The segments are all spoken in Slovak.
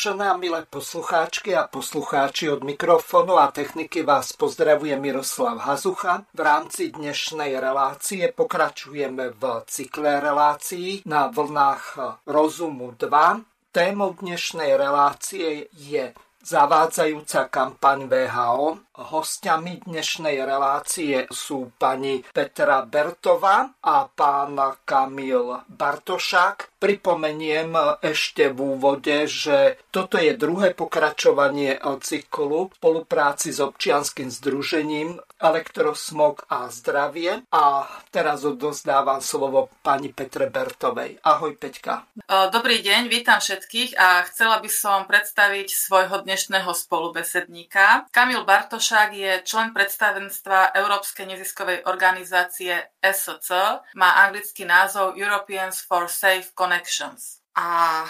Vážené a milé poslucháčky a poslucháči od mikrofónu a techniky vás pozdravuje Miroslav Hazucha. V rámci dnešnej relácie pokračujeme v cykle relácií na vlnách Rozumu 2. Témou dnešnej relácie je zavádzajúca kampaň VHO. Hostiami dnešnej relácie sú pani Petra Bertová a pán Kamil Bartošák. Pripomeniem ešte v úvode, že toto je druhé pokračovanie cyklu v spolupráci s občianským združením Elektrosmog a zdravie. A teraz odozdávam slovo pani Petre Bertovej. Ahoj Peťka. Dobrý deň, vítam všetkých a chcela by som predstaviť svojho dnešného spolubesedníka. Kamil Bartošák je člen predstavenstva Európskej neziskovej organizácie SOC, má anglický názov Europeans for Safe Connections. A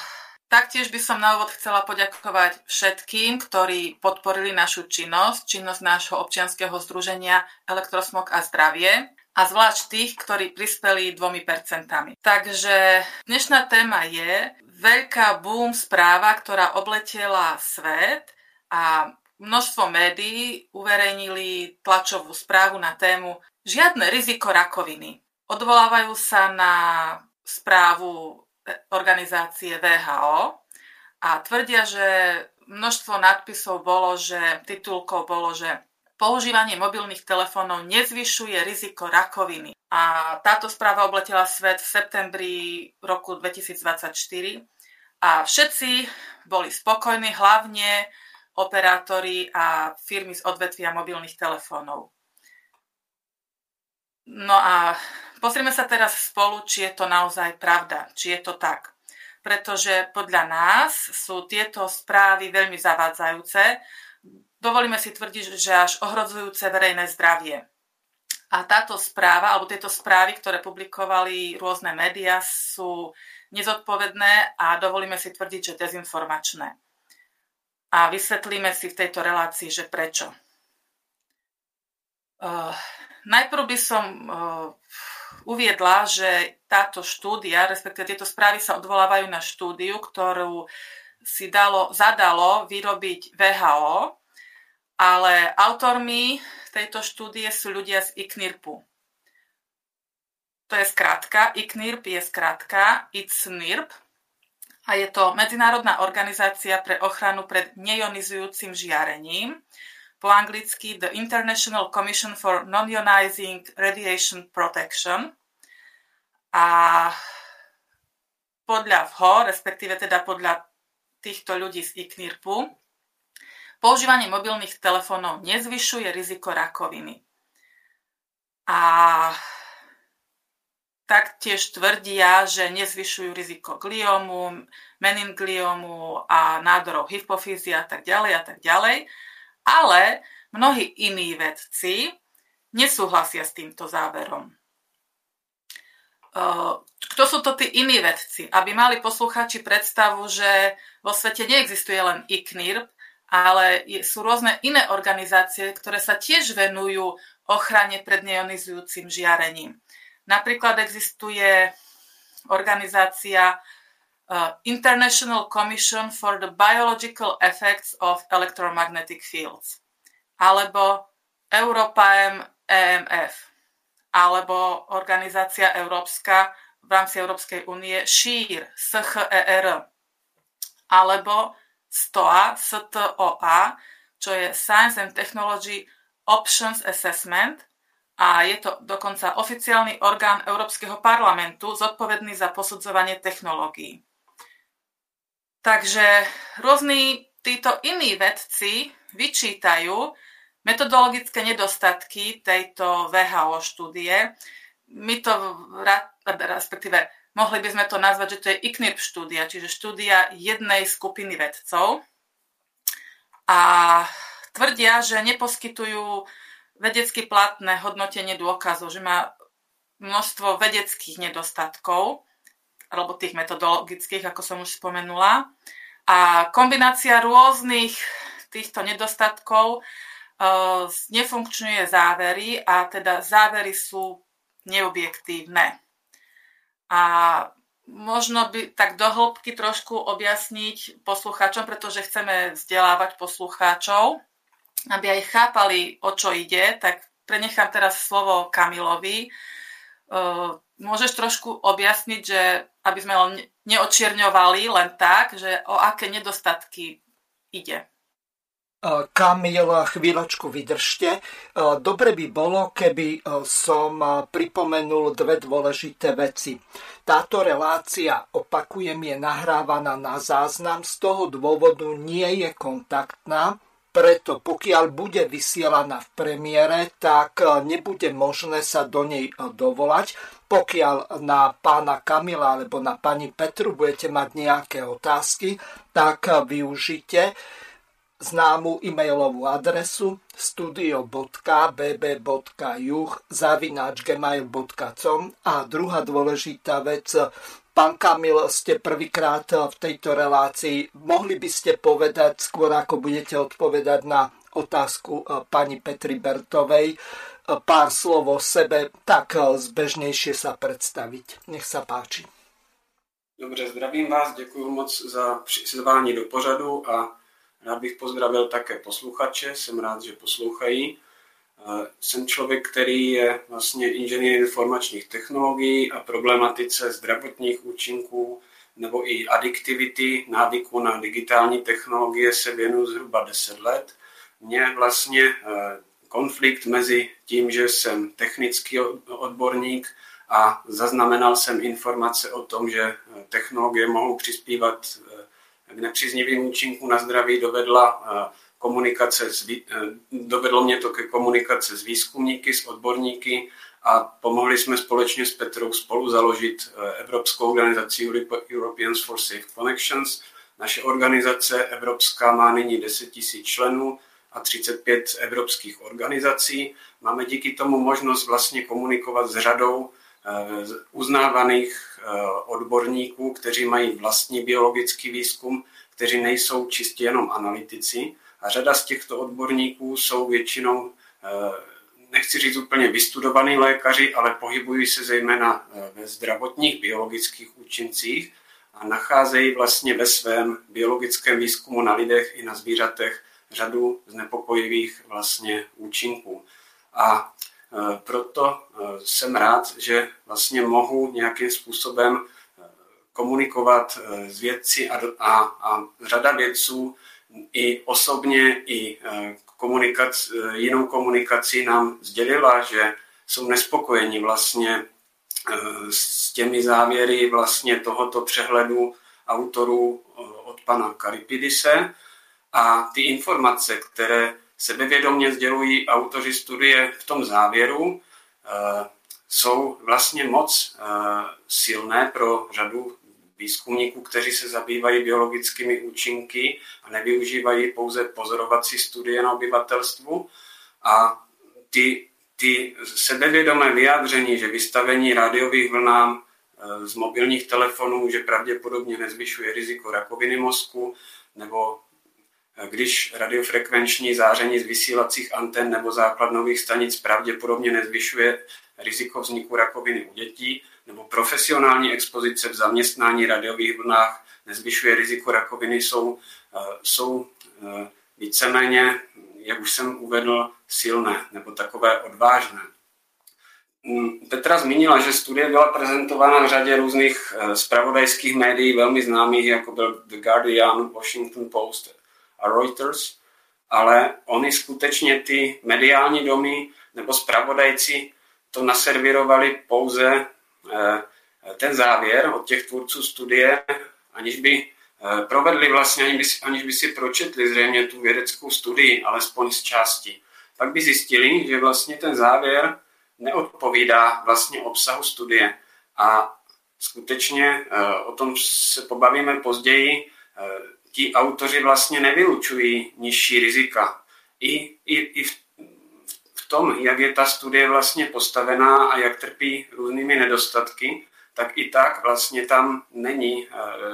taktiež by som na úvod chcela poďakovať všetkým, ktorí podporili našu činnosť, činnosť nášho občianskeho združenia Elektrosmog a zdravie a zvlášť tých, ktorí prispeli dvomi percentami. Takže dnešná téma je veľká boom správa, ktorá obletela svet a množstvo médií uverejnili tlačovú správu na tému Žiadne riziko rakoviny. Odvolávajú sa na správu organizácie VHO a tvrdia, že množstvo nadpisov bolo, že titulkov bolo, že používanie mobilných telefónov nezvyšuje riziko rakoviny. A táto správa obletela svet v septembri roku 2024 a všetci boli spokojní, hlavne operátori a firmy z odvetvia mobilných telefónov. No a Pozrieme sa teraz spolu, či je to naozaj pravda, či je to tak. Pretože podľa nás sú tieto správy veľmi zavádzajúce. Dovolíme si tvrdiť, že až ohrozujúce verejné zdravie. A táto správa, alebo tieto správy, ktoré publikovali rôzne médiá, sú nezodpovedné a dovolíme si tvrdiť, že dezinformačné. A vysvetlíme si v tejto relácii, že prečo. Uh, najprv by som uh, uviedla, že táto štúdia, respektíve tieto správy sa odvolávajú na štúdiu, ktorú si dalo, zadalo vyrobiť VHO, ale autormi tejto štúdie sú ľudia z ICNIRPu. To je skrátka, ICNIRP je skrátka ICNIRP a je to Medzinárodná organizácia pre ochranu pred neionizujúcim žiarením, po anglicky The International Commission for Non-Ionizing Radiation Protection. A podľa VHO, respektíve teda podľa týchto ľudí z ICNIRPu, používanie mobilných telefónov nezvyšuje riziko rakoviny. A taktiež tvrdia, že nezvyšujú riziko gliomu, meningliomu a nádorov hypofízy a tak ďalej a tak ďalej. Ale mnohí iní vedci nesúhlasia s týmto záverom. Kto sú to tí iní vedci? Aby mali posluchači predstavu, že vo svete neexistuje len ICNIRP, ale sú rôzne iné organizácie, ktoré sa tiež venujú ochrane pred neionizujúcim žiarením. Napríklad existuje organizácia uh, International Commission for the Biological Effects of Electromagnetic Fields. Alebo Europam EMF alebo Organizácia Európska v rámci Európskej únie SHIR, SHER alebo STOA, STOA, čo je Science and Technology Options Assessment. A je to dokonca oficiálny orgán Európskeho parlamentu zodpovedný za posudzovanie technológií. Takže rôzni títo iní vedci vyčítajú metodologické nedostatky tejto VHO štúdie. My to, respektíve mohli by sme to nazvať, že to je ICNIRP štúdia, čiže štúdia jednej skupiny vedcov. A tvrdia, že neposkytujú vedecky platné hodnotenie dôkazov, že má množstvo vedeckých nedostatkov, alebo tých metodologických, ako som už spomenula. A kombinácia rôznych týchto nedostatkov uh, nefunkčňuje závery a teda závery sú neobjektívne. A možno by tak do hĺbky trošku objasniť poslucháčom, pretože chceme vzdelávať poslucháčov, aby aj chápali, o čo ide, tak prenechám teraz slovo Kamilovi. Uh, môžeš trošku objasniť, že aby sme len neočierňovali len tak, že o aké nedostatky ide? Kamil, chvíľočku vydržte. Dobre by bolo, keby som pripomenul dve dôležité veci. Táto relácia, opakujem, je nahrávaná na záznam, z toho dôvodu nie je kontaktná, preto pokiaľ bude vysielaná v premiére, tak nebude možné sa do nej dovolať. Pokiaľ na pána Kamila alebo na pani Petru budete mať nejaké otázky, tak využite známu e-mailovú adresu studio.bb.juh.gmail.com a druhá dôležitá vec, pán Kamil, ste prvýkrát v tejto relácii. Mohli by ste povedať, skôr ako budete odpovedať na otázku eh, pani Petri Bertovej, eh, pár slov o sebe, tak eh, zbežnejšie sa predstaviť. Nech sa páči. Dobře, zdravím vás, děkuji moc za přizvání do pořadu a Rád bych pozdravil také posluchače, jsem rád, že poslouchají. Eh, jsem člověk, který je vlastně inženýr informačních technologií a problematice zdravotních účinků nebo i adiktivity, návyku na digitální technologie se věnuju zhruba 10 let. Mě vlastně eh, konflikt mezi tím, že jsem technický odborník a zaznamenal jsem informace o tom, že eh, technologie mohou přispívat k nepříznivým účinkům na zdraví dovedla eh, komunikace s, eh, dovedlo mě to ke komunikaci s výzkumníky, s odborníky a pomohli jsme společně s Petrou spolu založit eh, Evropskou organizaci Europeans for Safe Connections. Naše organizace evropská má nyní 10 000 členů a 35 evropských organizací. Máme díky tomu možnost vlastně komunikovat s řadou uznávaných Eh, odborníků, kteří mají vlastní biologický výzkum, kteří nejsou čistě jenom analytici. A řada z těchto odborníků jsou většinou, eh, nechci říct úplně vystudovaní lékaři, ale pohybují se zejména eh, ve zdravotních biologických účincích a nacházejí vlastně ve svém biologickém výzkumu na lidech i na zvířatech řadu znepokojivých vlastně účinků. A Eh, proto jsem rád, že vlastně mohu nějakým způsobem komunikovat s vědci a, a, a řada vědců i osobně, i komunikac, jinou komunikaci nám sdělila, že jsou nespokojeni vlastně s těmi závěry vlastně tohoto přehledu autorů od pana Karipidise. A ty informace, které sebevědomě sdělují autoři studie v tom závěru, eh, jsou vlastně moc eh, silné pro řadu výzkumníků, kteří se zabývají biologickými účinky a nevyužívají pouze pozorovací studie na obyvatelstvu. A ty, ty sebevědomé vyjádření, že vystavení rádiových vlnám eh, z mobilních telefonů, že pravděpodobně nezvyšuje riziko rakoviny mozku, nebo když radiofrekvenční záření z vysílacích anten nebo základnových stanic pravděpodobně nezvyšuje riziko vzniku rakoviny u dětí, nebo profesionální expozice v zaměstnání radiových vlnách nezvyšuje riziko rakoviny, jsou, eh, jsou eh, víceméně, jak už jsem uvedl, silné nebo takové odvážné. Mm, Petra zmínila, že studie byla prezentována v řadě různých spravodajských eh, médií, velmi známých, jako byl The Guardian, Washington Post, a Reuters, ale oni skutečně ty mediální domy nebo spravodajci to naservirovali pouze ten závěr od těch tvůrců studie, aniž by eh, provedli vlastně, aniž by, si, aniž by si pročetli zřejmě tu vědeckou studii, alespoň z části. Pak by zjistili, že vlastně ten závěr neodpovídá vlastně obsahu studie. A skutečně o tom se pobavíme později, ti autoři vlastně nevylučují nižší rizika. I, i, i v tom, jak je ta studie vlastně postavená a jak trpí různými nedostatky, tak i tak vlastně tam není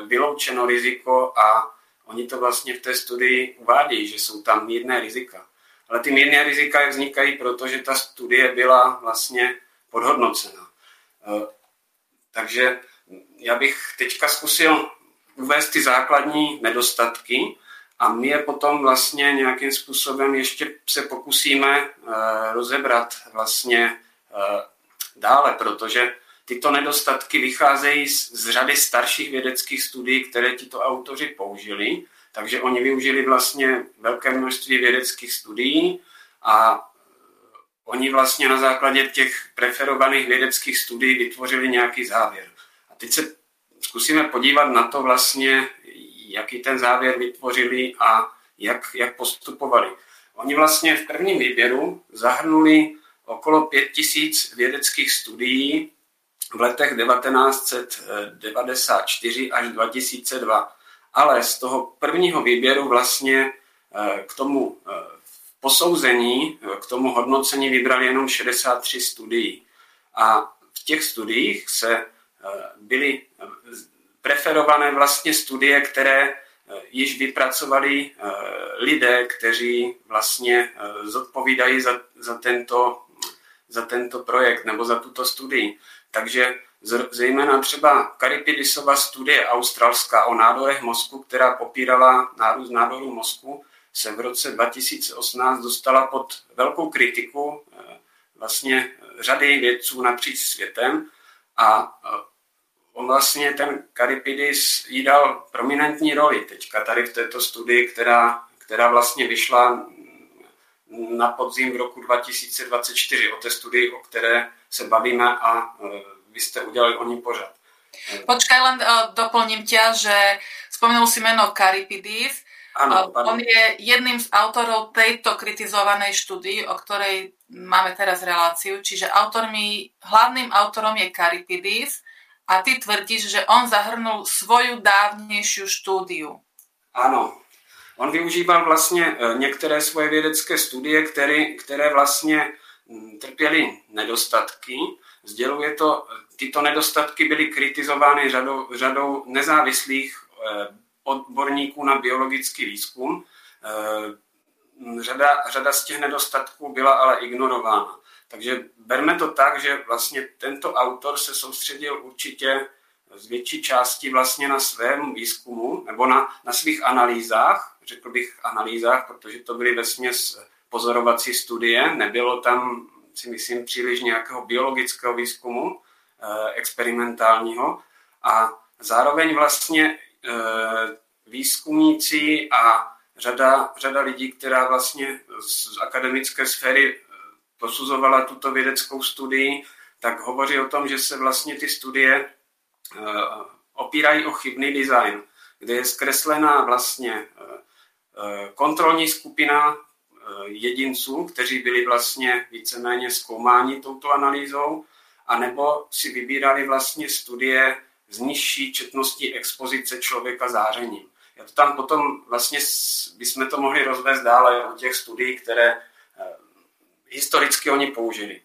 vyloučeno riziko a oni to vlastně v té studii uvádějí, že jsou tam mírné rizika. Ale ty mírné rizika vznikají, protože ta studie byla vlastně podhodnocena. E, takže já bych teďka zkusil uvést ty základní nedostatky a my je potom vlastně nějakým způsobem ještě se pokusíme e, rozebrat vlastně e, dále, protože tyto nedostatky vycházejí z, řady starších vědeckých studií, které tito autoři použili takže oni využili vlastně velké množství vědeckých studií a oni vlastně na základě těch preferovaných vědeckých studií vytvořili nějaký závěr. A teď se zkusíme podívat na to vlastně, jaký ten závěr vytvořili a jak, jak postupovali. Oni vlastně v prvním výběru zahrnuli okolo 5000 vědeckých studií v letech 1994 až 2002 ale z toho prvního výběru vlastně eh, k tomu eh, posouzení, eh, k tomu hodnocení vybrali jenom 63 studií. A v těch studiích se byly preferované vlastně studie, které již vypracovali lidé, kteří vlastně zodpovídají za, za, tento, za tento projekt nebo za tuto studii. Takže zejména třeba Karipidisova studie australská o nádorech mozku, která popírala nárůst nádorů mozku, se v roce 2018 dostala pod velkou kritiku eh, vlastně řady vědců napříč světem a eh, on vlastně ten Karipidis jí dal prominentní roli teďka tady v této studii, která, která vlastně vyšla na podzim v roku 2024 o té studii, o které se bavíme a eh, vy ste udělali o ním pořad. Počkaj, len uh, doplním ťa, že spomenul si meno Karipidis. Ano, uh, on je jedným z autorov tejto kritizovanej štúdii, o ktorej máme teraz reláciu. Čiže autormi, hlavným autorom je Karipidis a ty tvrdíš, že on zahrnul svoju dávnejšiu štúdiu. Ano, on využíval vlastně e, některé svoje vědecké studie, které, které vlastně trpěly nedostatky. Sděluje to tyto nedostatky byly kritizovány řadou, řadou nezávislých eh, odborníků na biologický výzkum. Řada, řada z těch nedostatků byla ale ignorována. Takže berme to tak, že vlastně tento autor se soustředil určitě z větší části vlastně na svém výzkumu nebo na, na svých analýzách, řekl bych analýzách, protože to byly vesměs pozorovací studie, nebylo tam si myslím příliš nějakého biologického výzkumu, Eh, experimentálního. A zároveň vlastně eh, výzkumníci a řada, řada lidí, která vlastně z akademické sféry posuzovala tuto vědeckou studii, tak hovoří o tom, že se vlastně ty studie opírají o chybný design, kde je zkreslená vlastně kontrolní skupina jedinců, kteří byli vlastně víceméně zkoumáni touto analýzou anebo si vybírali vlastně studie z nižší četností expozice člověka zářením. Já to tam potom vlastně bychom to mohli rozvést dále o těch studií, které eh, historicky oni použili.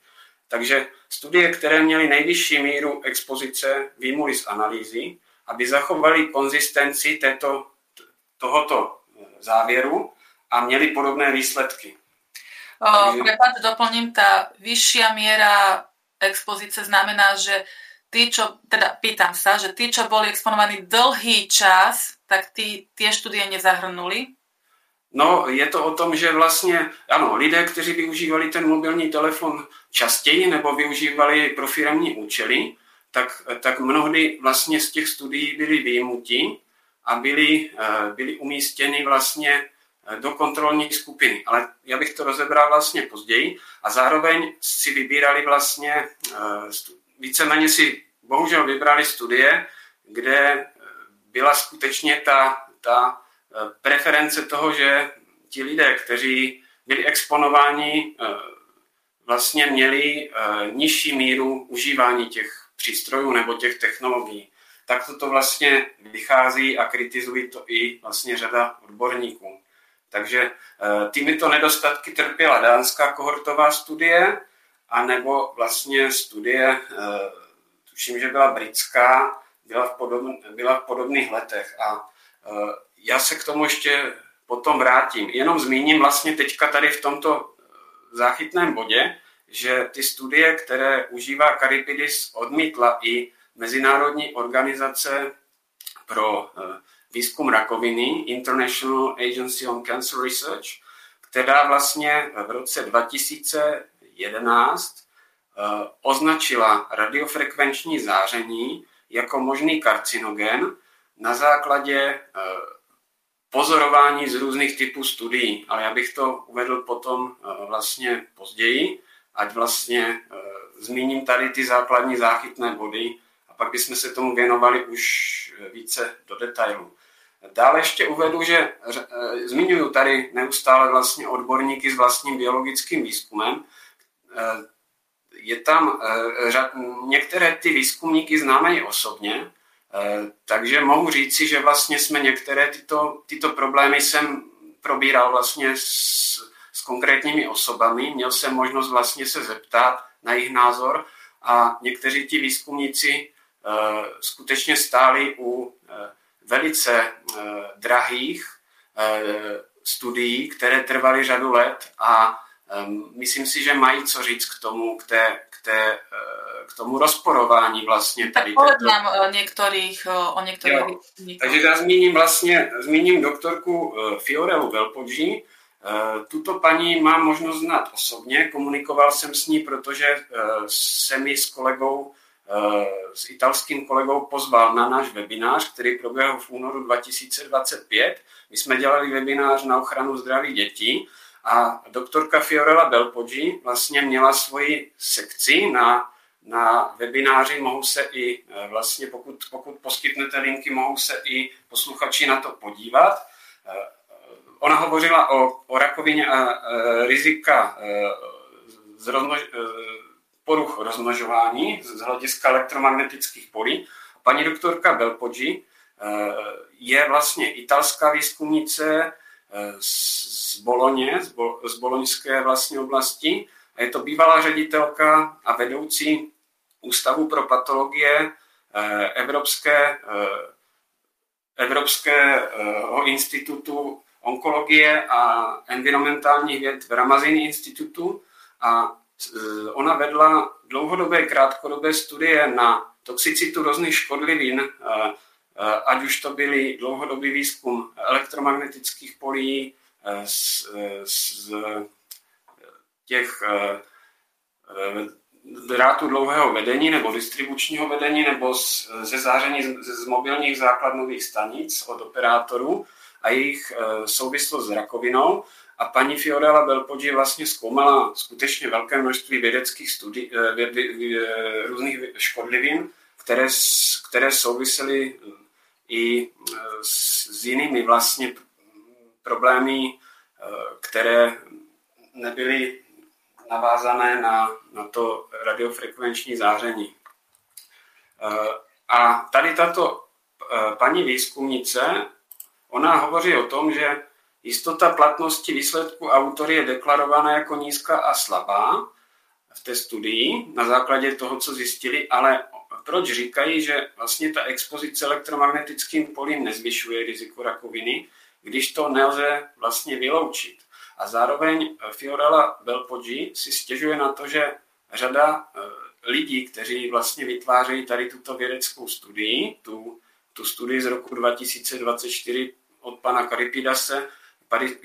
Takže studie, které měly nejvyšší míru expozice, výmuly z analýzy, aby zachovali konzistenci této, tohoto eh, závěru a měli podobné výsledky. O, Takže... doplním, ta vyšší míra expozície znamená, že tí, čo, teda pýtam sa, že tí, čo boli exponovaní dlhý čas, tak tí, tie štúdie nezahrnuli? No, je to o tom, že vlastně, ano, lidé, kteří využívali ten mobilní telefon častěji nebo využívali pro firmní účely, tak, tak mnohdy vlastně z těch studií byli výjimuti a byli, eh, byli umístěni vlastně do kontrolní skupiny. Ale já bych to rozebral vlastně později a zároveň si vybírali vlastně, eh, víceméně si bohužel vybrali studie, kde eh, byla skutečně ta, ta eh, preference toho, že ti lidé, kteří byli exponováni, vlastně měli nižší míru užívání těch přístrojů nebo těch technologií. Tak to vlastně vychází a kritizují to i vlastně řada odborníků. Takže týmito nedostatky trpěla dánská kohortová studie, anebo vlastně studie, tuším, že byla britská, byla v, podob, byla v podobných letech. A já se k tomu ještě potom vrátím. Jenom zmíním vlastně teďka tady v tomto záchytném bodě, že ty studie, které užívá Caripidis, odmítla i Mezinárodní organizace pro výzkum rakoviny, International Agency on Cancer Research, která vlastně v roce 2011 označila radiofrekvenční záření jako možný karcinogen na základě pozorování z různých typů studií, ale já bych to uvedl potom vlastně později, ať vlastně zmíním tady ty základní záchytné body a pak bychom se tomu věnovali už více do detailu. Dále ještě uvedu, že zmiňuji tady neustále vlastně odborníky s vlastním biologickým výzkumem. Je tam, některé ty výzkumníky známe i osobně, takže mohu říci, že vlastně jsme některé tyto, tyto problémy jsem probíral vlastně s, s konkrétními osobami. Měl jsem možnost vlastně se zeptat na jejich názor a někteří ti výzkumníci uh, skutečně stáli u uh, velice drahých studií, které trvaly řadu let a myslím si, že mají co říct k tomu, k té, k té k tomu rozporování vlastně. Tady tak povedz nám o některých, o některých Takže já zmíním vlastně, zmíním doktorku Fiorelu Velpodži. Tuto paní mám možnost znát osobně, komunikoval jsem s ní, protože jsem ji s kolegou, s italským kolegou pozval na náš webinář, který proběhl v únoru 2025. My jsme dělali webinář na ochranu zdraví dětí a doktorka Fiorella Belpoggi vlastně měla svoji sekci na na webináři mohou se i vlastně, pokud, pokud poskytnete linky, mohou se i posluchači na to podívat. Ona hovořila o, o rakovině a rizika z rozmnož, poruch rozmnožování z hlediska elektromagnetických polí. Paní doktorka Belpoggi je vlastně italská výzkumnice z Boloně, z boloňské vlastně oblasti, je to bývalá ředitelka a vedoucí Ústavu pro patologie Evropské, Evropského institutu onkologie a environmentálních věd v Ramazin institutu. A ona vedla dlouhodobé, krátkodobé studie na toxicitu různých škodlivin, ať už to byly dlouhodobý výzkum elektromagnetických polí z, z těch drátů dlouhého vedení nebo distribučního vedení nebo z, ze záření z, z mobilních základnových stanic od operátorů a jejich souvislost s rakovinou. A paní Fiorella Belpoggi vlastně zkoumala skutečně velké množství vědeckých studií, vě, vě, různých škodlivin, které, které souvisely i s, s jinými vlastně problémy, které nebyly navázané na, na to radiofrekvenční záření. A tady tato paní výzkumnice, ona hovoří o tom, že jistota platnosti výsledku autory je deklarovaná jako nízká a slabá v té studii na základě toho, co zjistili, ale proč říkají, že vlastně ta expozice elektromagnetickým polím nezvyšuje riziko rakoviny, když to nelze vlastně vyloučit. A zároveň eh, Fiorella Belpoggi si stěžuje na to, že řada eh, lidí, kteří vlastně vytvářejí tady tuto vědeckou studii, tu, tu studii z roku 2024 od pana Karipidase,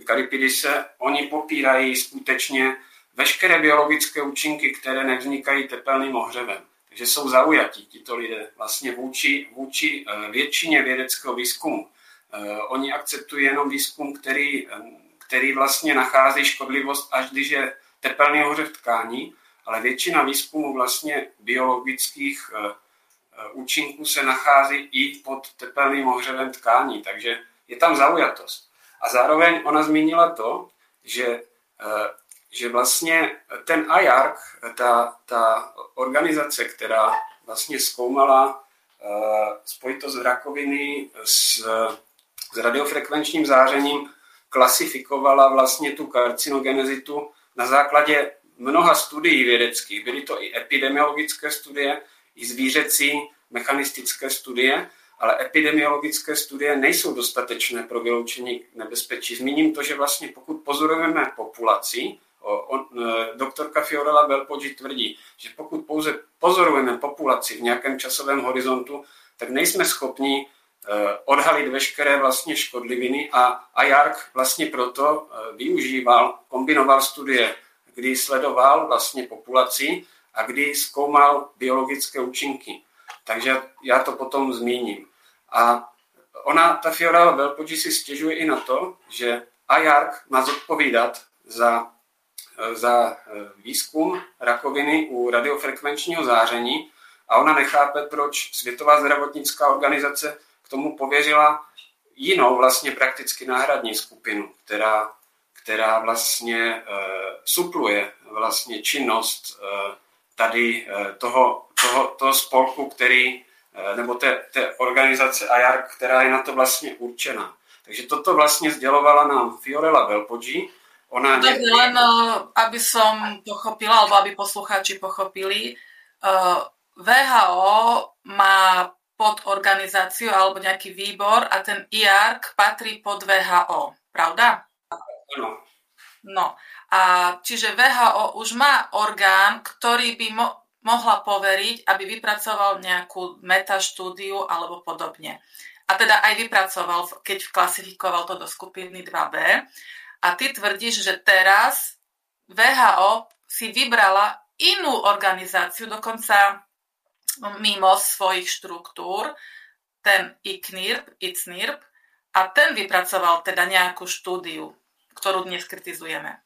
Karipidise, oni popírají skutečně veškeré biologické účinky, které nevznikají tepelným ohřevem. Takže jsou zaujatí tito lidé vlastně vůči, vůči eh, většině vědeckého výzkumu. Oni akceptují jenom výzkum, který který vlastně nachází škodlivost, až když je tepelný ohřev tkání, ale většina výzkumů vlastně biologických eh, eh, účinků se nachází i pod tepelným ohřevem tkání, takže je tam zaujatost. A zároveň ona zmínila to, že, eh, že vlastně ten IARC, ta, ta organizace, která vlastně zkoumala spojitost rakoviny s, s radiofrekvenčním zářením, klasifikovala vlastně tu karcinogenezitu na základě mnoha studií vědeckých. Byly to i epidemiologické studie, i zvířecí mechanistické studie, ale epidemiologické studie nejsou dostatečné pro vyloučení nebezpečí. Zmíním to, že vlastně pokud pozorujeme populaci, e, doktorka Fiorella Belpoggi tvrdí, že pokud pouze pozorujeme populaci v nějakém časovém horizontu, tak nejsme schopni odhalit veškeré vlastně škodliviny a IARC vlastně proto e, využíval, kombinoval studie, kdy sledoval vlastně populaci a kdy zkoumal biologické účinky. Takže já to potom zmíním. A ona, ta Fiorella Belpoggi si stěžuje i na to, že IARC má zodpovídat za, za eh, výzkum rakoviny u radiofrekvenčního záření a ona nechápe, proč Světová zdravotnická organizace k tomu pověřila jinou vlastně prakticky náhradní skupinu, která, která vlastně e, supluje vlastně činnost e, tady e, toho, toho, toho spolku, který, nebo té, té organizace IARC, která je na to vlastně určena. Takže toto vlastně sdělovala nám Fiorella Belpoggi, Ona Dobre, ne... len aby som pochopila, alebo aby poslucháči pochopili, VHO má pod organizáciu alebo nejaký výbor a ten IARC patrí pod VHO, pravda? Áno. No, a čiže VHO už má orgán, ktorý by mo- mohla poveriť, aby vypracoval nejakú metaštúdiu alebo podobne. A teda aj vypracoval, keď klasifikoval to do skupiny 2B. A ty tvrdíš, že teraz VHO si vybrala inú organizáciu, dokonca mimo svojich štruktúr, ten ICNIRP, ICNIRP, a ten vypracoval teda nejakú štúdiu, ktorú dnes kritizujeme.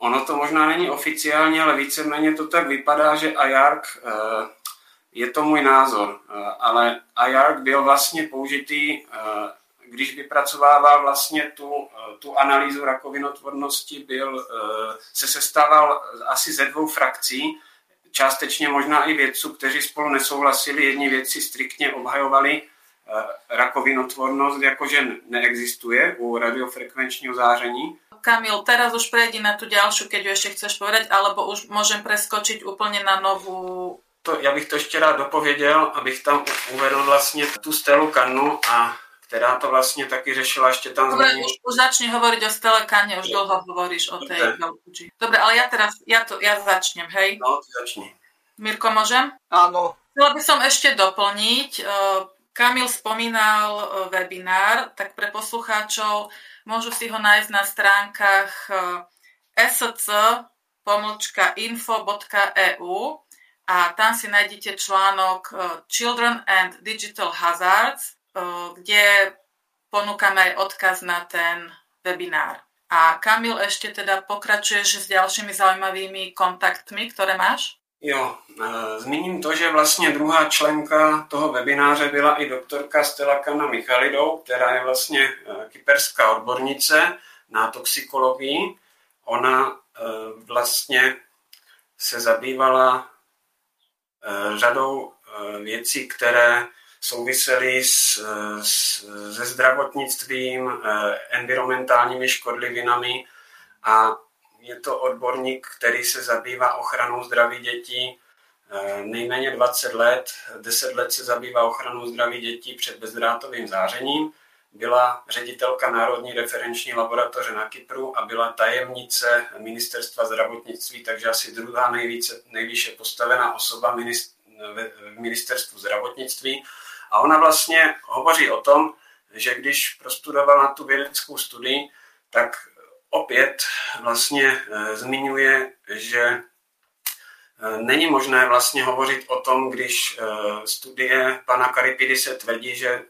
Ono to možná není oficiálně, ale víceméně to tak vypadá, že IARC, eh, je to můj názor, eh, ale IARC byl vlastně použitý eh, když vypracovával vlastně tu, tu analýzu rakovinotvornosti, byl, se sestával asi ze dvou frakcí, částečně možná i vědců, kteří spolu nesouhlasili. Jedni vědci striktně obhajovali eh, rakovinotvornost, jakože neexistuje u radiofrekvenčního záření. Kamil, teraz už prejdi na tu ďalšiu, keď ju ešte chceš povedať, alebo už môžem preskočiť úplne na novú to, já bych to ještě rád dopověděl, abych tam uvedl vlastně tu Stelu Kannu a která to vlastně taky řešila ještě tam... Dobre, už, už začni hovoriť o Stele Kane, už dlho hovoríš o tej Belkuči. Dobre, ale ja teraz, ja, to, ja začnem, hej? No, ty začni. Mirko, môžem? Áno. Chcela by som ešte doplniť, e, Kamil spomínal e, webinár, tak pre poslucháčov môžu si ho nájsť na stránkach e, sc.info.eu a tam si nájdete článok Children and Digital Hazards kde ponúkame aj odkaz na ten webinár. A Kamil, ešte teda pokračuješ s ďalšími zaujímavými kontaktmi, ktoré máš? Jo, e, zmíním to, že vlastně druhá členka toho webináře byla i doktorka Stella Kana Michalidou, která je vlastně e, kyperská odbornice na toxikologii. Ona e, vlastně se zabývala řadou věcí, které souvisely s, s, se zdravotnictvím, eh, environmentálními škodlivinami a je to odborník, který se zabývá ochranou zdraví dětí eh, nejméně 20 let. 10 let se zabývá ochranou zdraví dětí před bezdrátovým zářením. Byla ředitelka Národní referenční laboratoře na Kypru a byla tajemnice ministerstva zdravotnictví, takže asi druhá nejvíce, nejvýše postavená osoba v ministerstvu zdravotnictví. A ona vlastně hovoří o tom, že když prostudovala tu vědeckou studii, tak opět vlastně e, zmiňuje, že e, není možné vlastně hovořit o tom, když e, studie pana Karipidise tvrdí, že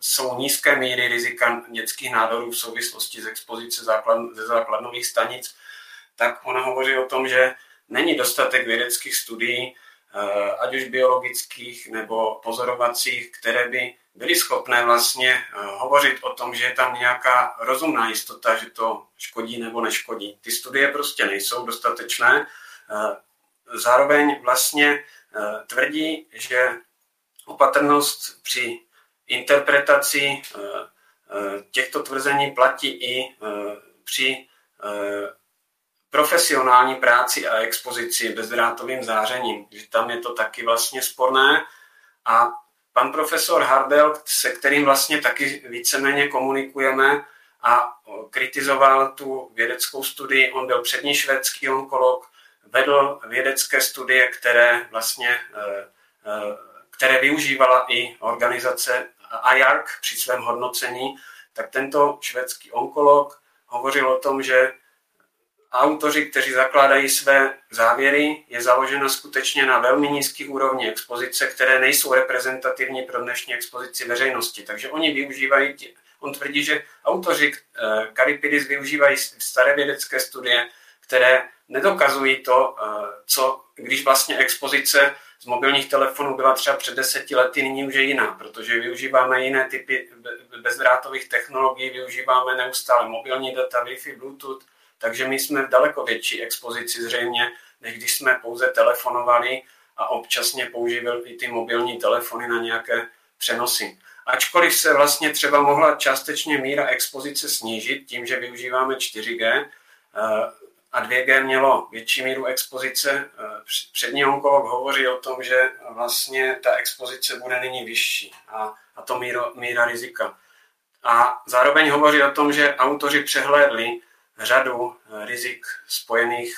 jsou nízké míry rizika dětských nádorů v souvislosti s expozice základ, ze základnových stanic, tak ona hovoří o tom, že není dostatek vědeckých studií, Eh, ať už biologických nebo pozorovacích, které by byly schopné vlastně eh, hovořit o tom, že je tam nějaká rozumná jistota, že to škodí nebo neškodí. Ty studie prostě nejsou dostatečné. Eh, zároveň vlastně tvrdí, že opatrnost při interpretaci těchto tvrzení platí i při profesionální práci a expozici bezdrátovým zářením, že tam je to taky vlastně sporné. A pan profesor Hardel, se kterým vlastně taky víceméně komunikujeme a kritizoval tu vědeckou studii, on byl přední švédský onkolog, vedl vědecké studie, které vlastně eh, eh, které využívala i organizace IARC při svém hodnocení, tak tento švédský onkolog hovořil o tom, že autoři, kteří zakládají své závěry, je založena skutečně na velmi nízký úrovni expozice, které nejsou reprezentativní pro dnešní expozici veřejnosti. Takže oni využívají, tě, on tvrdí, že autoři eh, Karipidis využívají staré vědecké studie, které nedokazují to, eh, co, když vlastně expozice z mobilních telefonů byla třeba před deseti lety, nyní už je jiná, protože využíváme jiné typy bezdrátových technologií, využíváme neustále mobilní data, Wi-Fi, Bluetooth, takže my jsme v daleko větší expozici zřejmě, než když jsme pouze telefonovali a občasně používali i ty mobilní telefony na nějaké přenosy. Ačkoliv se vlastně třeba mohla částečně míra expozice snížit tím, že využíváme 4G eh, a 2G mělo větší míru expozice, eh, přední onkolog hovoří o tom, že vlastně ta expozice bude nyní vyšší a, a to míro, míra rizika. A zároveň hovoří o tom, že autoři přehlédli řadu eh, rizik spojených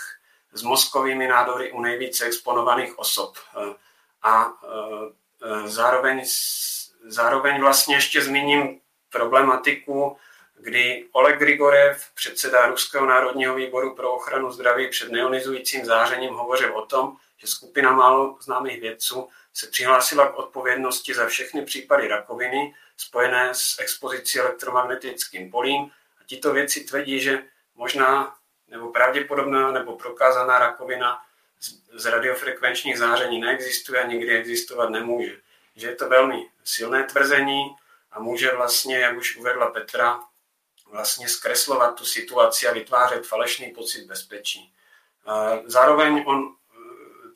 s mozkovými nádory u nejvíce exponovaných osob. Eh, a eh, zároveň, zároveň vlastně ještě zmíním problematiku, kdy Oleg Grigorev, předseda Ruského národního výboru pro ochranu zdraví před neonizujícím zářením, hovořil o tom, že skupina málo známých vědců se přihlásila k odpovědnosti za všechny případy rakoviny spojené s expozicí elektromagnetickým polím a tito věci tvrdí, že možná nebo pravděpodobná nebo prokázaná rakovina z radiofrekvenčních záření neexistuje a nikdy existovat nemůže. Že je to velmi silné tvrzení a může vlastně, jak už uvedla Petra, vlastně zkreslovat tu situaci a vytvářet falešný pocit bezpečí. Zároveň on,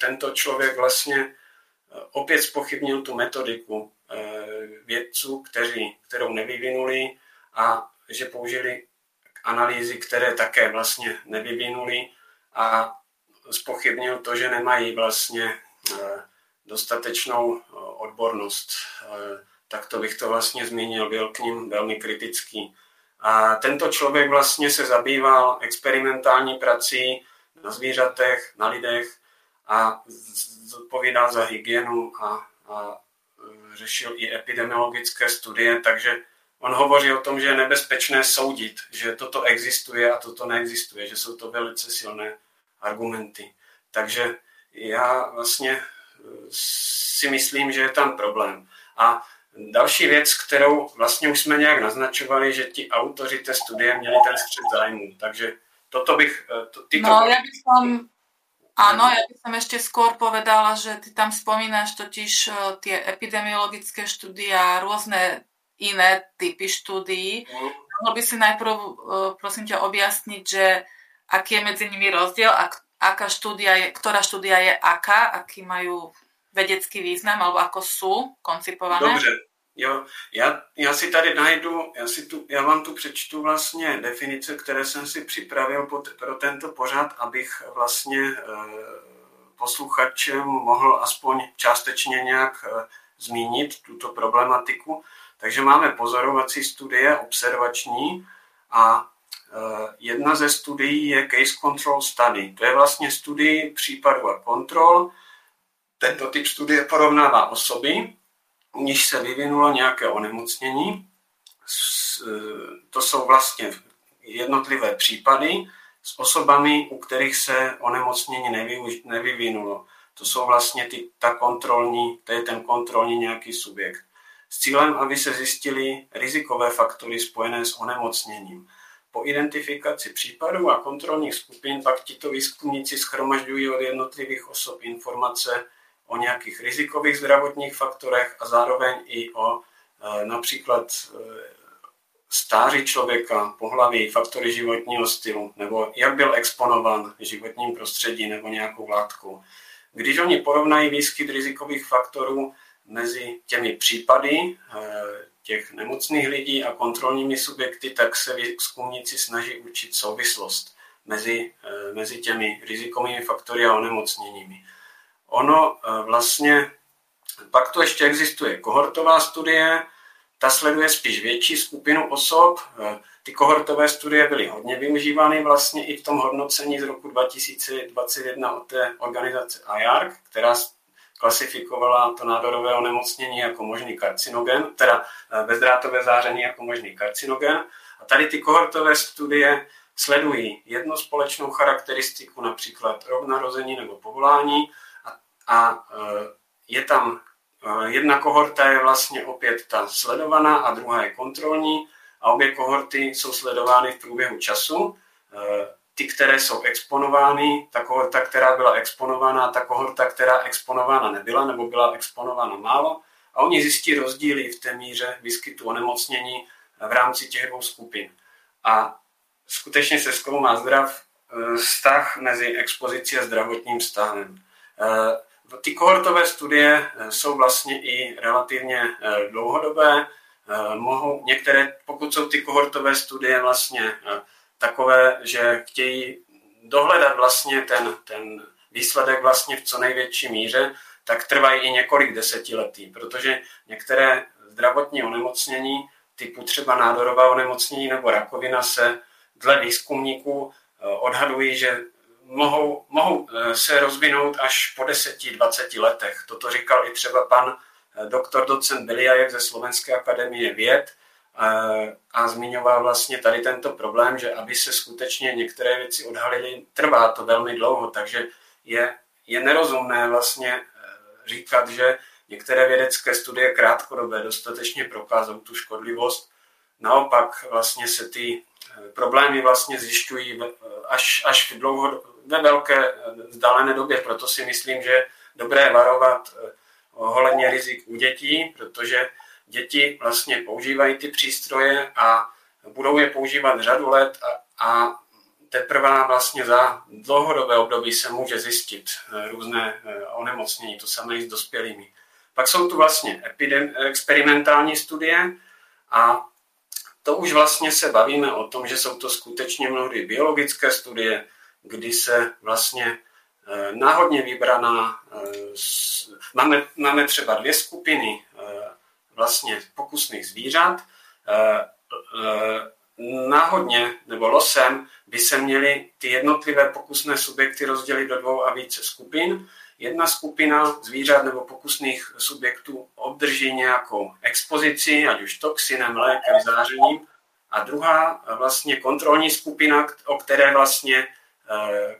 tento člověk vlastně opět spochybnil tu metodiku eh, vědců, kteří, kterou nevyvinuli a že použili analýzy, které také vlastně nevyvinuli a spochybnil to, že nemají vlastně eh, dostatečnou eh, odbornost. Eh, tak to bych to vlastně zmínil, byl k ním velmi kritický. A tento člověk vlastně se zabýval experimentální prací na zvířatech, na lidech a zodpovídal za hygienu a, a řešil i epidemiologické studie, takže on hovoří o tom, že je nebezpečné soudit, že toto existuje a toto neexistuje, že jsou to velice silné argumenty. Takže já vlastně eh, si myslím, že je tam problém. A další věc, kterou vlastně už jsme nějak naznačovali, že ti autoři té studie měli ten střed zájmu. Takže toto bych... Eh, to, tyto... No, ja by som, áno, ja by som ešte skôr povedala, že ty tam spomínaš totiž tie epidemiologické štúdie a rôzne iné typy štúdií. Mohol by si najprv, e, prosím ťa, objasniť, že aký je medzi nimi rozdiel a aká štúdia je, ktorá štúdia je aká, aký majú vedecký význam, alebo ako sú koncipované? Dobře, jo, já, já si tady najdu, já, si tu, já vám tu přečtu vlastně definice, které jsem si připravil pod, pro tento pořad, abych vlastně e, posluchačem mohl aspoň částečně nějak e, zmínit tuto problematiku. Takže máme pozorovací studie, observační a e, jedna ze studií je Case Control Study. To je vlastně studii případu a kontrol. Tento typ studie porovnává osoby, u nich se vyvinulo nějaké onemocnění. E, to jsou vlastně jednotlivé případy s osobami, u kterých se onemocnění nevyvinulo. To jsou vlastně ty, ta kontrolní, to je ten kontrolní nějaký subjekt s cílem, aby se zjistili rizikové faktory spojené s onemocněním. Po identifikaci případů a kontrolních skupin pak tito výzkumníci schromažďují od jednotlivých osob informace o nějakých rizikových zdravotních faktorech a zároveň i o e, například e, stáří člověka, pohlaví, faktory životního stylu, nebo jak byl exponovan životním prostředí nebo nějakou látkou. Když oni porovnají výskyt rizikových faktorů mezi těmi případy těch nemocných lidí a kontrolními subjekty, tak se výzkumníci snaží učit souvislost mezi, mezi těmi rizikovými faktory a onemocněními. Ono vlastně, pak to ještě existuje kohortová studie, ta sleduje spíš větší skupinu osob. Ty kohortové studie byly hodně využívány vlastně i v tom hodnocení z roku 2021 od té organizace IARC, která klasifikovala to nádorové onemocnění jako možný karcinogen, teda eh, bezdrátové záření jako možný karcinogen. A tady ty kohortové studie sledují jednu společnou charakteristiku, například rok narození nebo povolání. A, a eh, je tam eh, jedna kohorta je vlastně opět ta sledovaná a druhá je kontrolní. A obě kohorty jsou sledovány v průběhu času ty, které jsou exponovány, ta kohorta, která byla exponována, ta kohorta, která exponována nebyla nebo byla exponována málo. A oni zjistí rozdíly v té míře výskytu onemocnění v rámci těch dvou skupin. A skutečně se zkoumá zdrav eh, vztah mezi expozicí a zdravotním stavem. Eh, ty kohortové studie eh, jsou vlastně i relativně dlouhodobé. Mohou některé, pokud jsou ty kohortové studie vlastně takové, že chtějí dohledat vlastně ten, ten výsledek vlastně v co největší míře, tak trvají i několik desetiletí, protože některé zdravotní onemocnění typu třeba nádorová onemocnění nebo rakovina se dle výzkumníků eh, odhadují, že mohou, mohou eh, se rozvinout až po 10-20 letech. Toto říkal i třeba pan eh, doktor docent Biliajek ze Slovenské akademie věd, a zmiňoval vlastně tady tento problém, že aby se skutečně některé věci odhalily, trvá to velmi dlouho, takže je, je nerozumné vlastně eh, říkat, že některé vědecké studie krátkodobé dostatečně prokázají tu škodlivost. Naopak vlastně se ty eh, problémy vlastně zjišťují až, až v dlouho, ve velké eh, vzdálené době. Proto si myslím, že dobré varovat ohledně rizik u dětí, protože děti vlastně používají ty přístroje a budou je používat řadu let a, a teprve vlastně za dlouhodobé období se může zjistit eh, různé eh, onemocnění, to samé i s dospělými. Pak jsou tu vlastně epidem, experimentální studie a to už vlastně se bavíme o tom, že jsou to skutečně mnohdy biologické studie, kdy se vlastně eh, náhodně vybraná, máme, máme třeba dvě skupiny vlastně pokusných zvířat, eh, eh, náhodně nebo losem by se měly ty jednotlivé pokusné subjekty rozdělit do dvou a více skupin. Jedna skupina zvířat nebo pokusných subjektů obdrží nějakou expozici, ať už toxinem, lékem, zářením, a druhá vlastně kontrolní skupina, o které vlastně eh,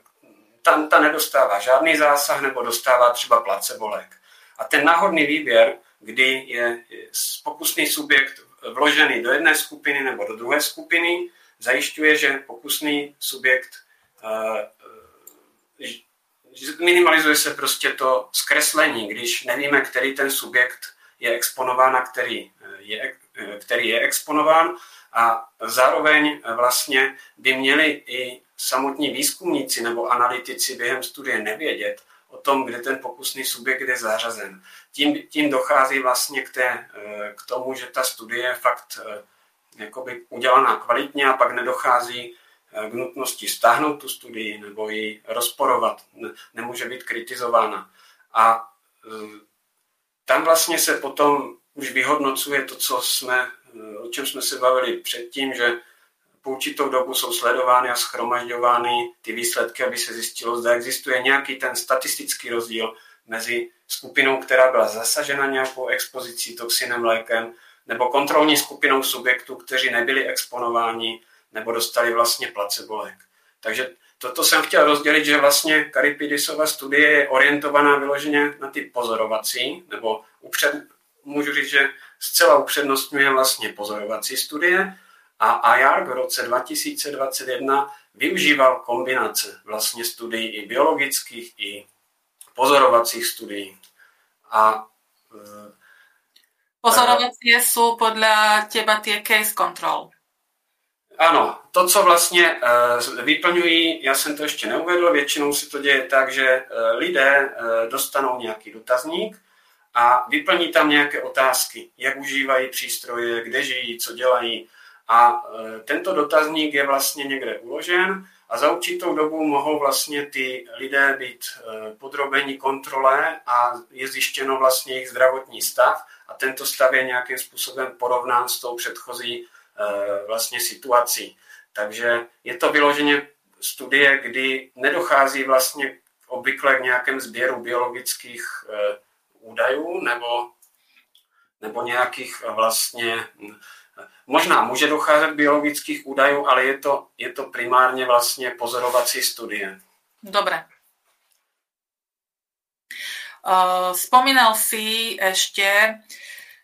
tam ta nedostává žádný zásah nebo dostává třeba placebo lék. A ten náhodný výběr kdy je pokusný subjekt vložený do jedné skupiny nebo do druhé skupiny, zajišťuje, že pokusný subjekt eh, eh, minimalizuje se prostě to zkreslení, když nevíme, který ten subjekt je exponován a který eh, je, který je exponován. A zároveň vlastně by měli i samotní výzkumníci nebo analytici během studie nevědět, o tom, kde ten pokusný subjekt je zařazen. Tím, tím dochází vlastně k, té, eh, k tomu, že ta studie je fakt eh, jakoby udělaná kvalitně a pak nedochází eh, k nutnosti stáhnout tu studii nebo ji rozporovat, nemůže být kritizována. A tam vlastně se potom už vyhodnocuje to, co jsme, o čem jsme se bavili předtím, že po určitou dobu jsou sledovány a schromažďovány ty výsledky, aby se zjistilo, zda existuje nějaký ten statistický rozdíl mezi skupinou, která byla zasažena nějakou expozicí toxinem lékem, nebo kontrolní skupinou subjektů, kteří nebyli exponováni nebo dostali vlastně placebo lék. Takže toto jsem chtěl rozdělit, že vlastně Karipidisova studie je orientovaná vyloženě na ty pozorovací, nebo upřed, můžu říct, že zcela upřednostňuje vlastně pozorovací studie, a IARC v roce 2021 využíval kombinace vlastně studií i biologických, i pozorovacích studií. A e, Pozorovací jsou podle těba tie case control. Ano, to, co vlastně uh, vyplňují, já jsem to ještě neuvedl, většinou se to děje tak, že uh, lidé dostanou nějaký dotazník a vyplní tam nějaké otázky, jak užívají přístroje, kde žijí, co dělají. A tento dotazník je vlastně někde uložen a za určitou dobu mohou vlastně ty lidé být podrobeni kontrole a je zjištěno vlastně jejich zdravotní stav a tento stav je nějakým způsobem porovnán s tou předchozí vlastně situací. Takže je to vyloženě studie, kdy nedochází vlastně obvykle k nějakém sběru biologických údajů nebo, nebo nějakých vlastně Možná může docházet biologických údajů, ale je to, je to primárně vlastně pozorovací studie. Dobre. Spomínal si ešte,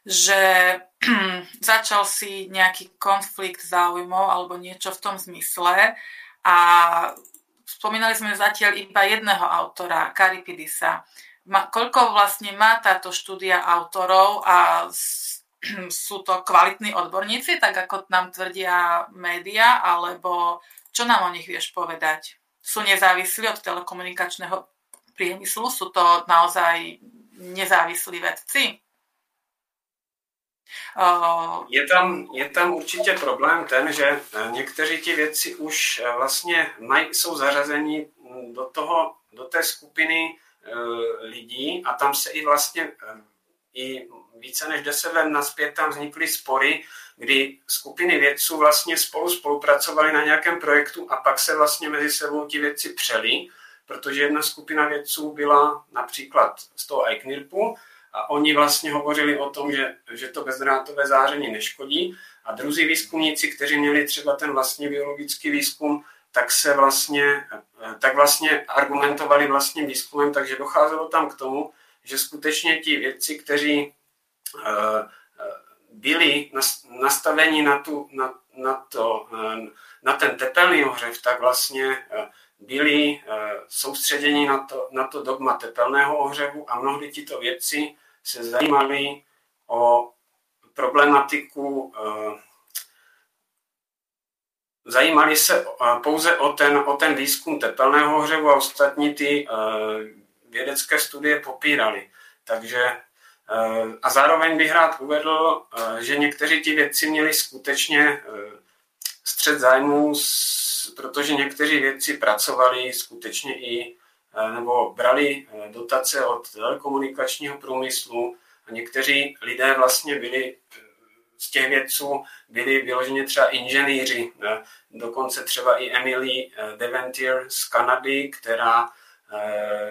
že začal si nejaký konflikt záujmov alebo niečo v tom zmysle a spomínali sme zatiaľ iba jedného autora, Karipidisa. Koľko vlastne má táto štúdia autorov a sú to kvalitní odborníci, tak ako nám tvrdia média, alebo čo nám o nich vieš povedať? Sú nezávislí od telekomunikačného priemyslu? Sú to naozaj nezávislí vedci? Je tam, je tam určitě problém ten, že eh, někteří ti věci už eh, vlastně maj, jsou zařazeni mm, do, toho, do té skupiny e, lidí a tam se i vlastně e, i více než deset let naspět tam vznikly spory, kdy skupiny vědců vlastně spolu spolupracovali na nějakém projektu a pak se vlastně mezi sebou ti vědci přeli, protože jedna skupina vědců byla například z toho ICNIRPu a oni vlastně hovořili o tom, že, že to bezdrátové záření neškodí. A druzí výzkumníci, kteří měli třeba ten vlastně biologický výzkum, tak se vlastně, tak vlastně argumentovali vlastním výzkumem, takže docházelo tam k tomu, že skutečně ti vědci, kteří eh, byli nastaveni na, tu, na, na, to, eh, na ten tepelný ohřev, tak vlastně eh, byli soustředěni na to, na to dogma tepelného ohřevu a mnohdy tito vědci se zajímali o problematiku, eh, zajímali se eh, pouze o ten, o ten výzkum tepelného ohřevu a ostatní ty eh, vědecké studie popírali. Takže a zároveň bych rád uvedl, že někteří ti vědci měli skutečně střed zájmů, protože někteří vědci pracovali skutečně i nebo brali dotace od telekomunikačního průmyslu a někteří lidé vlastně byli z těch vědců byli vyloženě třeba inženýři, dokonce třeba i Emily Deventier z Kanady, která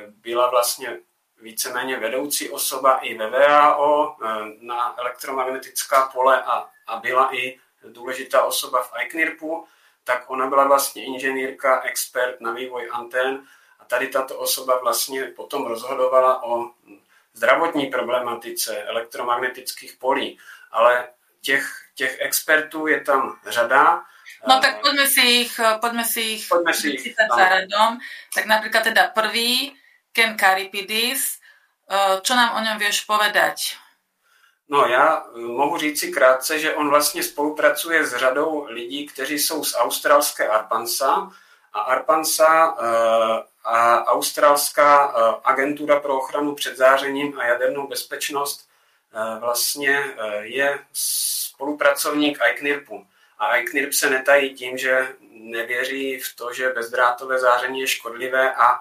byla vlastně víceméně vedoucí osoba i ve VAO na elektromagnetická pole a, a byla i důležitá osoba v ICNIRPu, tak ona byla vlastně inženýrka, expert na vývoj antén tady tato osoba vlastně potom rozhodovala o zdravotní problematice elektromagnetických polí, ale těch, těch expertů je tam řada. No tak poďme si ich, poďme si ich, poďme si ich za radom. Tak napríklad teda prvý, Ken Karipidis, eh, čo nám o ňom vieš povedať? No já eh, mohu říct si krátce, že on vlastně spolupracuje s řadou lidí, kteří jsou z australské Arpansa a Arpansa eh, a australská eh, agentura pro ochranu před zářením a jadernou bezpečnost eh, vlastně eh, je spolupracovník ICNIRPu. A ICNIRP se netají tím, že nevěří v to, že bezdrátové záření je škodlivé a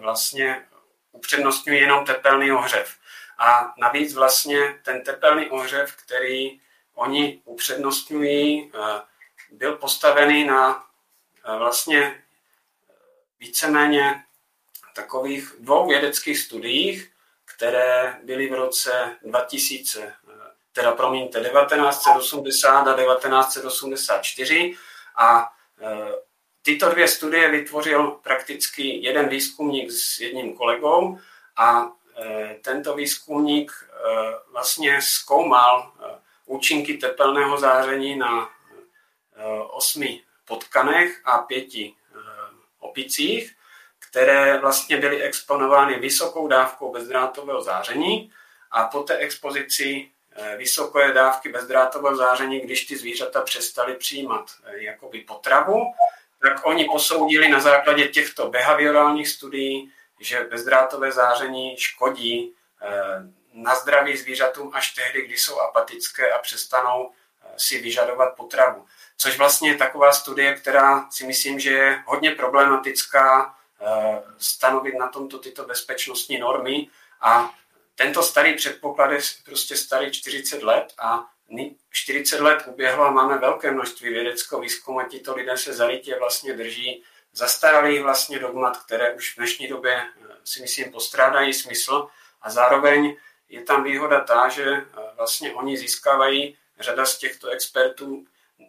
vlastně upřednostňuje jenom tepelný ohřev. A navíc vlastně ten tepelný ohřev, který oni upřednostňují, byl postavený na vlastně víceméně takových dvou vědeckých studiích, které byly v roce 2000, teda promiňte, 1980 a 1984 a e, tyto dvě studie vytvořil prakticky jeden výzkumník s jedním kolegou a e, tento výzkumník e, vlastně zkoumal účinky tepelného záření na osmi potkanech a pěti opicích, které vlastně byly exponovány vysokou dávkou bezdrátového záření a po té expozici vysoké dávky bezdrátového záření, když ty zvířata přestali přijímat eh, jakoby potravu, tak oni posoudili na základě těchto behaviorálních studií, že bezdrátové záření škodí eh, na zdraví zvířatům až tehdy, kdy jsou apatické a přestanou si vyžadovat potravu. Což vlastně je taková studie, která si myslím, že je hodně problematická stanovit na tomto tyto bezpečnostní normy a tento starý předpoklad je prostě starý 40 let a 40 let uběhlo a máme velké množství vědeckého výzkumu a tito lidé se zarytě vlastně drží zastaralých vlastně dogmat, které už v dnešní době eh, si myslím postrádají smysl. A zároveň je tam výhoda ta, že eh, vlastně oni získávají řada z těchto expertů,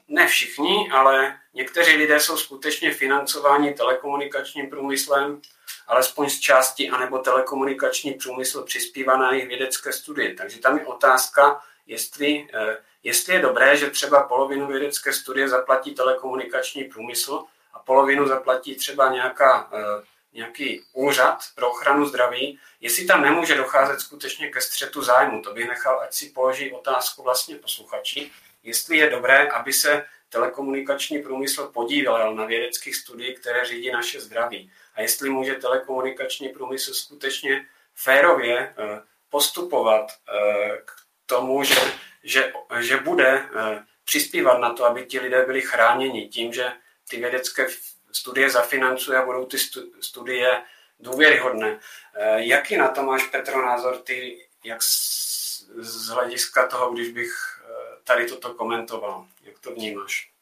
ne všichni, ale někteří lidé jsou skutečně financováni telekomunikačním průmyslem, alespoň z části, anebo telekomunikační průmysl přispívá na jejich vědecké studie. Takže tam je otázka, jestli, eh, jestli je dobré, že třeba polovinu vědecké studie zaplatí telekomunikační průmysl a polovinu zaplatí třeba nějaká, eh, nějaký úřad pro ochranu zdraví, jestli tam nemůže docházet skutečně ke střetu zájmu. To bych nechal, ať si položí otázku vlastně posluchači, jestli je dobré, aby se telekomunikační průmysl podíval na vědeckých studiích, které řídí naše zdraví. A jestli může telekomunikační průmysl skutečně férově eh, postupovat k tomu, že, že, že bude eh, přispívat na to, aby ti lidé byli chráněni tím, že ty vědecké studie zafinancuje a budou ty studie důvěryhodné. Eh, jaký na to máš, Petro, názor ty, jak z hlediska toho, když bych eh, tady toto komentoval? Jak to vnímáš?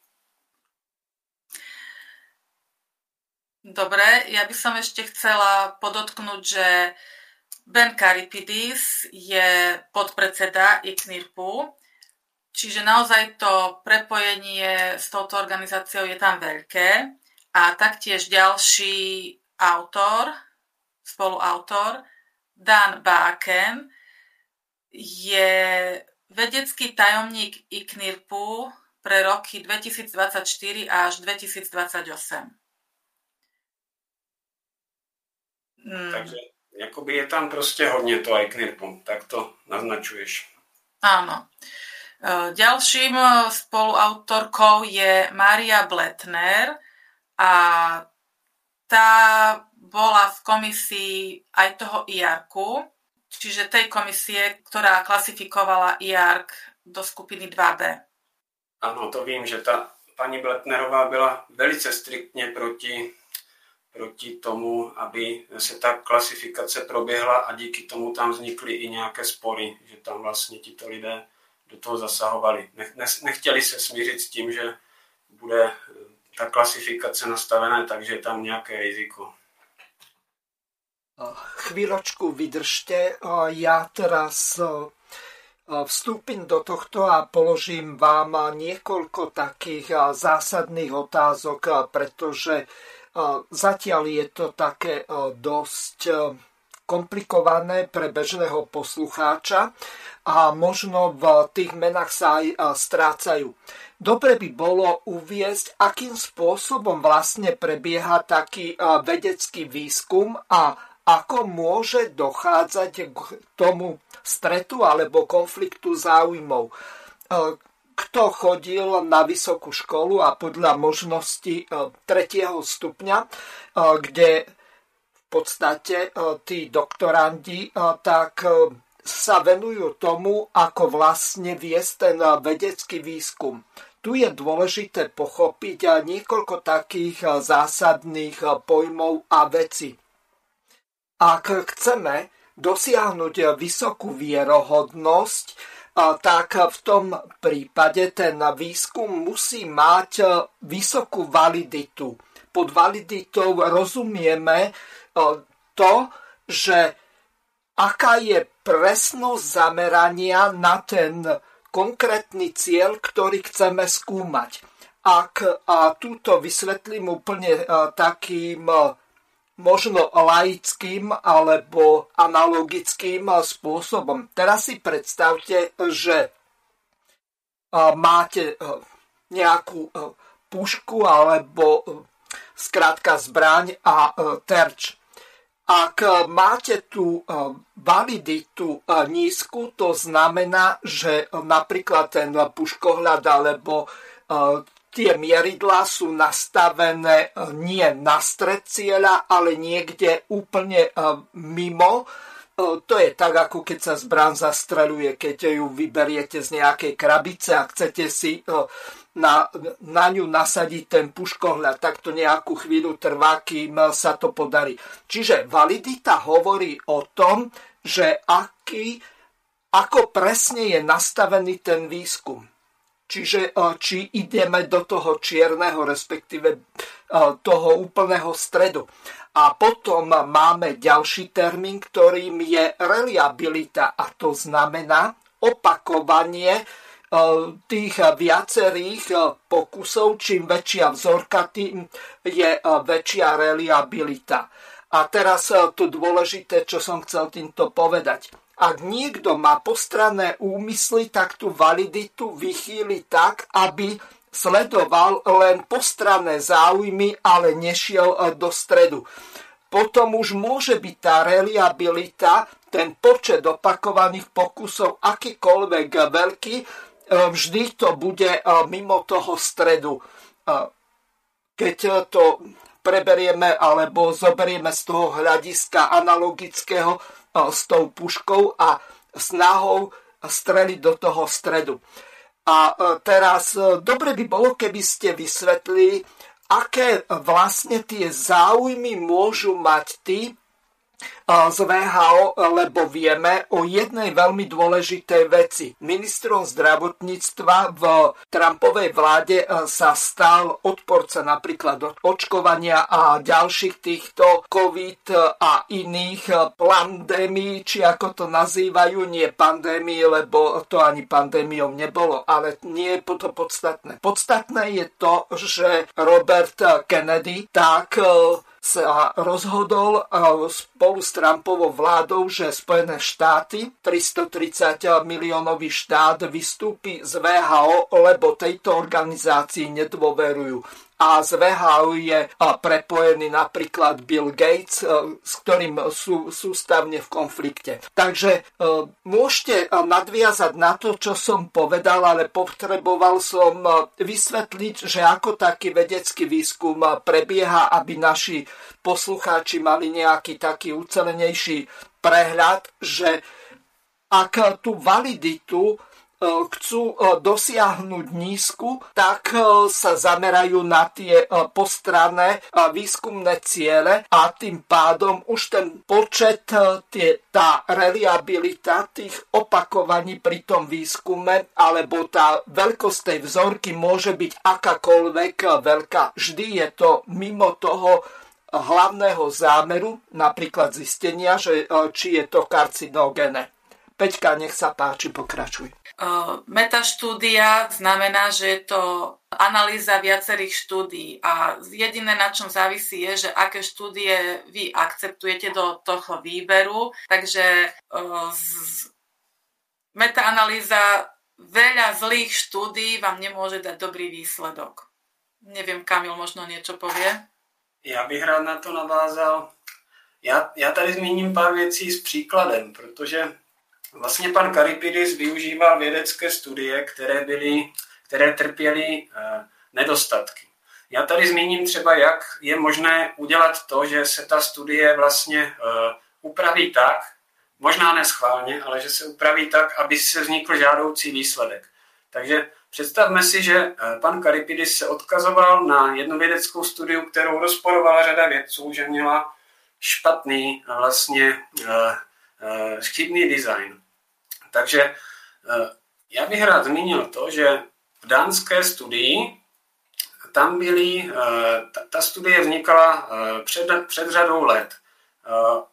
Dobre, ja by som ešte chcela podotknúť, že Ben Karipidis je podpredseda ICNIRPu, čiže naozaj to prepojenie s touto organizáciou je tam veľké. A taktiež ďalší autor, spoluautor, Dan Baken, je vedecký tajomník ICNIRPu pre roky 2024 až 2028. Hmm. Takže jakoby je tam prostě hodně to aj knirpu, tak to naznačuješ. Áno. E, ďalším e, spoluautorkou je Maria Bletner a tá bola v komisii aj toho IARKu, čiže tej komisie, ktorá klasifikovala IARK do skupiny 2B. Ano, to vím, že ta paní Bletnerová byla velice striktně proti proti tomu, aby se ta klasifikace proběhla a díky tomu tam vznikly i nějaké spory, že tam vlastně tito lidé do toho zasahovali. Nechtěli se smířit s tím, že bude eh, ta klasifikace nastavená, takže je tam nějaké riziko. Chvíľočku vydržte, ja teraz vstúpim do tohto a položím vám niekoľko takých zásadných otázok, pretože Zatiaľ je to také dosť komplikované pre bežného poslucháča a možno v tých menách sa aj strácajú. Dobre by bolo uviesť, akým spôsobom vlastne prebieha taký vedecký výskum a ako môže dochádzať k tomu stretu alebo konfliktu záujmov kto chodil na vysokú školu a podľa možnosti e, tretieho stupňa, e, kde v podstate e, tí doktorandi tak sa venujú tomu, ako vlastne viesť ten vedecký výskum. Tu je dôležité pochopiť niekoľko takých zásadných pojmov a veci. Ak chceme dosiahnuť vysokú vierohodnosť, tak v tom prípade ten výskum musí mať e, vysokú validitu. Pod validitou rozumieme e, to, že aká je presnosť zamerania na ten konkrétny cieľ, ktorý chceme skúmať. Ak a túto vysvetlím úplne e, takým možno laickým alebo analogickým spôsobom. Teraz si predstavte, že máte nejakú pušku alebo skrátka zbraň a terč. Ak máte tú validitu nízku, to znamená, že napríklad ten puškohľad alebo tie mieridlá sú nastavené e, nie na stred cieľa, ale niekde úplne e, mimo e, to je tak, ako keď sa zbrán zastreluje, keď ju vyberiete z nejakej krabice a chcete si na, na ňu nasadiť ten puškohľad, tak to nejakú chvíľu trvá, kým sa to podarí. Čiže validita hovorí o tom, že aký, ako presne je nastavený ten výskum. Čiže či ideme do toho čierneho, respektíve toho úplného stredu. A potom máme ďalší termín, ktorým je reliabilita a to znamená opakovanie e, tých viacerých e, pokusov, čím väčšia vzorka, tým je e, väčšia reliabilita. A teraz to dôležité, čo som chcel týmto povedať. Ak niekto má postranné úmysly, tak tú validitu vychýli tak, aby sledoval len postranné záujmy, ale nešiel e, do stredu. Potom už môže byť tá reliabilita, ten počet opakovaných pokusov, akýkoľvek veľký, e, vždy to bude e, mimo toho stredu. Keď to preberieme alebo zoberieme z toho hľadiska analogického s tou puškou a snahou streliť do toho stredu. A e, teraz e, dobre by bolo, keby ste vysvetli, aké vlastne tie záujmy môžu mať tí, z VHO, lebo vieme o jednej veľmi dôležitej veci. Ministrom zdravotníctva v Trumpovej vláde e, sa stal odporca napríklad od očkovania a ďalších týchto COVID a iných pandémií, či ako to nazývajú, nie pandémii, lebo to ani pandémiou nebolo, ale nie je to podstatné. Podstatné je to, že Robert Kennedy tak e, sa rozhodol spolu s Trumpovou vládou, že Spojené štáty, 330 miliónový štát, vystúpi z VHO, lebo tejto organizácii nedôverujú a z VHO je prepojený napríklad Bill Gates, s ktorým sú sústavne v konflikte. Takže e, môžete nadviazať na to, čo som povedal, ale potreboval som vysvetliť, že ako taký vedecký výskum prebieha, aby naši poslucháči mali nejaký taký ucelenejší prehľad, že ak tú validitu E, chcú e, dosiahnuť nízku, tak e, sa zamerajú na tie postranné výskumné ciele a tým pádom už ten počet, tie, tá reliabilita tých opakovaní pri tom výskume alebo tá veľkosť tej vzorky môže byť akákoľvek veľká. Vždy je to mimo toho hlavného zámeru, napríklad zistenia, že, či je to karcinogéne. Peťka, nech sa páči, pokračuj. Metaštúdia znamená, že je to analýza viacerých štúdií a jediné, na čom závisí, je, že aké štúdie vy akceptujete do toho výberu. Takže metaanalýza veľa zlých štúdií vám nemôže dať dobrý výsledok. Neviem, Kamil možno niečo povie. Já bych rád na to navázal. Já, já tady zmíním pár věcí s příkladem, protože Vlastně pan Karipidis využíval vědecké studie, které, byly, které trpěly eh, nedostatky. Já tady zmíním třeba, jak je možné udělat to, že se ta studie vlastně eh, upraví tak, možná neschválně, ale že se upraví tak, aby se vznikl žádoucí výsledek. Takže představme si, že eh, pan Karipidis se odkazoval na jednu vědeckou studiu, kterou rozporovala řada vědců, že měla špatný vlastně chybný design. Takže eh, já bych rád zmínil to, že v dánské studii tam byly, eh, ta, ta studie vznikala eh, před, před řadou let.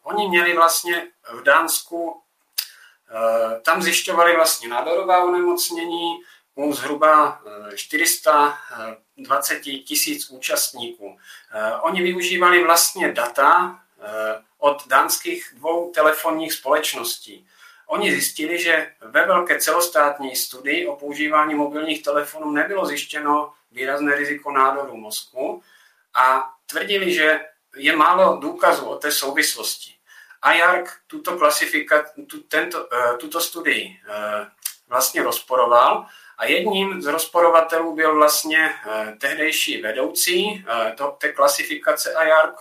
Oni měli vlastně v Dánsku, tam zjišťovali vlastně nádorová onemocnění u zhruba 420 tisíc účastníků. Oni využívali vlastně data od dánských dvou telefonních společností. Oni zjistili, že ve velké celostátní studii o používání mobilních telefonů nebylo zjištěno výrazné riziko nádoru mozku a tvrdili, že je málo důkazů o té souvislosti. IARC tuto, klasifika, tu, tento, uh, tuto studii uh, vlastně rozporoval a jedním z rozporovatelů byl vlastně tehdejší vedoucí to, té klasifikace IARC,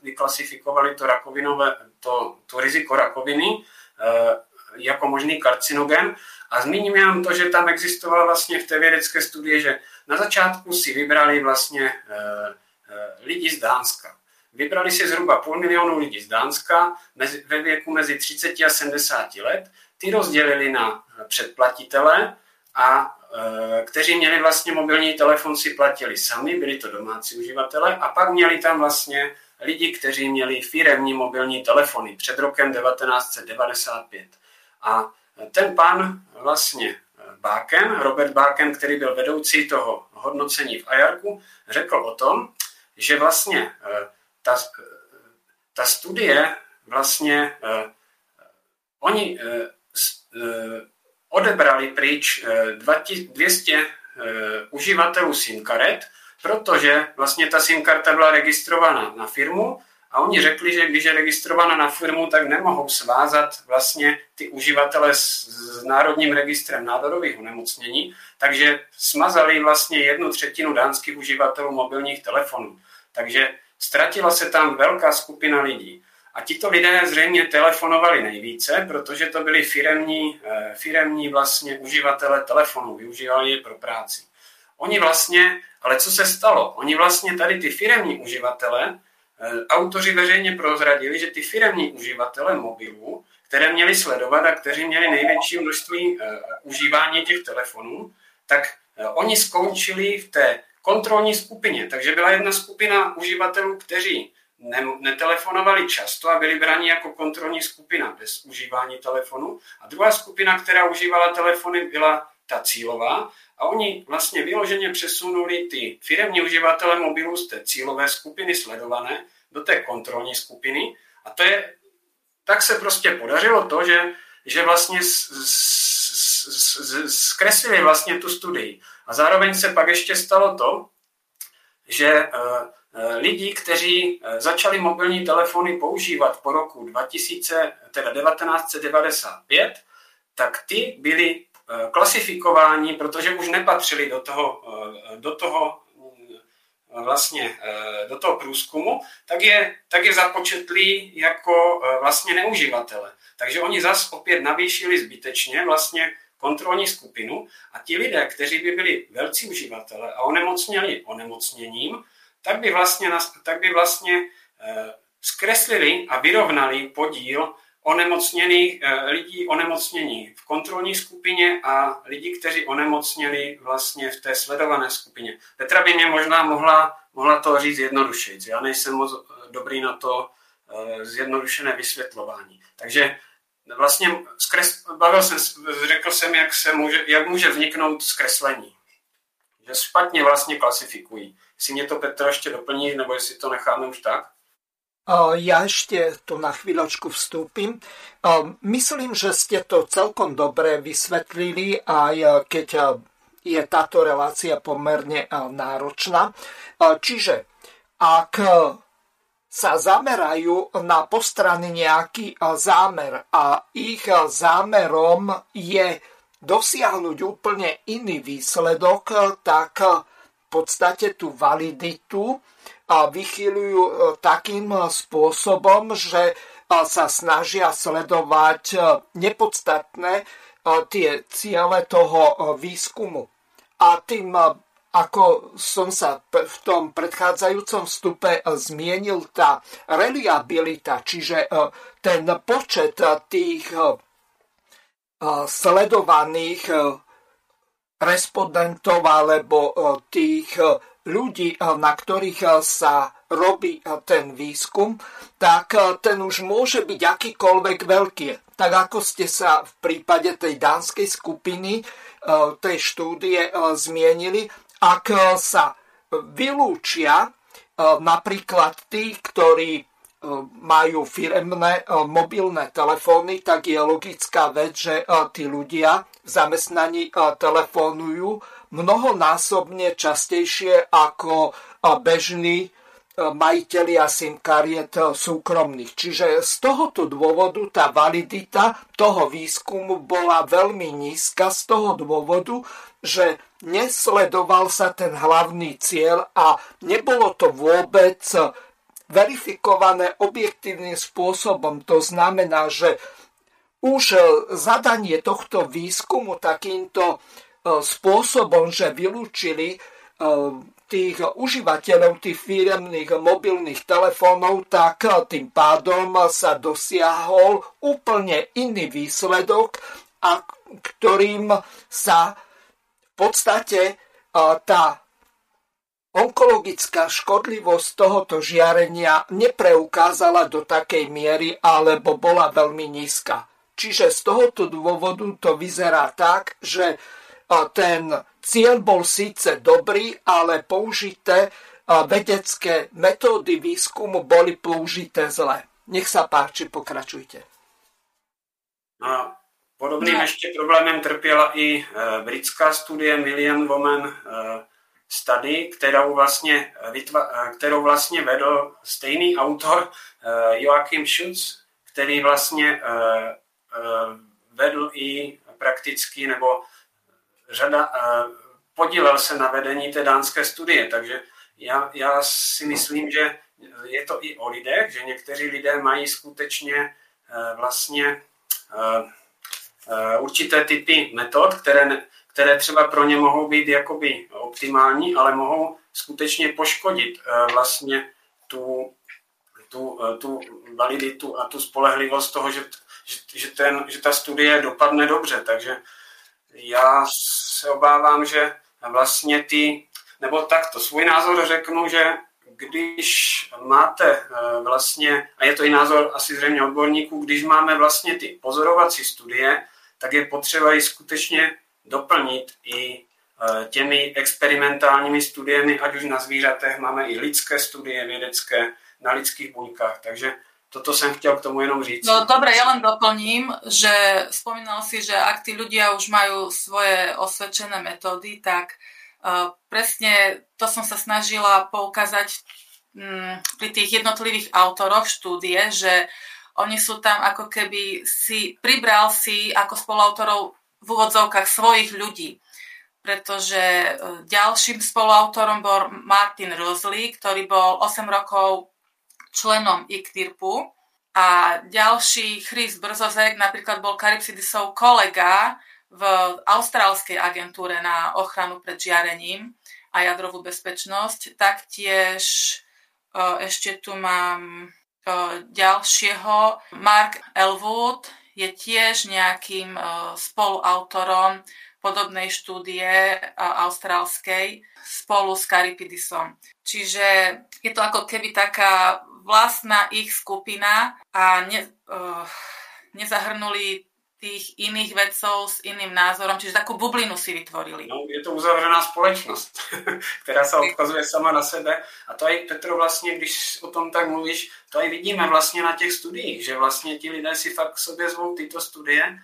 kdy klasifikovali to rakovinové, to, to riziko rakoviny jako možný karcinogen. A zmíním jenom to, že tam existovala vlastně v té vědecké studii, že na začátku si vybrali vlastně lidi z Dánska. Vybrali si zhruba půl milionu lidí z Dánska mezi, ve věku mezi 30 a 70 let. Ty rozdělili na předplatitele a kteří měli vlastně mobilní telefon, si platili sami, byli to domácí uživatelé a pak měli tam vlastně lidi, kteří měli firemní mobilní telefony před rokem 1995. A ten pan vlastně Báken, Robert Báken, který byl vedoucí toho hodnocení v Ajarku, řekl o tom, že vlastně e, ta, ta studie vlastně, uh, oni odebrali pryč uh, 200 uh, uživatelů SIM karet, protože vlastně ta SIM karta byla registrována na firmu a oni řekli, že když je registrována na firmu, tak nemohou svázat vlastně ty uživatele s, s Národním registrem nádorových onemocnění, takže smazali vlastně jednu třetinu dánských uživatelů mobilních telefonů. Takže Ztratila se tam velká skupina lidí. A tito lidé zřejmě telefonovali nejvíce, protože to byli firemní, eh, firemní vlastně uživatelé telefonů, využívali je pro práci. Oni vlastně, ale co se stalo? Oni vlastně tady ty firemní uživatelé, eh, autoři veřejně prozradili, že ty firemní uživatelé mobilů, které měli sledovat a kteří měli největší množství uh, užívání těch telefonů, tak uh, oni skončili v té kontrolní skupině. Takže byla jedna skupina uživatelů, kteří ne, netelefonovali často a byli bráni jako kontrolní skupina bez užívání telefonu. A druhá skupina, která užívala telefony, byla ta cílová a oni vlastně vyloženě přesunuli ty firemní uživatele mobilů z té cílové skupiny sledované do té kontrolní skupiny a to je, tak se prostě podařilo to, že, že vlastně zkreslili vlastně tu studii. A zároveň se pak ještě stalo to, že eh, eh, lidi, kteří eh, začali mobilní telefony používat po roku 2000, teda 1995, tak ty byli klasifikováni, protože už nepatřili do toho, do toho vlastně do toho průzkumu, tak je, tak je započetlí jako vlastně neuživatele. Takže oni zas opět navýšili zbytečně vlastně kontrolní skupinu a ti lidé, kteří by byli velcí uživatelé a onemocněli onemocněním, tak by vlastně, tak by vlastně eh, zkreslili a vyrovnali podíl onemocněných eh, lidí onemocnění v kontrolní skupině a lidí, kteří onemocněli vlastně v té sledované skupině. Petra by mě možná mohla, mohla to říct jednodušeji. Já nejsem moc eh, dobrý na to zjednodušené vysvětlování. Takže vlastně zkres, bavil jsem, řekl jsem, jak, se může, jak může vzniknout zkreslení. Že špatně vlastně klasifikují. Jestli mě to Petr ještě doplní, nebo jestli to necháme už tak? Ja ešte tu na chvíľočku vstúpim. Myslím, že ste to celkom dobre vysvetlili, aj keď je táto relácia pomerne náročná. Čiže ak sa zamerajú na postrany nejaký zámer a ich zámerom je dosiahnuť úplne iný výsledok, tak v podstate tú validitu vychyľujú e, takým spôsobom, že sa snažia sledovať e, nepodstatné e, tie ciele toho výskumu. A tým ako som sa v tom predchádzajúcom vstupe e, zmienil, tá reliabilita, čiže e, ten počet e, tých sledovaných respondentov alebo tých ľudí, na ktorých sa robí ten výskum, tak ten už môže byť akýkoľvek veľký. Tak ako ste sa v prípade tej dánskej skupiny tej štúdie zmienili, ak sa vylúčia napríklad tí, ktorí majú firemné mobilné telefóny, tak je logická vec, že tí ľudia v zamestnaní telefónujú mnohonásobne častejšie ako bežní majiteľia SIM kariet súkromných. Čiže z tohoto dôvodu tá validita toho výskumu bola veľmi nízka z toho dôvodu, že nesledoval sa ten hlavný cieľ a nebolo to vôbec verifikované objektívnym spôsobom. To znamená, že už zadanie tohto výskumu takýmto e, spôsobom, že vylúčili e, tých užívateľov tých firemných mobilných telefónov, tak tým pádom sa dosiahol úplne iný výsledok, a ktorým sa v podstate tá onkologická škodlivosť tohoto žiarenia nepreukázala do takej miery alebo bola veľmi nízka. Čiže z tohoto dôvodu to vyzerá tak, že ten cieľ bol síce dobrý, ale použité vedecké metódy výskumu boli použité zle. Nech sa páči, pokračujte. A podobným no. ešte problémem trpěla i e, britská studie Million Woman e, study, kterou vlastně, e, kterou vlastně vedl stejný autor Joachim Schutz, který vlastně vedl i prakticky nebo řada, podílel se na vedení té dánské studie, takže já, já si myslím, že je to i o lidech, že někteří lidé mají skutečně eh, vlastně eh, určité typy metod, které, které třeba pro ně mohou být jakoby optimální, ale mohou skutečně poškodit vlastně tu, tu, tu validitu a tu spolehlivost toho, že, že, že, ten, že ta studie dopadne dobře. Takže já se obávám, že vlastně ty, nebo takto, svůj názor řeknu, že když máte eh, vlastně, a je to i názor asi zřejmě odborníků, když máme vlastně ty pozorovací studie, tak je potřeba ji skutečně doplnit i eh, těmi experimentálními studiemi, ať už na zvířatech, máme i lidské studie vědecké na lidských buňkách. Takže toto som chcel k tomu jenom říct. No dobre, ja len doplním, že spomínal si, že ak tí ľudia už majú svoje osvedčené metódy, tak uh, presne to som sa snažila poukázať um, pri tých jednotlivých autoroch štúdie, že oni sú tam ako keby si pribral si ako spoluautorov v úvodzovkách svojich ľudí pretože e, ďalším spoluautorom bol Martin Rosley, ktorý bol 8 rokov členom IKTIRPu a ďalší Chris Brzozek napríklad bol Karipsidisov kolega v austrálskej agentúre na ochranu pred žiarením a jadrovú bezpečnosť. Taktiež ešte tu mám ďalšieho. Mark Elwood je tiež nejakým spoluautorom podobnej štúdie austrálskej spolu s Karipidisom. Čiže je to ako keby taká vlastná ich skupina a ne, uh, nezahrnuli tých iných vedcov s iným názorom, čiže takú bublinu si vytvorili. No, je to uzavřená společnost, která se odkazuje sama na sebe. A to i Petro vlastně, když o tom tak mluvíš, to i vidíme vlastně na těch studiích, že vlastně ti lidé si fakt sobě zvou tyto studie,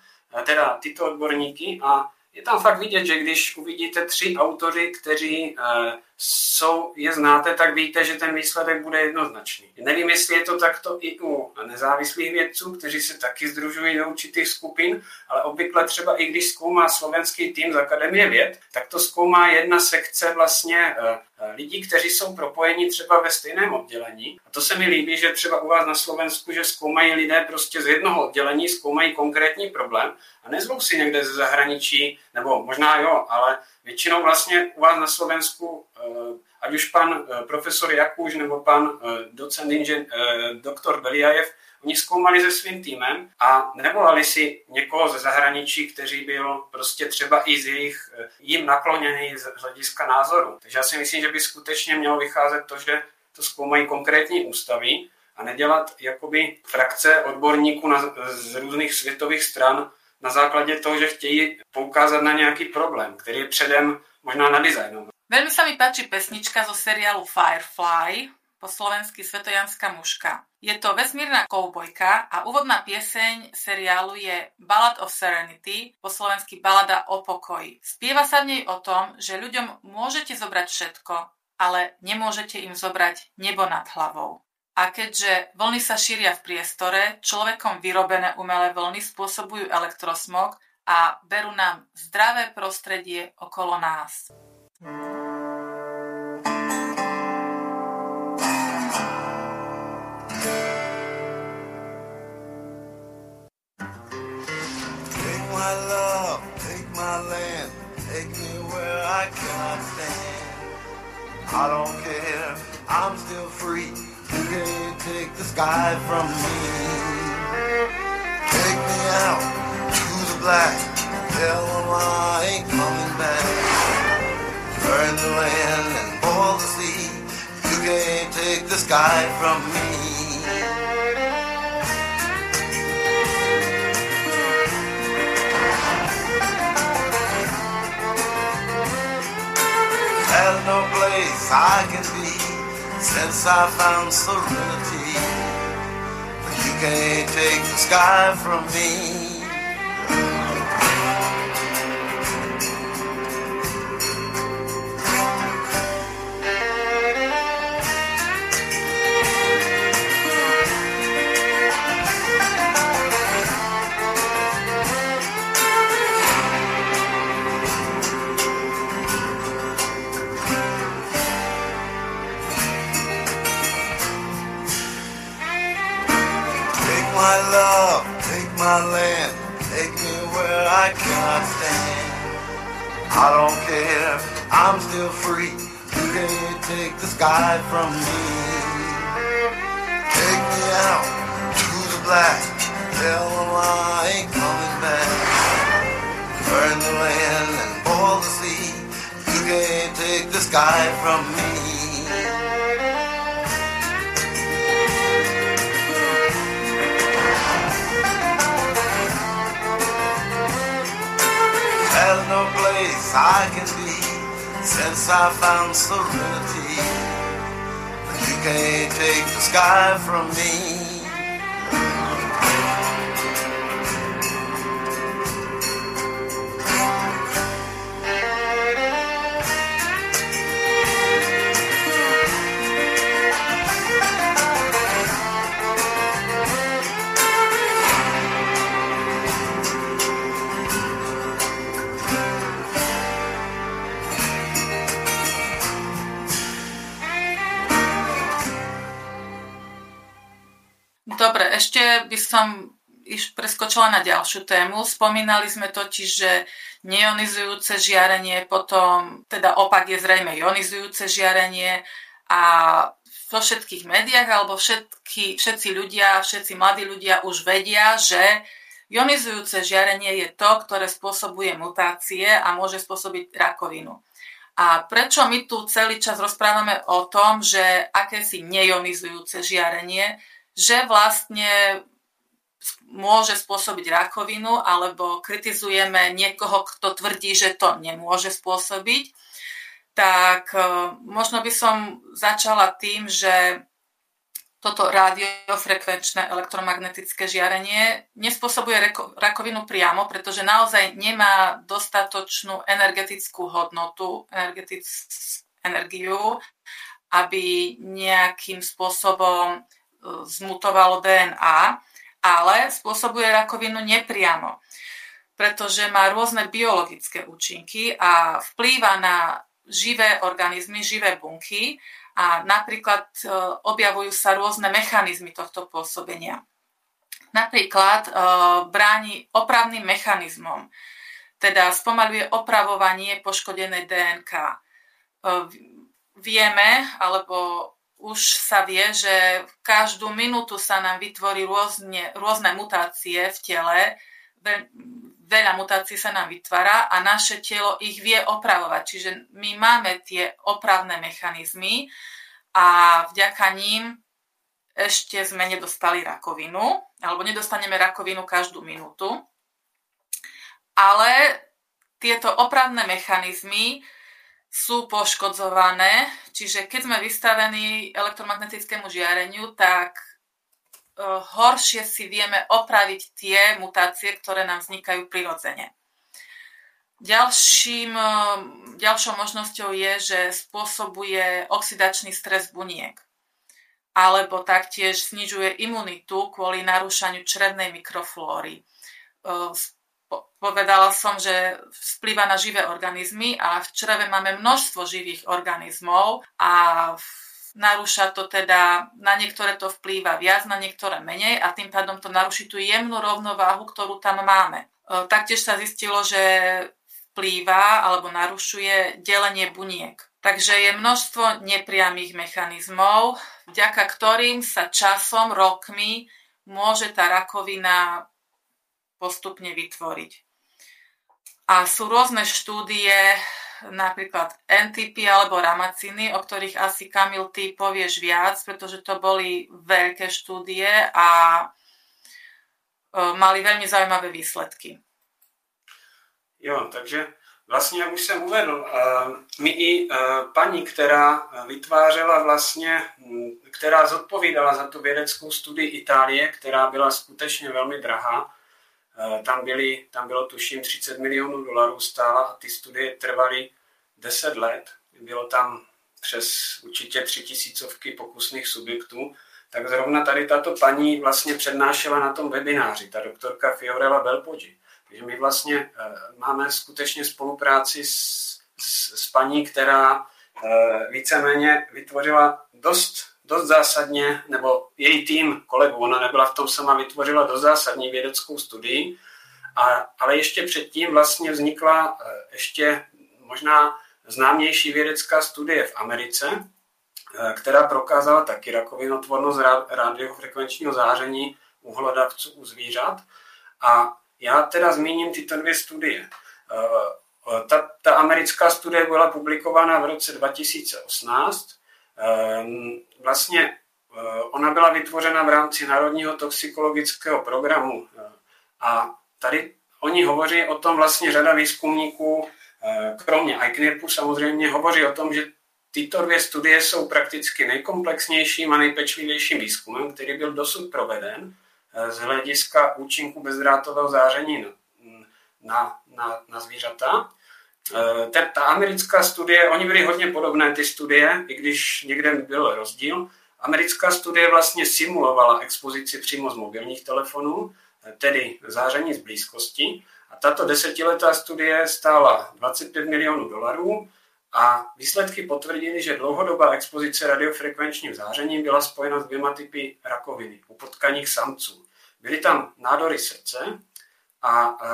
teda tyto odborníky a je tam fakt vidět, že když uvidíte tři autory, kteří uh, jsou, je znáte, tak víte, že ten výsledek bude jednoznačný. Nevím, jestli je to takto i u nezávislých vědců, kteří se taky združují do určitých skupin, ale obvykle třeba i když zkoumá slovenský tým z Akademie věd, tak to zkoumá jedna sekce vlastně uh, lidí, kteří jsou propojeni třeba ve stejném oddělení. A to se mi líbí, že třeba u vás na Slovensku, že zkoumají lidé prostě z jednoho oddělení, zkoumají konkrétní problém a nezvou si někde ze zahraničí, nebo možná jo, ale většinou vlastně u vás na Slovensku, eh, ať už pan eh, profesor Jakuš nebo pan eh, docent inžen, doktor Beliajev, oni zkoumali se svým týmem a nevolali si někoho ze zahraničí, který byl prostě třeba i z jejich, jim nakloněný z hlediska názoru. Takže já si myslím, že by skutečně mělo vycházet to, že to zkoumají konkrétní ústavy a nedělat jakoby frakce odborníků na, z různých světových stran na základě toho, že chtějí poukázat na nějaký problém, který je předem možná nadizajnovaný. Veľmi sa mi páči pesnička zo seriálu Firefly, po slovensky Svetojanská muška. Je to vesmírna koubojka a úvodná pieseň seriálu je Ballad of Serenity, po slovensky Balada o pokoji. Spieva sa v nej o tom, že ľuďom môžete zobrať všetko, ale nemôžete im zobrať nebo nad hlavou. A keďže vlny sa šíria v priestore, človekom vyrobené umelé vlny spôsobujú elektrosmog a berú nám zdravé prostredie okolo nás. Take my love, take my land, take me where I cannot stand. I don't care, I'm still free. Can't take the sky from me. Take me out to the black, tell them I ain't coming back. Burn the land and boil the sea. You can't take the sky from me. There's no place I can be since I found serenity. But you can't take the sky from me. I don't care, I'm still free. You can't take the sky from me. Take me out to the black, tell them I ain't coming back. Burn the land and boil the sea. You can't take the sky from me. Place I can be since I found serenity. But you can't take the sky from me. By som iš preskočila na ďalšiu tému. Spomínali sme totiž, že neionizujúce žiarenie, potom teda opak je zrejme ionizujúce žiarenie a vo všetkých médiách alebo všetky, všetci ľudia, všetci mladí ľudia už vedia, že ionizujúce žiarenie je to, ktoré spôsobuje mutácie a môže spôsobiť rakovinu. A prečo my tu celý čas rozprávame o tom, že akési neionizujúce žiarenie, že vlastne môže spôsobiť rakovinu, alebo kritizujeme niekoho, kto tvrdí, že to nemôže spôsobiť, tak e, možno by som začala tým, že toto radiofrekvenčné elektromagnetické žiarenie nespôsobuje rakovinu priamo, pretože naozaj nemá dostatočnú energetickú hodnotu, energiu, aby nejakým spôsobom zmutovalo DNA, ale spôsobuje rakovinu nepriamo, pretože má rôzne biologické účinky a vplýva na živé organizmy, živé bunky a napríklad e, objavujú sa rôzne mechanizmy tohto pôsobenia. Napríklad e, bráni opravným mechanizmom, teda spomaluje opravovanie poškodenej DNK. E, vieme, alebo už sa vie, že každú minútu sa nám vytvorí rôzne, rôzne mutácie v tele, veľa mutácií sa nám vytvára a naše telo ich vie opravovať. Čiže my máme tie opravné mechanizmy a vďaka ním ešte sme nedostali rakovinu, alebo nedostaneme rakovinu každú minútu. Ale tieto opravné mechanizmy sú poškodzované, čiže keď sme vystavení elektromagnetickému žiareniu, tak e, horšie si vieme opraviť tie mutácie, ktoré nám vznikajú prirodzene. Ďalším, ďalšou možnosťou je, že spôsobuje oxidačný stres buniek alebo taktiež znižuje imunitu kvôli narúšaniu črevnej mikroflóry. Povedala som, že vplýva na živé organizmy a v čreve máme množstvo živých organizmov a narúša to teda, na niektoré to vplýva viac, na niektoré menej a tým pádom to naruší tú jemnú rovnováhu, ktorú tam máme. Taktiež sa zistilo, že vplýva alebo narušuje delenie buniek. Takže je množstvo nepriamých mechanizmov, vďaka ktorým sa časom, rokmi môže tá rakovina postupne vytvoriť. A sú rôzne štúdie, napríklad NTP alebo ramaciny, o ktorých asi Kamil ty povieš viac, pretože to boli veľké štúdie a e, mali veľmi zaujímavé výsledky. Jo, takže vlastně, jak už jsem uvedl, eh, my i eh, paní, která vytvářela vlastně, která zodpovídala za tu vědeckou studii Itálie, která byla skutečně velmi drahá, tam, byly, tam bylo tuším 30 milionů dolarů stála a ty studie trvaly 10 let. Bylo tam přes určitě tři tisícovky pokusných subjektů, tak zrovna tady tato paní vlastně přednášela na tom webináři, ta doktorka Fiorella Belpoggi. Takže my vlastně eh, máme skutečně spolupráci s, s, s paní, která eh, víceméně vytvořila dost, dost zásadně, nebo její tým kolegů, ona nebyla v tom sama, vytvořila dost zásadní vědeckou studii, a, ale ještě předtím vlastně vznikla eh, ještě možná známější vědecká studie v Americe, která prokázala taky rakovinotvornost radiofrekvenčního záření u hlodavců u zvířat. A já teda zmíním tyto dvě studie. Eh, ta, ta americká studie byla publikována v roce 2018. Eh, vlastně eh, ona byla vytvořena v rámci Národního toxikologického programu a tady oni hovoří o tom vlastně řada výzkumníků, kromě ICNIRPu samozřejmě, hovoří o tom, že tyto dvě studie jsou prakticky nejkomplexnějším a nejpečlivějším výzkumem, který byl dosud proveden z hlediska účinku bezdrátového záření na, na, na zvířata. E, ta, americká studie, oni byly hodně podobné ty studie, i když někde byl rozdíl. Americká studie vlastně simulovala expozici přímo z mobilních telefonů, tedy záření z blízkosti. A tato desetiletá studie stála 25 milionů dolarů a výsledky potvrdily, že dlouhodobá expozice radiofrekvenčním zářením byla spojena s dvěma typy rakoviny u potkaních samců. Byly tam nádory srdce a e,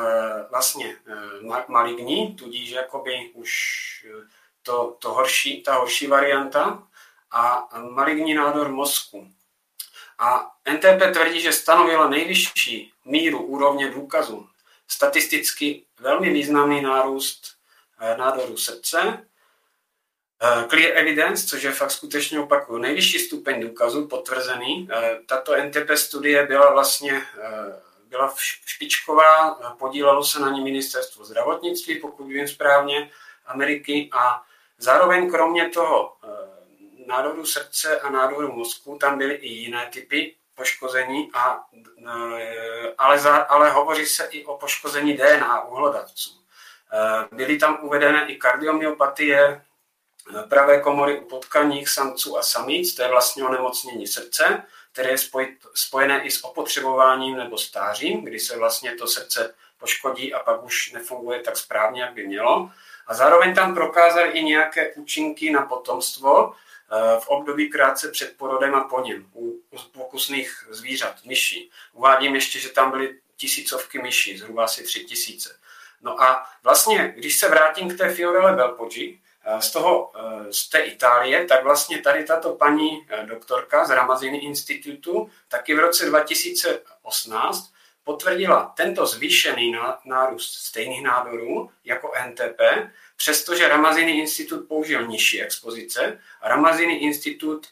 vlastně e, maligní, tudíž jakoby už e, to, to horší, ta horší varianta a maligní nádor mozku. A NTP tvrdí, že stanovila nejvyšší míru úrovně důkazu. Statisticky velmi významný nárůst nádoru srdce, clear evidence, což je fakt skutečně opakuju, nejvyšší stupeň důkazu potvrzený. Tato NTP studie byla vlastně byla špičková, podílelo se na ní ministerstvo zdravotnictví, pokud vím správně, Ameriky a zároveň kromě toho nádoru srdce a nádoru mozku tam byly i jiné typy poškození, a, ale, za, ale hovoří se i o poškození DNA u hlodavců. Byly tam uvedené i kardiomyopatie, pravé komory u potkaních samců a samic, to je vlastně onemocnění srdce, které je spojené i s opotřebováním nebo stářím, kdy se vlastně to srdce poškodí a pak už nefunguje tak správně, jak by mělo. A zároveň tam prokázali i nějaké účinky na potomstvo eh, v období krátce před porodem a po něm u, pokusných zvířat, myší. Uvádím ještě, že tam byly tisícovky myší, zhruba asi tři tisíce. No a vlastně, když se vrátím k té Fiorelle Belpoggi, z, toho, eh, z té Itálie, tak vlastně tady tato paní eh, doktorka z Ramaziny institutu taky v roce 2018 potvrdila tento zvýšený nárůst stejných nádorů jako NTP, přestože Ramaziny institut použil nižší expozice Ramaziny institut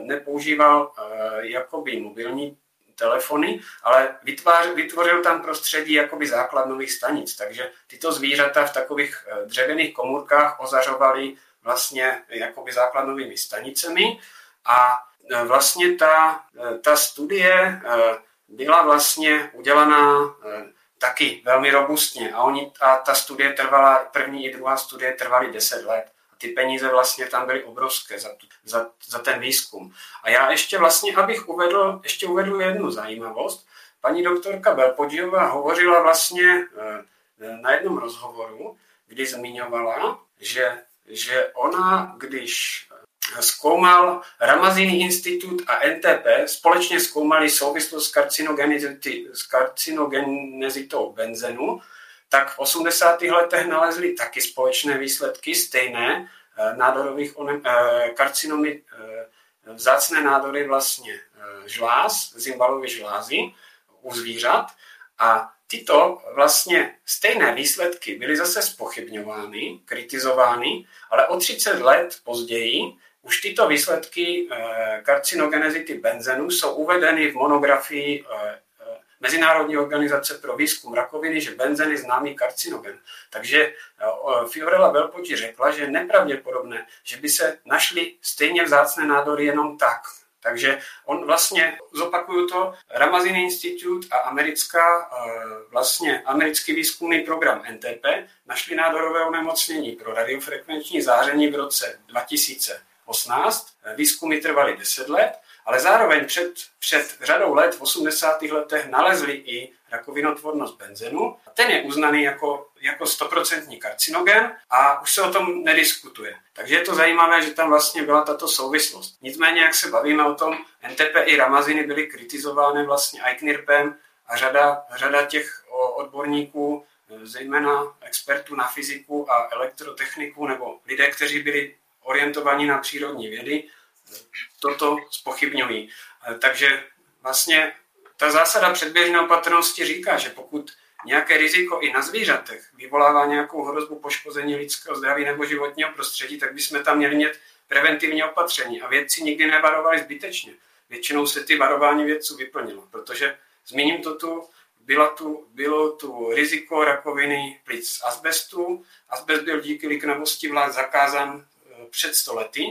nepoužíval jakoby mobilní telefony, ale vytvář, vytvořil tam prostředí jakoby základnových stanic, takže tyto zvířata v takových eh, dřevěných komůrkách ozařovaly vlastně jakoby základnovými stanicemi a eh, vlastně ta, eh, ta studie byla vlastně udělaná taky velmi robustně. A, oni, a ta studie trvala, první i druhá studie trvaly 10 let. Ty peníze vlastně tam byly obrovské za, tu, za, za ten výzkum. A já ještě vlastně, abych uvedl, ještě uvedl jednu zajímavost. Paní doktorka Belpodžijová hovořila vlastně na jednom rozhovoru, kdy zmiňovala, že, že ona, když zkoumal Ramazini institut a NTP, společně zkoumali souvislost s karcinogenezitou benzenu, tak v 80. letech nalezli taky společné výsledky, stejné eh, nádorových eh, karcinomy, eh, vzácné nádory vlastně žláz, zimbalovy žlázy u zvířat a tyto vlastně stejné výsledky byly zase spochybňovány, kritizovány, ale o 30 let později už tyto výsledky karcinogenezity benzenu jsou uvedeny v monografii Mezinárodní organizace pro výzkum rakoviny, že benzen je známý karcinogen. Takže Fiorella Belpoti řekla, že je nepravděpodobné, že by se našly stejně vzácné nádory jenom tak. Takže on vlastně, zopakuju to, Ramazin Institute a americká, vlastně americký výzkumný program NTP našli nádorové onemocnění pro radiofrekvenční záření v roce 2000 18, výzkumy trvaly 10 let, ale zároveň před, před řadou let, v 80. letech, nalezli i rakovinotvornost benzenu. Ten je uznaný jako, jako 100% karcinogen a už se o tom nediskutuje. Takže je to zajímavé, že tam vlastně byla tato souvislost. Nicméně, jak se bavíme o tom, NTP i ramaziny byly kritizovány vlastně ICNIRPem a řada, řada těch odborníků, zejména expertů na fyziku a elektrotechniku nebo lidé, kteří byli orientovaní na přírodní vědy, toto spochybňují. Takže vlastně ta zásada předběžné opatrnosti říká, že pokud nějaké riziko i na zvířatech vyvolává nějakou hrozbu poškození lidského zdraví nebo životního prostředí, tak bychom tam měli mít preventivní opatření. A vědci nikdy nevarovali zbytečně. Většinou se ty varování vědců vyplnilo, protože zmíním to tu, byla tu, bylo tu riziko rakoviny plic z asbestu. Asbest byl díky liknavosti vlád zakázán před stolety,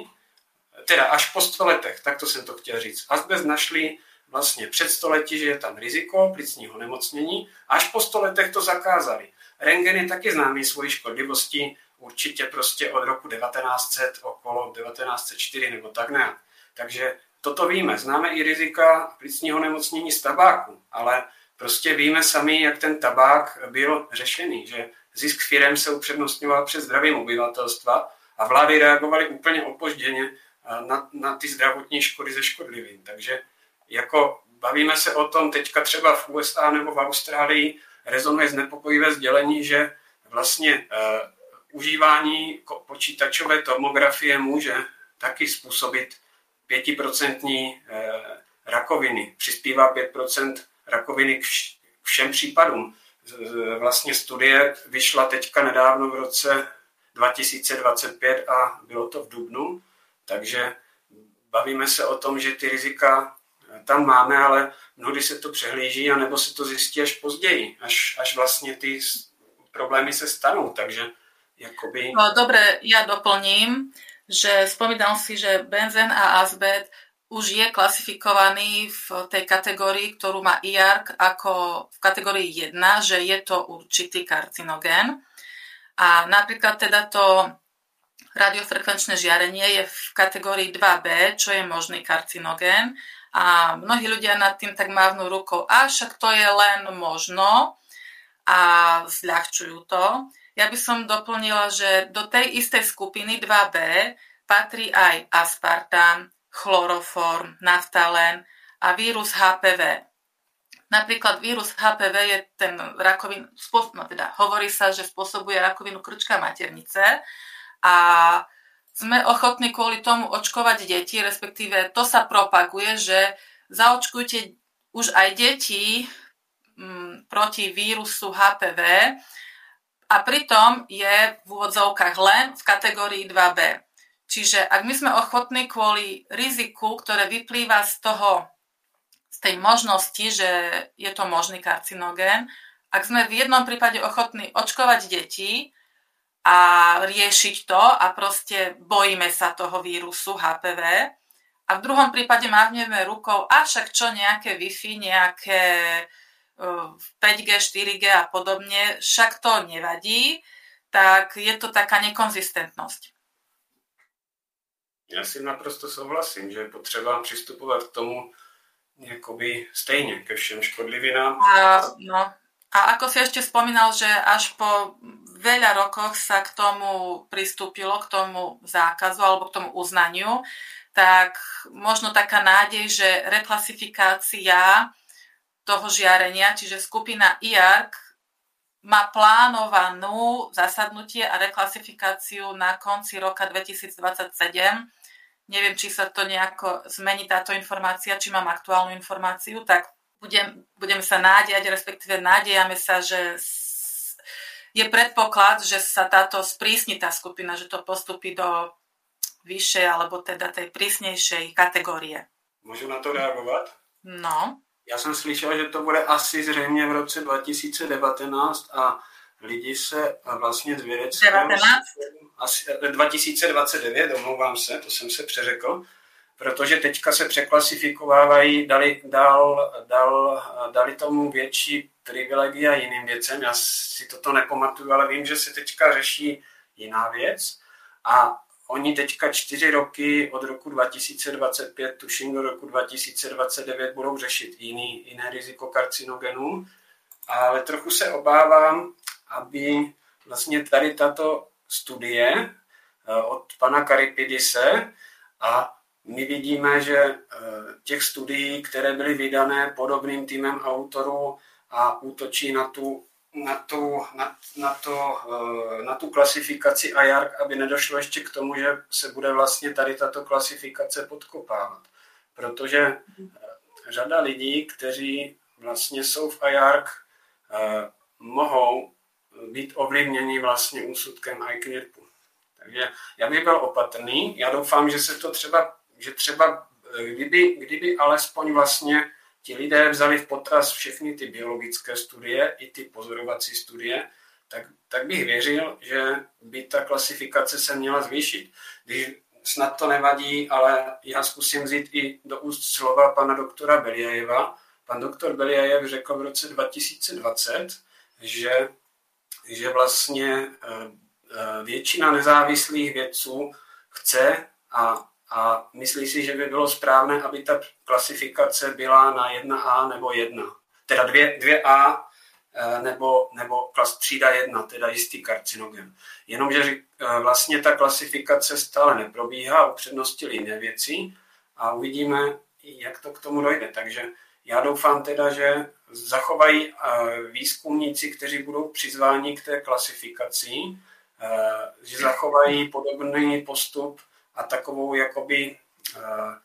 teda až po stoletech, tak to jsem to chtěl říct. Asbest našli vlastně před století, že je tam riziko plicního nemocnění, až po stoletech to zakázali. Rengen je taky známý svojí škodlivosti, určitě prostě od roku 1900, okolo 1904 nebo tak nějak. Takže toto víme. Známe i rizika plicního nemocnění z tabáku, ale prostě víme sami, jak ten tabák byl řešený, že zisk firem se upřednostňoval před zdravím obyvatelstva a vlády reagovaly úplně opožděně na, na ty zdravotní škody ze škodlivým. Takže jako bavíme se o tom teďka třeba v USA nebo v Austrálii, rezonuje znepokojivé sdělení, že vlastně uh, užívání počítačové tomografie může taky způsobit 5% uh, rakoviny. Přispívá 5% rakoviny k všem případům. Vlastně studie vyšla teďka nedávno v roce 2025 a bylo to v Dubnu, takže bavíme se o tom, že ty rizika tam máme, ale mnohdy se to přehlíží, anebo se to zjistí až později, až, až vlastně ty problémy se stanou, takže jakoby... No, dobre, ja doplním, že spomínal si, že benzen a azbet už je klasifikovaný v tej kategórii, ktorú má IARC ako v kategórii 1, že je to určitý karcinogén. A napríklad teda to radiofrekvenčné žiarenie je v kategórii 2B, čo je možný karcinogén. A mnohí ľudia nad tým tak mávnu rukou, a však to je len možno a zľahčujú to. Ja by som doplnila, že do tej istej skupiny 2B patrí aj aspartam, chloroform, naftalen a vírus HPV. Napríklad vírus HPV je ten rakovin, no teda hovorí sa, že spôsobuje rakovinu krčka maternice a sme ochotní kvôli tomu očkovať deti, respektíve to sa propaguje, že zaočkujte už aj deti mm, proti vírusu HPV a pritom je v úvodzovkách len v kategórii 2B. Čiže ak my sme ochotní kvôli riziku, ktoré vyplýva z toho tej možnosti, že je to možný karcinogén, ak sme v jednom prípade ochotní očkovať deti a riešiť to a proste bojíme sa toho vírusu HPV a v druhom prípade mávneme rukou, a však čo nejaké Wi-Fi, nejaké 5G, 4G a podobne, však to nevadí, tak je to taká nekonzistentnosť. Já si naprosto souhlasím, že je potřeba přistupovat k tomu jakoby stejně ke všem škodlivinám. A, no, a ako si ešte spomínal, že až po veľa rokoch sa k tomu pristúpilo, k tomu zákazu alebo k tomu uznaniu, tak možno taká nádej, že reklasifikácia toho žiarenia, čiže skupina IARC má plánovanú zasadnutie a reklasifikáciu na konci roka 2027 neviem, či sa to nejako zmení táto informácia, či mám aktuálnu informáciu, tak budem, budem sa nádejať, respektíve nádejame sa, že je predpoklad, že sa táto sprísni tá skupina, že to postupí do vyššej alebo teda tej prísnejšej kategórie. Můžu na to reagovat? No. Já jsem slyšel, že to bude asi zřejmě v roce 2019 a lidi se vlastně z vědeckého... 19? Asi 2029, omlouvám se, to jsem se přeřekl, protože teďka se překlasifikovávají, dali, dal, dal, dali tomu větší privilegia jiným věcem. Já si toto nepamatuju, ale vím, že se teďka řeší jiná věc a oni teďka čtyři roky od roku 2025, tuším do roku 2029, budou řešit jiný, jiné riziko karcinogenů, ale trochu se obávám, aby vlastně tady tato studie eh, od pana Karipidise a my vidíme, že eh, těch studií, které byly vydané podobným týmem autorů a útočí na tu, na tu, na, na to, eh, na tu klasifikaci IARC, aby nedošlo ještě k tomu, že se bude vlastně tady tato klasifikace podkopávat. Protože řada lidí, kteří vlastně jsou v IARC, mohou být ovlivněni vlastně úsudkem ICNIRPu. Takže já bych byl opatrný. Já doufám, že se to třeba, že třeba eh, kdyby, kdyby alespoň vlastně ti lidé vzali v potaz všechny ty biologické studie i ty pozorovací studie, tak, tak bych věřil, že by ta klasifikace se měla zvýšit. Když snad to nevadí, ale já zkusím vzít i do úst slova pana doktora Beliajeva. Pan doktor Beliajev řekl v roce 2020, že že vlastně eh, eh, většina nezávislých vědců chce a, a myslí si, že by bylo správné, aby ta klasifikace byla na 1A nebo 1. Teda 2, 2A eh, nebo, nebo klas třída 1, teda jistý karcinogen. Jenomže vlastně ta klasifikace stále neprobíhá, upřednostili jiné věci a uvidíme, jak to k tomu dojde. Takže já doufám teda, že zachovají eh, výzkumníci, kteří budou přizváni k té klasifikaci, eh, že zachovají podobný postup a takovou jakoby, eh,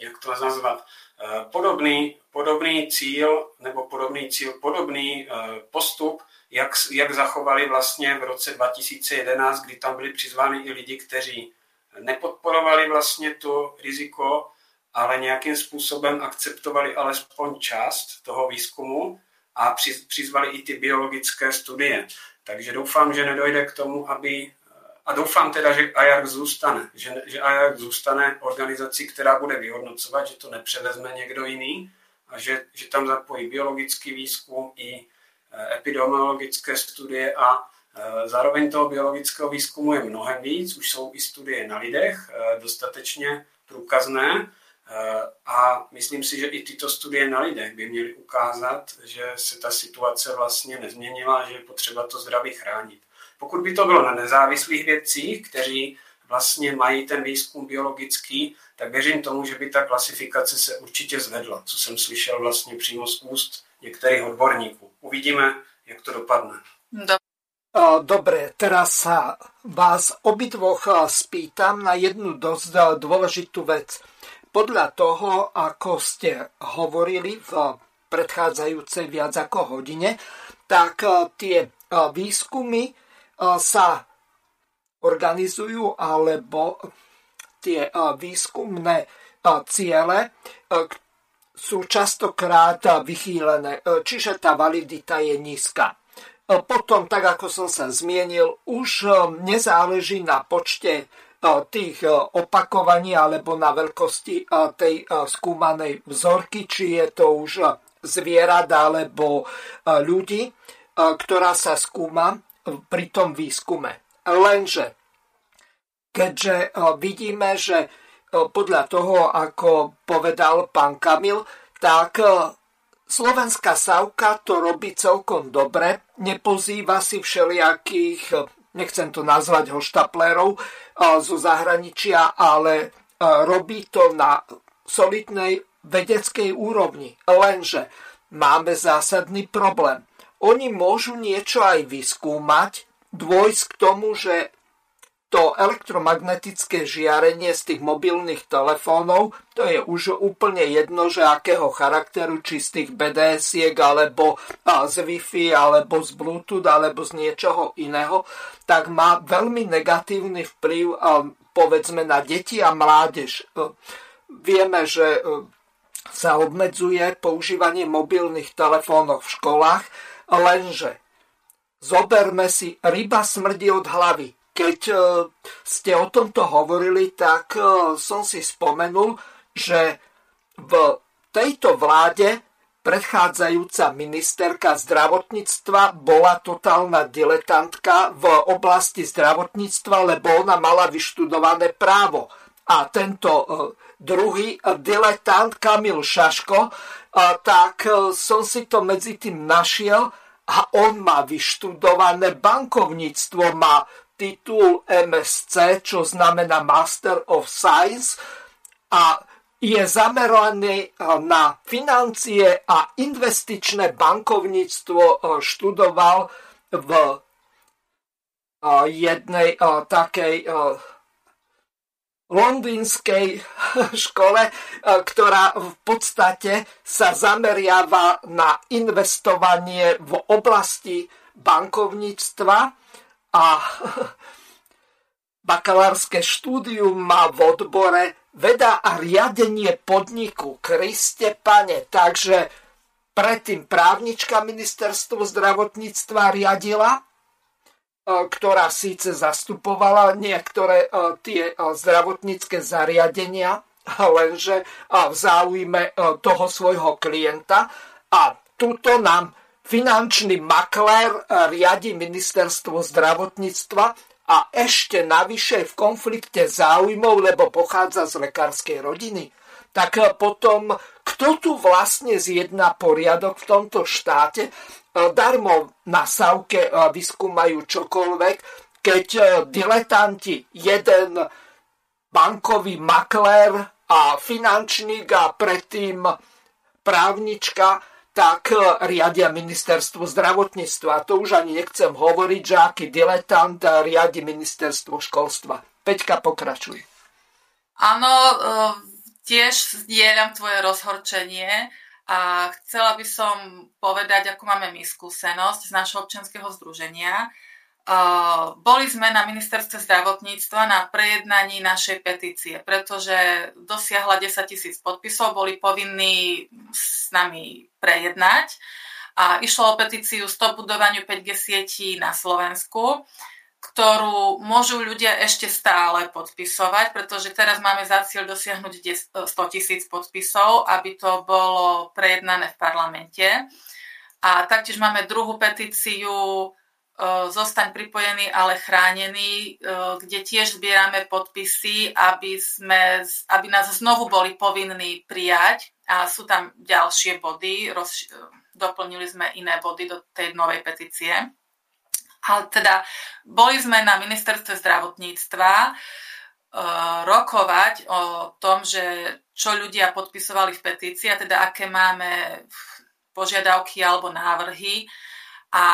jak to nazvat, podobný, podobný cíl nebo podobný cíl, podobný postup, jak, jak zachovali vlastně v roce 2011, kdy tam byli přizváni i lidi, kteří nepodporovali vlastně to riziko ale nějakým způsobem akceptovali alespoň část toho výzkumu a přizvali i ty biologické studie. Takže doufám, že nedojde k tomu, aby a doufám teda, že IARC zůstane, že, že IARC zůstane organizací, která bude vyhodnocovat, že to nepřevezme někdo jiný a že, že tam zapojí biologický výzkum i e, epidemiologické studie a e, zároveň toho biologického výzkumu je mnohem víc, už jsou i studie na lidech e, dostatečně průkazné Eh, a myslím si, že i tyto studie na lidech by měly ukázat, že se ta situace vlastně nezměnila, že je potřeba to zdraví chránit. Pokud by to bylo na nezávislých vědcích, kteří vlastně mají ten výzkum biologický, tak věřím tomu, že by ta klasifikace se určitě zvedla, co jsem slyšel vlastně přímo z úst některých odborníků. Uvidíme, jak to dopadne. Dobre, teraz sa vás obidvoch spýtam na jednu dosť dôležitú vec podľa toho, ako ste hovorili v predchádzajúcej viac ako hodine, tak tie výskumy sa organizujú alebo tie výskumné ciele sú častokrát vychýlené, čiže tá validita je nízka. Potom, tak ako som sa zmienil, už nezáleží na počte tých opakovaní alebo na veľkosti tej skúmanej vzorky, či je to už zvierat alebo ľudí, ktorá sa skúma pri tom výskume. Lenže, keďže vidíme, že podľa toho, ako povedal pán Kamil, tak Slovenská sávka to robí celkom dobre, nepozýva si všelijakých, nechcem to nazvať hoštaplerov zo zahraničia, ale robí to na solidnej vedeckej úrovni. Lenže máme zásadný problém. Oni môžu niečo aj vyskúmať, dôjsť k tomu, že to elektromagnetické žiarenie z tých mobilných telefónov, to je už úplne jedno, že akého charakteru, či z tých BDS-iek, alebo z Wi-Fi, alebo z Bluetooth, alebo z niečoho iného, tak má veľmi negatívny vplyv, povedzme, na deti a mládež. Vieme, že sa obmedzuje používanie mobilných telefónov v školách, lenže zoberme si, ryba smrdí od hlavy keď e, ste o tomto hovorili, tak e, som si spomenul, že v tejto vláde predchádzajúca ministerka zdravotníctva bola totálna diletantka v oblasti zdravotníctva, lebo ona mala vyštudované právo. A tento e, druhý diletant Kamil Šaško, tak som si to medzi tým našiel a on má vyštudované bankovníctvo, má titul MSc, čo znamená Master of Science a je zameraný eh, na financie a investičné bankovníctvo. Eh, študoval v jednej takej londýnskej škole, ktorá v podstate sa zameriava na investovanie v oblasti bankovníctva a bakalárske štúdium má v odbore veda a riadenie podniku. Kriste pane, takže predtým právnička ministerstvo zdravotníctva riadila, e, ktorá síce zastupovala niektoré e, tie e, zdravotnícke zariadenia, lenže v záujme toho svojho klienta. A tuto nám finančný maklér riadi ministerstvo zdravotníctva a ešte navyše v konflikte záujmov, lebo pochádza z lekárskej rodiny, tak eh, potom kto tu vlastne zjedná poriadok v tomto štáte? Eh, darmo na sávke vyskúmajú čokoľvek, keď diletanti, jeden bankový maklér a finančník a predtým právnička tak riadia ministerstvo zdravotníctva. To už ani nechcem hovoriť, že aký diletant riadi ministerstvo školstva. Peťka, pokračuj. Áno, tiež zdieľam tvoje rozhorčenie a chcela by som povedať, ako máme my skúsenosť z našho občianského združenia. Boli sme na ministerstve zdravotníctva na prejednaní našej petície, pretože dosiahla 10 tisíc podpisov, boli povinní s nami prejednať a išlo o petíciu Stop budovaniu 5G sietí na Slovensku, ktorú môžu ľudia ešte stále podpisovať, pretože teraz máme za cieľ dosiahnuť 100 tisíc podpisov, aby to bolo prejednané v parlamente. A taktiež máme druhú petíciu zostaň pripojený, ale chránený, kde tiež zbierame podpisy, aby, sme, aby nás znovu boli povinní prijať a sú tam ďalšie body, roz, doplnili sme iné body do tej novej petície. Ale teda boli sme na ministerstve zdravotníctva rokovať o tom, že čo ľudia podpisovali v petícii, a teda aké máme požiadavky alebo návrhy. A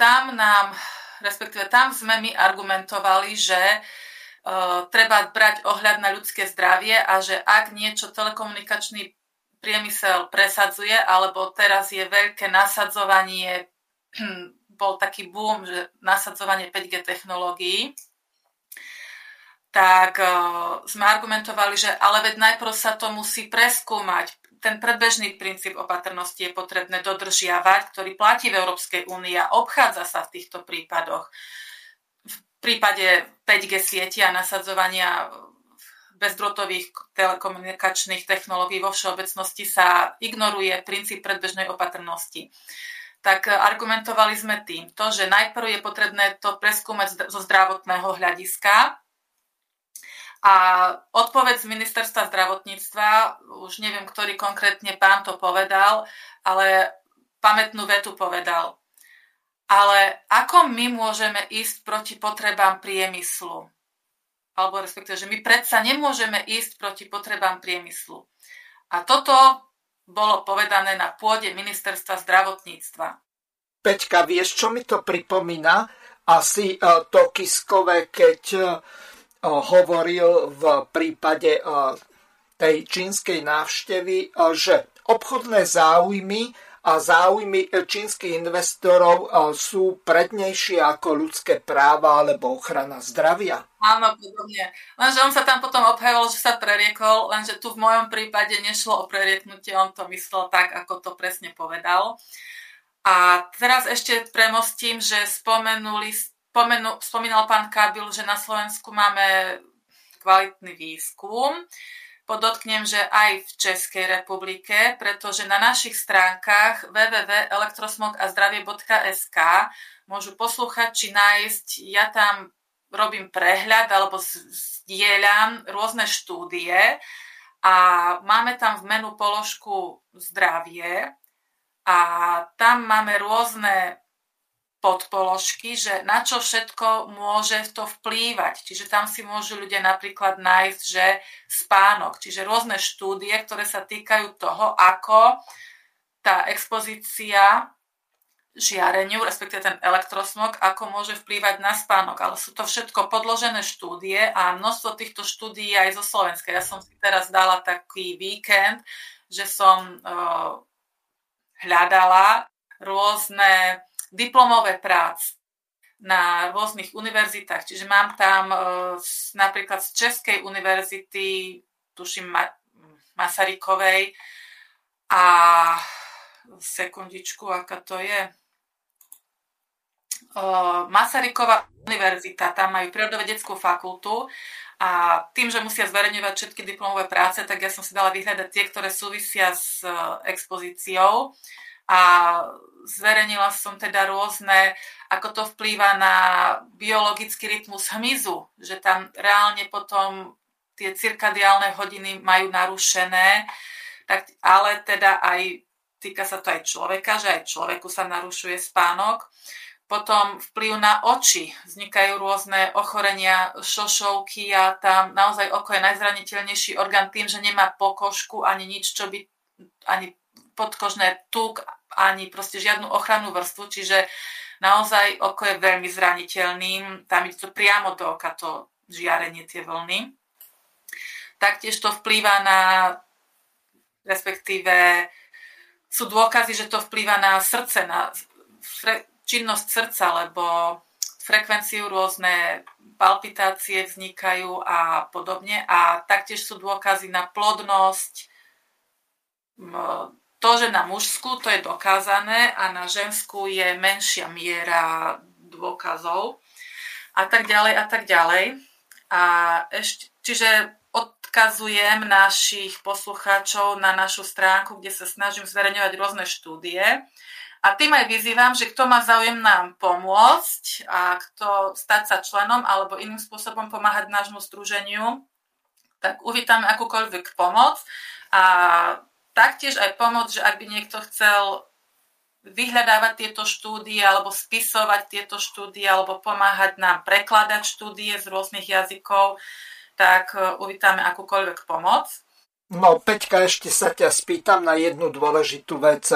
tam nám, respektíve tam sme my argumentovali, že uh, treba brať ohľad na ľudské zdravie a že ak niečo telekomunikačný priemysel presadzuje, alebo teraz je veľké nasadzovanie, bol taký boom, že nasadzovanie 5G technológií, tak uh, sme argumentovali, že ale veď najprv sa to musí preskúmať, ten predbežný princíp opatrnosti je potrebné dodržiavať, ktorý platí v Európskej únii a obchádza sa v týchto prípadoch. V prípade 5G sieti a nasadzovania bezdrotových telekomunikačných technológií vo všeobecnosti sa ignoruje princíp predbežnej opatrnosti. Tak argumentovali sme týmto, že najprv je potrebné to preskúmať zo zdravotného hľadiska, a odpoveď z ministerstva zdravotníctva, už neviem, ktorý konkrétne pán to povedal, ale pamätnú vetu povedal. Ale ako my môžeme ísť proti potrebám priemyslu? Alebo respektíve, že my predsa nemôžeme ísť proti potrebám priemyslu. A toto bolo povedané na pôde ministerstva zdravotníctva. Peťka, vieš, čo mi to pripomína? Asi uh, to Kiskové, keď uh, hovoril v prípade tej čínskej návštevy, že obchodné záujmy a záujmy čínskych investorov sú prednejšie ako ľudské práva alebo ochrana zdravia. Áno, podobne. Lenže on sa tam potom obhajoval, že sa preriekol, lenže tu v mojom prípade nešlo o prerieknutie, on to myslel tak, ako to presne povedal. A teraz ešte premostím, že spomenuli Spomenu, spomínal pán Kabil, že na Slovensku máme kvalitný výskum. Podotknem, že aj v Českej republike, pretože na našich stránkach www.elektrosmogazdravie.sk môžu či nájsť, ja tam robím prehľad alebo zdieľam rôzne štúdie a máme tam v menu položku zdravie a tam máme rôzne podpoložky, že na čo všetko môže to vplývať. Čiže tam si môžu ľudia napríklad nájsť, že spánok, čiže rôzne štúdie, ktoré sa týkajú toho, ako tá expozícia žiareniu, respektíve ten elektrosmog, ako môže vplývať na spánok. Ale sú to všetko podložené štúdie a množstvo týchto štúdií aj zo Slovenska. Ja som si teraz dala taký víkend, že som uh, hľadala rôzne diplomové prác na rôznych univerzitách. Čiže mám tam e, napríklad z Českej univerzity, tuším Ma- Masarykovej a sekundičku, aká to je. E, Masaryková univerzita, tam majú prírodovedeckú fakultu a tým, že musia zverejňovať všetky diplomové práce, tak ja som si dala vyhľadať tie, ktoré súvisia s e, expozíciou a zverejnila som teda rôzne, ako to vplýva na biologický rytmus hmyzu, že tam reálne potom tie cirkadiálne hodiny majú narušené, tak, ale teda aj týka sa to aj človeka, že aj človeku sa narušuje spánok. Potom vplyv na oči. Vznikajú rôzne ochorenia šošovky a tam naozaj oko je najzraniteľnejší orgán tým, že nemá pokožku ani nič, čo by ani podkožné tuk, ani proste žiadnu ochrannú vrstvu, čiže naozaj oko je veľmi zraniteľným, tam ide to priamo do oka, to žiarenie, tie vlny. Taktiež to vplýva na, respektíve sú dôkazy, že to vplýva na srdce, na činnosť srdca, lebo frekvenciu rôzne palpitácie vznikajú a podobne. A taktiež sú dôkazy na plodnosť, to, že na mužskú to je dokázané a na ženskú je menšia miera dôkazov a tak ďalej a tak ďalej. A ešte, čiže odkazujem našich poslucháčov na našu stránku, kde sa snažím zverejňovať rôzne štúdie. A tým aj vyzývam, že kto má záujem nám pomôcť a kto stať sa členom alebo iným spôsobom pomáhať nášmu združeniu, tak uvítame akúkoľvek pomoc. A taktiež aj pomoc, že ak by niekto chcel vyhľadávať tieto štúdie alebo spisovať tieto štúdie alebo pomáhať nám prekladať štúdie z rôznych jazykov, tak e, uvítame akúkoľvek pomoc. No, Peťka, ešte sa ťa spýtam na jednu dôležitú vec.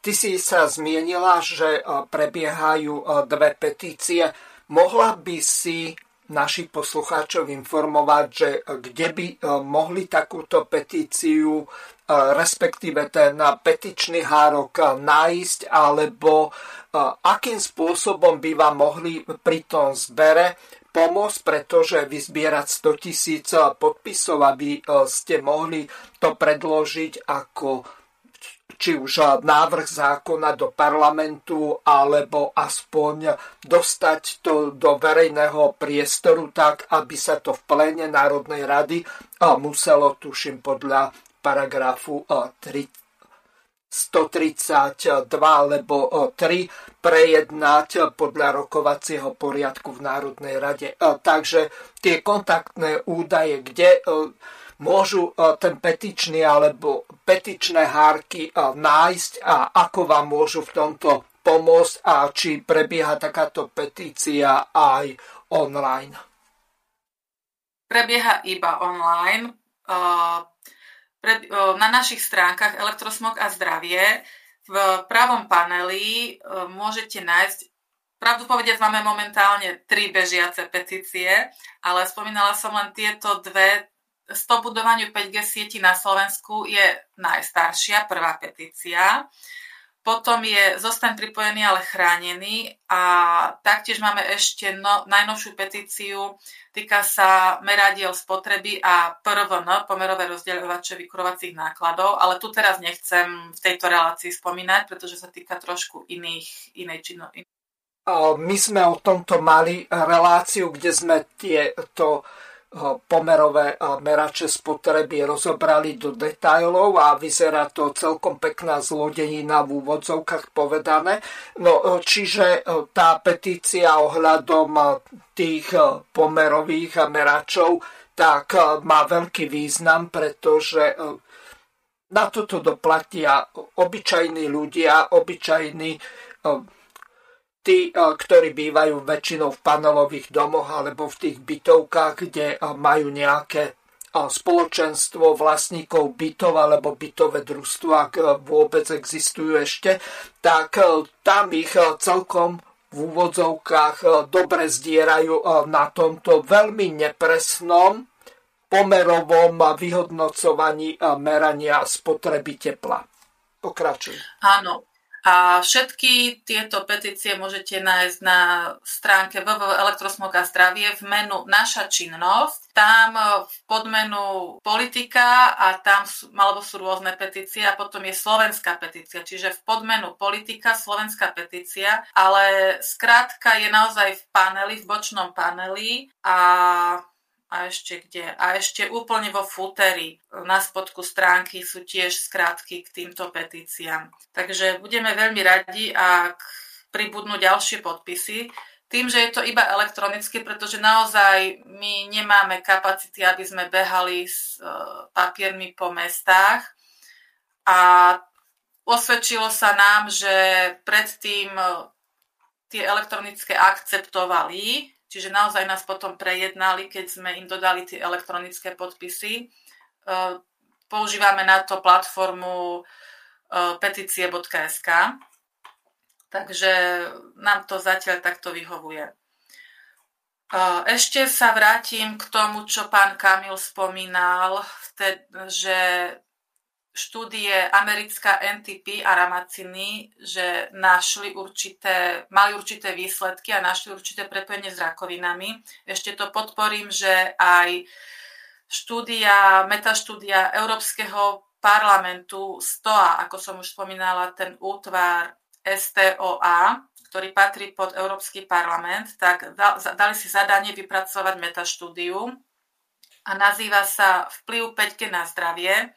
Ty si sa zmienila, že e, prebiehajú e, dve petície. Mohla by si našich poslucháčov informovať, že kde by mohli takúto petíciu respektíve ten petičný hárok nájsť, alebo akým spôsobom by vám mohli pri tom zbere pomôcť, pretože vyzbierať 100 tisíc podpisov, aby ste mohli to predložiť ako či už návrh zákona do parlamentu, alebo aspoň dostať to do verejného priestoru tak, aby sa to v pléne Národnej rady muselo, tuším, podľa paragrafu 3 132 alebo 3 prejednať podľa rokovacieho poriadku v Národnej rade. Takže tie kontaktné údaje, kde môžu ten petičný alebo petičné hárky nájsť a ako vám môžu v tomto pomôcť a či prebieha takáto petícia aj online. Prebieha iba online na našich stránkach Elektrosmog a zdravie v pravom paneli môžete nájsť Pravdu povediac, máme momentálne tri bežiace petície, ale spomínala som len tieto dve. Stop budovaniu 5G sieti na Slovensku je najstaršia, prvá petícia. Potom je Zostaň pripojený, ale chránený. A taktiež máme ešte no, najnovšiu petíciu, týka sa meradiel spotreby a PRVN, pomerové rozdeľovače vykurovacích nákladov, ale tu teraz nechcem v tejto relácii spomínať, pretože sa týka trošku iných, inej činnosti. My sme o tomto mali reláciu, kde sme tieto pomerové merače spotreby rozobrali do detajlov a vyzerá to celkom pekná zlodejina v úvodzovkách povedané. No, čiže tá petícia ohľadom tých pomerových meračov tak má veľký význam, pretože na toto doplatia obyčajní ľudia, obyčajní tí, ktorí bývajú väčšinou v panelových domoch alebo v tých bytovkách, kde majú nejaké spoločenstvo vlastníkov bytov alebo bytové družstvo, ak vôbec existujú ešte, tak tam ich celkom v úvodzovkách dobre zdierajú na tomto veľmi nepresnom pomerovom vyhodnocovaní merania spotreby tepla. Pokračuj. Áno, a všetky tieto petície môžete nájsť na stránke www.elektrosmog a zdravie v menu Naša činnosť. Tam v podmenu politika a tam sú, alebo sú rôzne petície a potom je slovenská petícia. Čiže v podmenu politika, slovenská petícia, ale skrátka je naozaj v paneli, v bočnom paneli a a ešte kde? A ešte úplne vo futeri na spodku stránky sú tiež skrátky k týmto petíciám. Takže budeme veľmi radi, ak pribudnú ďalšie podpisy. Tým, že je to iba elektronicky, pretože naozaj my nemáme kapacity, aby sme behali s e, papiermi po mestách. A osvedčilo sa nám, že predtým e, tie elektronické akceptovali Čiže naozaj nás potom prejednali, keď sme im dodali tie elektronické podpisy. E, používame na to platformu e, petície.sk, takže nám to zatiaľ takto vyhovuje. E, ešte sa vrátim k tomu, čo pán Kamil spomínal, že štúdie americká NTP a Ramaciny, že našli určité, mali určité výsledky a našli určité prepojenie s rakovinami. Ešte to podporím, že aj štúdia, metaštúdia Európskeho parlamentu STOA, ako som už spomínala, ten útvar STOA, ktorý patrí pod Európsky parlament, tak dali si zadanie vypracovať metaštúdiu a nazýva sa Vplyv 5 na zdravie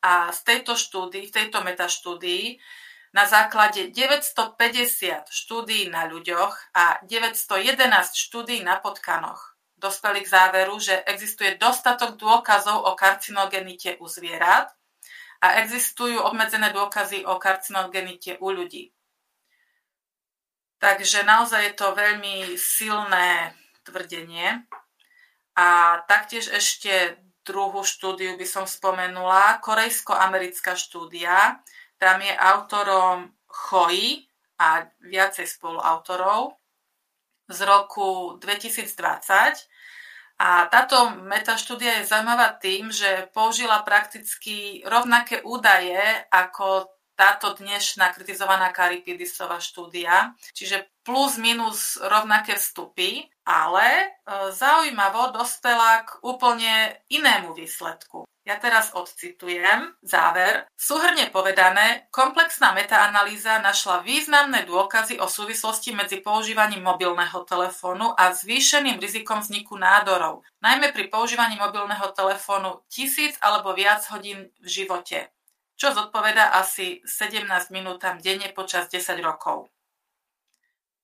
a z tejto štúdii, v tejto metaštúdii na základe 950 štúdií na ľuďoch a 911 štúdií na potkanoch dospeli k záveru, že existuje dostatok dôkazov o karcinogenite u zvierat a existujú obmedzené dôkazy o karcinogenite u ľudí. Takže naozaj je to veľmi silné tvrdenie. A taktiež ešte druhú štúdiu by som spomenula, korejsko-americká štúdia. Tam je autorom Choi a viacej spoluautorov z roku 2020. A táto metaštúdia je zaujímavá tým, že použila prakticky rovnaké údaje ako táto dnešná kritizovaná Karipidisová štúdia, čiže plus minus rovnaké vstupy, ale e, zaujímavo dospela k úplne inému výsledku. Ja teraz odcitujem záver. Súhrne povedané, komplexná metaanalýza našla významné dôkazy o súvislosti medzi používaním mobilného telefónu a zvýšeným rizikom vzniku nádorov, najmä pri používaní mobilného telefónu tisíc alebo viac hodín v živote, čo zodpoveda asi 17 minútam denne počas 10 rokov.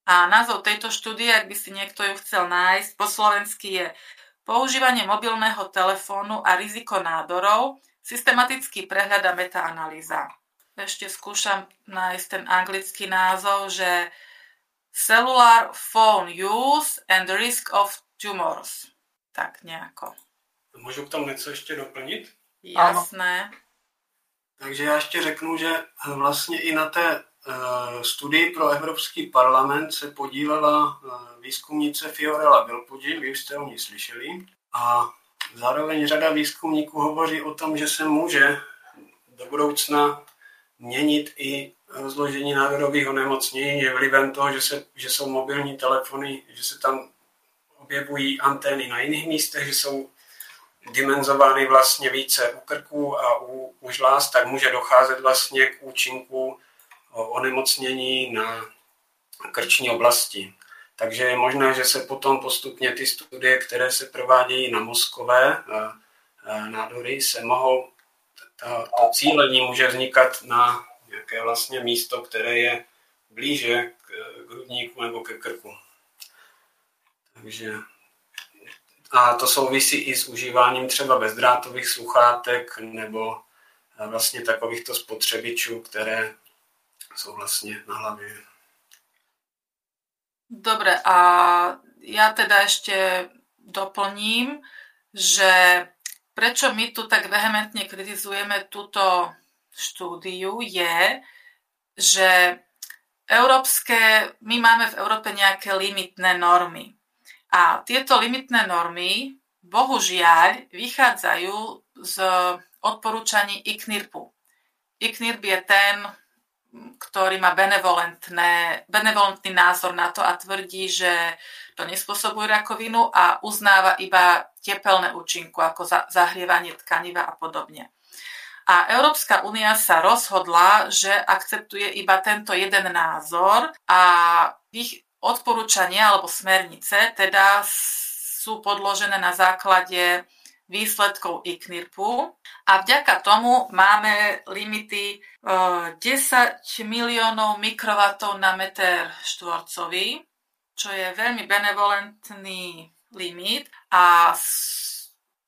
A názov tejto štúdie, ak by si niekto ju chcel nájsť, po slovensky je používanie mobilného telefónu a riziko nádorov, systematický prehľad a metaanalýza. Ešte skúšam nájsť ten anglický názov, že Cellular Phone Use and Risk of Tumors. Tak nejako. Můžu k tomu něco ještě doplnit? Jasné. Takže já ještě řeknu, že vlastně i na té studii pro Evropský parlament se podílela eh, výzkumnice Fiorella Vilpudi, vy jste o ní slyšeli. A zároveň řada výzkumníků hovoří o tom, že se může do budoucna měnit i rozložení nádorových onemocnění vlivem toho, že, se, že jsou mobilní telefony, že se tam objevují antény na jiných místech, že jsou dimenzovány vlastně více u krků a u, u žláz, tak může docházet vlastně k účinku onemocnění na krční oblasti. Takže je možné, že se potom postupně ty studie, které se provádějí na mozkové eh, eh, nádory, se mohou, to cílení může vznikat na nějaké vlastně místo, které je blíže k, hrudníku nebo ke krku. Takže a to souvisí i s užíváním třeba bezdrátových sluchátek nebo eh, vlastně takovýchto spotřebičů, které sú vlastne na hlavě. Dobre, a ja teda ešte doplním, že prečo my tu tak vehementne kritizujeme túto štúdiu je, že európske, my máme v Európe nejaké limitné normy. A tieto limitné normy, bohužiaľ, vychádzajú z odporúčaní ICNIRPu. ICNIRP je ten ktorý má benevolentný názor na to a tvrdí, že to nespôsobuje rakovinu a uznáva iba tepelné účinku, ako zahrievanie tkaniva a podobne. A Európska únia sa rozhodla, že akceptuje iba tento jeden názor a ich odporúčania alebo smernice teda sú podložené na základe výsledkov IKNIRPu a vďaka tomu máme limity 10 e, miliónov mikrovatov na meter štvorcový, čo je veľmi benevolentný limit a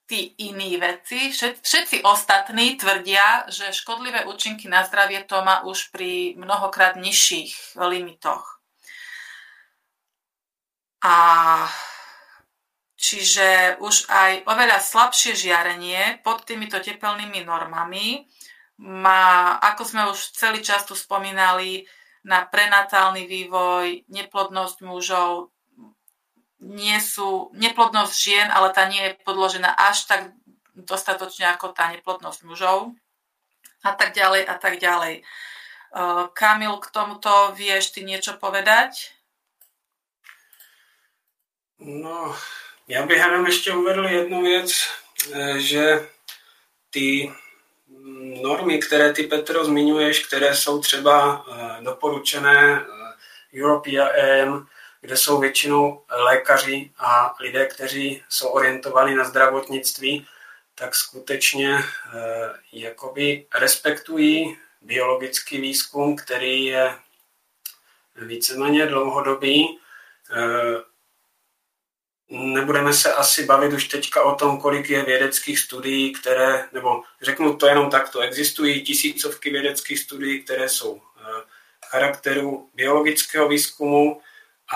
tí iní veci, všetci ostatní tvrdia, že škodlivé účinky na zdravie to má už pri mnohokrát nižších limitoch. A Čiže už aj oveľa slabšie žiarenie pod týmito tepelnými normami má, ako sme už celý čas tu spomínali, na prenatálny vývoj, neplodnosť mužov, nie sú, neplodnosť žien, ale tá nie je podložená až tak dostatočne ako tá neplodnosť mužov a tak ďalej a tak ďalej. Kamil, k tomuto vieš ty niečo povedať? No, já bych jenom ještě uvedl jednu věc, eh, že ty normy, které ty Petro zmiňuješ, které jsou třeba eh, doporučené eh, European, kde jsou většinou lékaři a lidé, kteří jsou orientovaní na zdravotnictví, tak skutečně jakoby respektují biologický výzkum, který je víceméně dlouhodobý, Nebudeme se asi bavit už teďka o tom, kolik je vědeckých studií, které, nebo řeknu to jenom takto, existují tisícovky vědeckých studií, které jsou eh, charakteru biologického výzkumu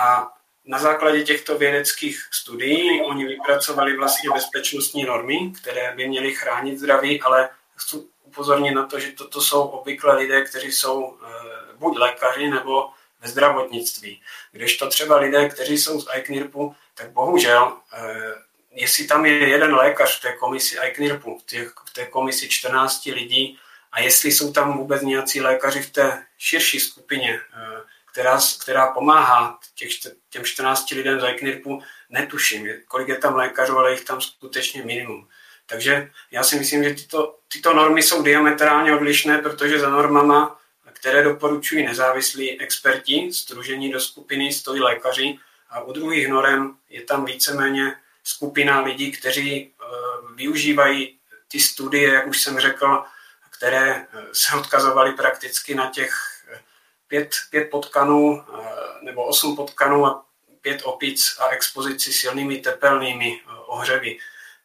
a na základě těchto vědeckých studií oni vypracovali vlastně bezpečnostní normy, které by měly chránit zdraví, ale chci upozornit na to, že toto jsou obvykle lidé, kteří jsou eh, buď lékaři nebo ve zdravotnictví. Když to třeba lidé, kteří jsou z ICNIRPu, tak bohužel, eh, jestli tam je jeden lékař v té komisi ICNIRPu, v té, komisi 14 lidí, a jestli jsou tam vůbec nějací lékaři v té širší skupině, eh, která, která pomáhá těch, těm 14 lidem z ICNIRPu, netuším, kolik je tam lékařů, ale jich tam skutečně minimum. Takže já si myslím, že tyto, tyto normy jsou diametrálně odlišné, protože za normama, které doporučují nezávislí experti, združení do skupiny stojí lékaři a u druhých norem je tam víceméně skupina lidí, kteří uh, využívají ty studie, jak už jsem řekl, které se odkazovaly prakticky na těch pět, pět potkanů nebo osm potkanů a pět opic a expozici silnými tepelnými ohřevy.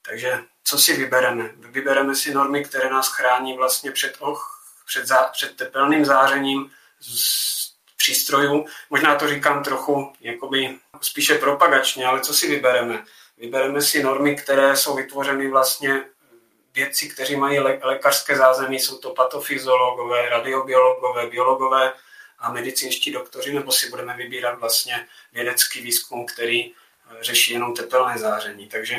Takže co si vybereme? Vybereme si normy, které nás chrání vlastně před, och, před, zá, před tepelným zářením z přístrojů. Možná to říkám trochu jakoby spíše propagačně, ale co si vybereme? Vybereme si normy, které jsou vytvořeny vlastně vědci, kteří mají lé, lékařské zázemí, jsou to patofyziologové, radiobiologové, biologové a medicínští doktoři, nebo si budeme vybírat vlastně vědecký výzkum, který řeší jenom tepelné záření. Takže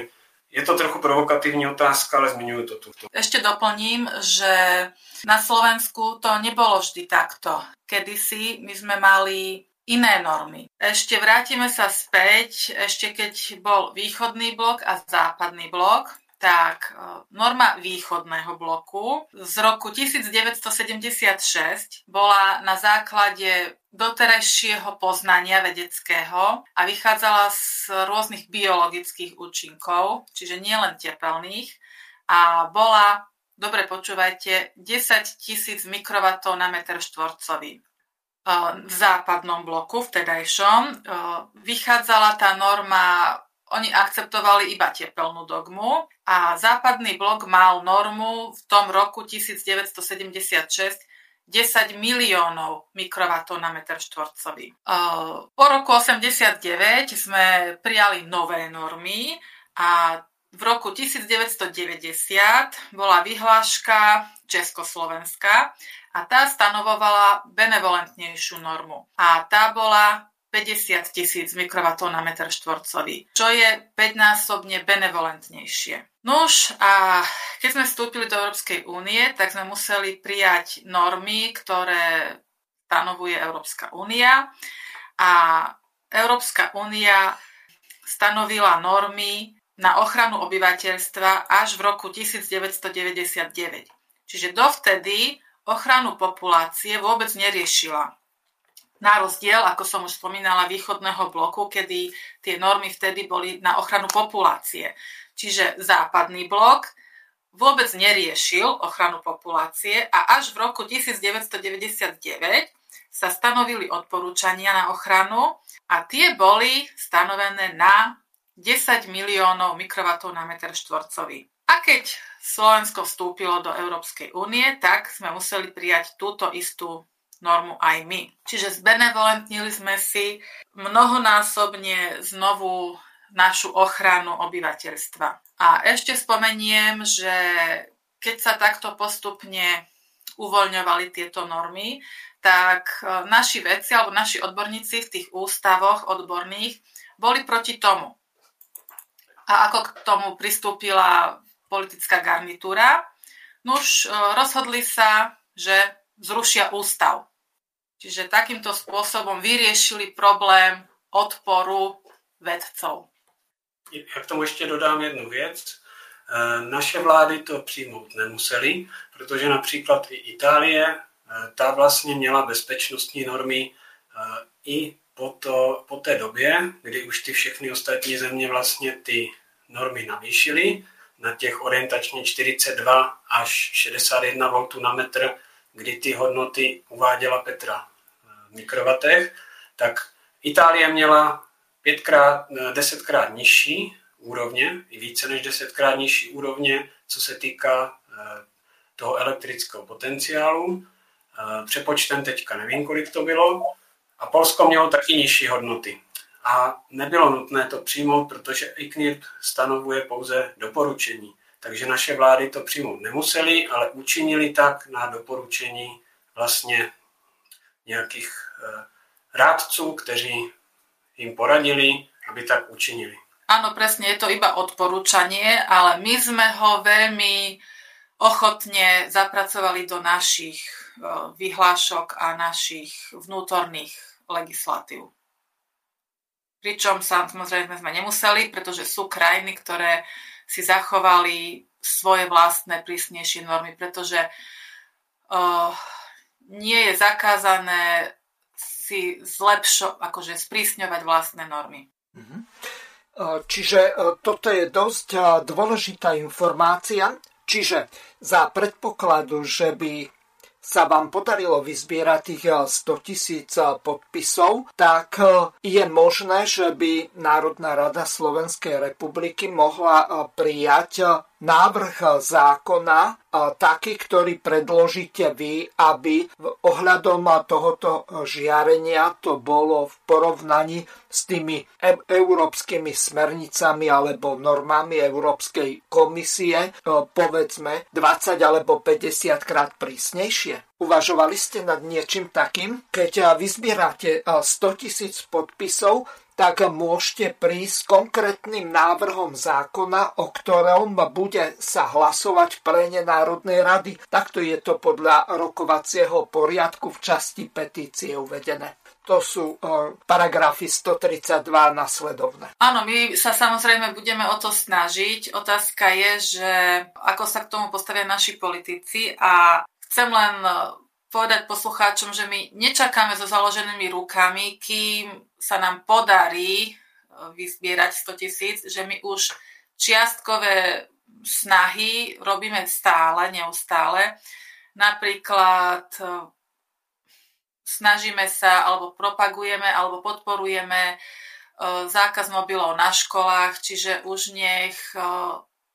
je to trochu provokatívna otázka, ale zmiňujú to tu. Ešte doplním, že na Slovensku to nebolo vždy takto. Kedysi my sme mali iné normy. Ešte vrátime sa späť, ešte keď bol východný blok a západný blok, tak e, norma východného bloku z roku 1976 bola na základe doterajšieho poznania vedeckého a vychádzala z rôznych biologických účinkov, čiže nielen tepelných, a bola, dobre počúvajte, 10 tisíc mikrovatov na meter štvorcový. E, v západnom bloku, vtedajšom, e, vychádzala tá norma oni akceptovali iba tepelnú dogmu a západný blok mal normu v tom roku 1976 10 miliónov mikrovatov na meter štvorcový. Po roku 89 sme prijali nové normy a v roku 1990 bola vyhláška Československa a tá stanovovala benevolentnejšiu normu. A tá bola 50 tisíc mikrovatov na meter štvorcový, čo je 5-násobne benevolentnejšie. Nuž a keď sme vstúpili do Európskej únie, tak sme museli prijať normy, ktoré stanovuje Európska únia a Európska únia stanovila normy na ochranu obyvateľstva až v roku 1999. Čiže dovtedy ochranu populácie vôbec neriešila na rozdiel, ako som už spomínala, východného bloku, kedy tie normy vtedy boli na ochranu populácie. Čiže západný blok vôbec neriešil ochranu populácie a až v roku 1999 sa stanovili odporúčania na ochranu a tie boli stanovené na 10 miliónov mikrovatov na meter štvorcový. A keď Slovensko vstúpilo do Európskej únie, tak sme museli prijať túto istú normu aj my. Čiže zbenevolentnili sme si mnohonásobne znovu našu ochranu obyvateľstva. A ešte spomeniem, že keď sa takto postupne uvoľňovali tieto normy, tak e, naši vedci alebo naši odborníci v tých ústavoch odborných boli proti tomu. A ako k tomu pristúpila politická garnitúra? Nuž, e, rozhodli sa, že zrušia ústav. Čiže takýmto spôsobom vyriešili problém odporu vedcov. Já k tomu ještě dodám jednu věc. E, naše vlády to přijmout nemuseli, protože například i Itálie, e, ta vlastně měla bezpečnostní normy e, i po, to, po té době, kdy už ty všechny ostatní země vlastně ty normy navýšily na těch orientačně 42 až 61 V na metr, kdy ty hodnoty uváděla Petra v mikrovatech, tak Itálie měla pětkrát, desetkrát nižší úrovně, i více než desetkrát nižší úrovně, co se týká eh, toho elektrického potenciálu. Eh, přepočtem teďka nevím, kolik to bylo. A Polsko mělo taky nižší hodnoty. A nebylo nutné to přijmout, protože ICNIRP stanovuje pouze doporučení. Takže naše vlády to přijmout nemuseli, ale učinili tak na doporučení vlastně nějakých eh, rádců, kteří im poradili, aby tak učinili. Áno, presne, je to iba odporúčanie, ale my sme ho veľmi ochotne zapracovali do našich eh, vyhlášok a našich vnútorných legislatív. Pričom samozrejme sme nemuseli, pretože sú krajiny, ktoré si zachovali svoje vlastné prísnejšie normy, pretože uh, nie je zakázané si zlepšo, akože sprísňovať vlastné normy. Mhm. Čiže toto je dosť dôležitá informácia. Čiže za predpokladu, že by sa vám podarilo vyzbierať tých 100 eh, tisíc eh, podpisov, tak eh, je možné, že by Národná rada Slovenskej republiky mohla prijať návrh zákona taký, ktorý predložíte vy, aby ohľadom tohoto žiarenia to bolo v porovnaní s tými európskymi smernicami alebo normami Európskej komisie povedzme 20 alebo 50 krát prísnejšie. Uvažovali ste nad niečím takým? Keď vyzbierate 100 tisíc podpisov, tak môžete prísť s konkrétnym návrhom zákona, o ktorom bude sa hlasovať v plene Národnej rady. Takto je to podľa rokovacieho poriadku v časti petície uvedené. To sú uh, paragrafy 132 nasledovné. Áno, my sa samozrejme budeme o to snažiť. Otázka je, že ako sa k tomu postavia naši politici a chcem len povedať poslucháčom, že my nečakáme so založenými rukami, kým sa nám podarí e, vyzbierať 100 tisíc, že my už čiastkové snahy robíme stále, neustále. Napríklad e, snažíme sa, alebo propagujeme, alebo podporujeme e, zákaz mobilov na školách, čiže už nech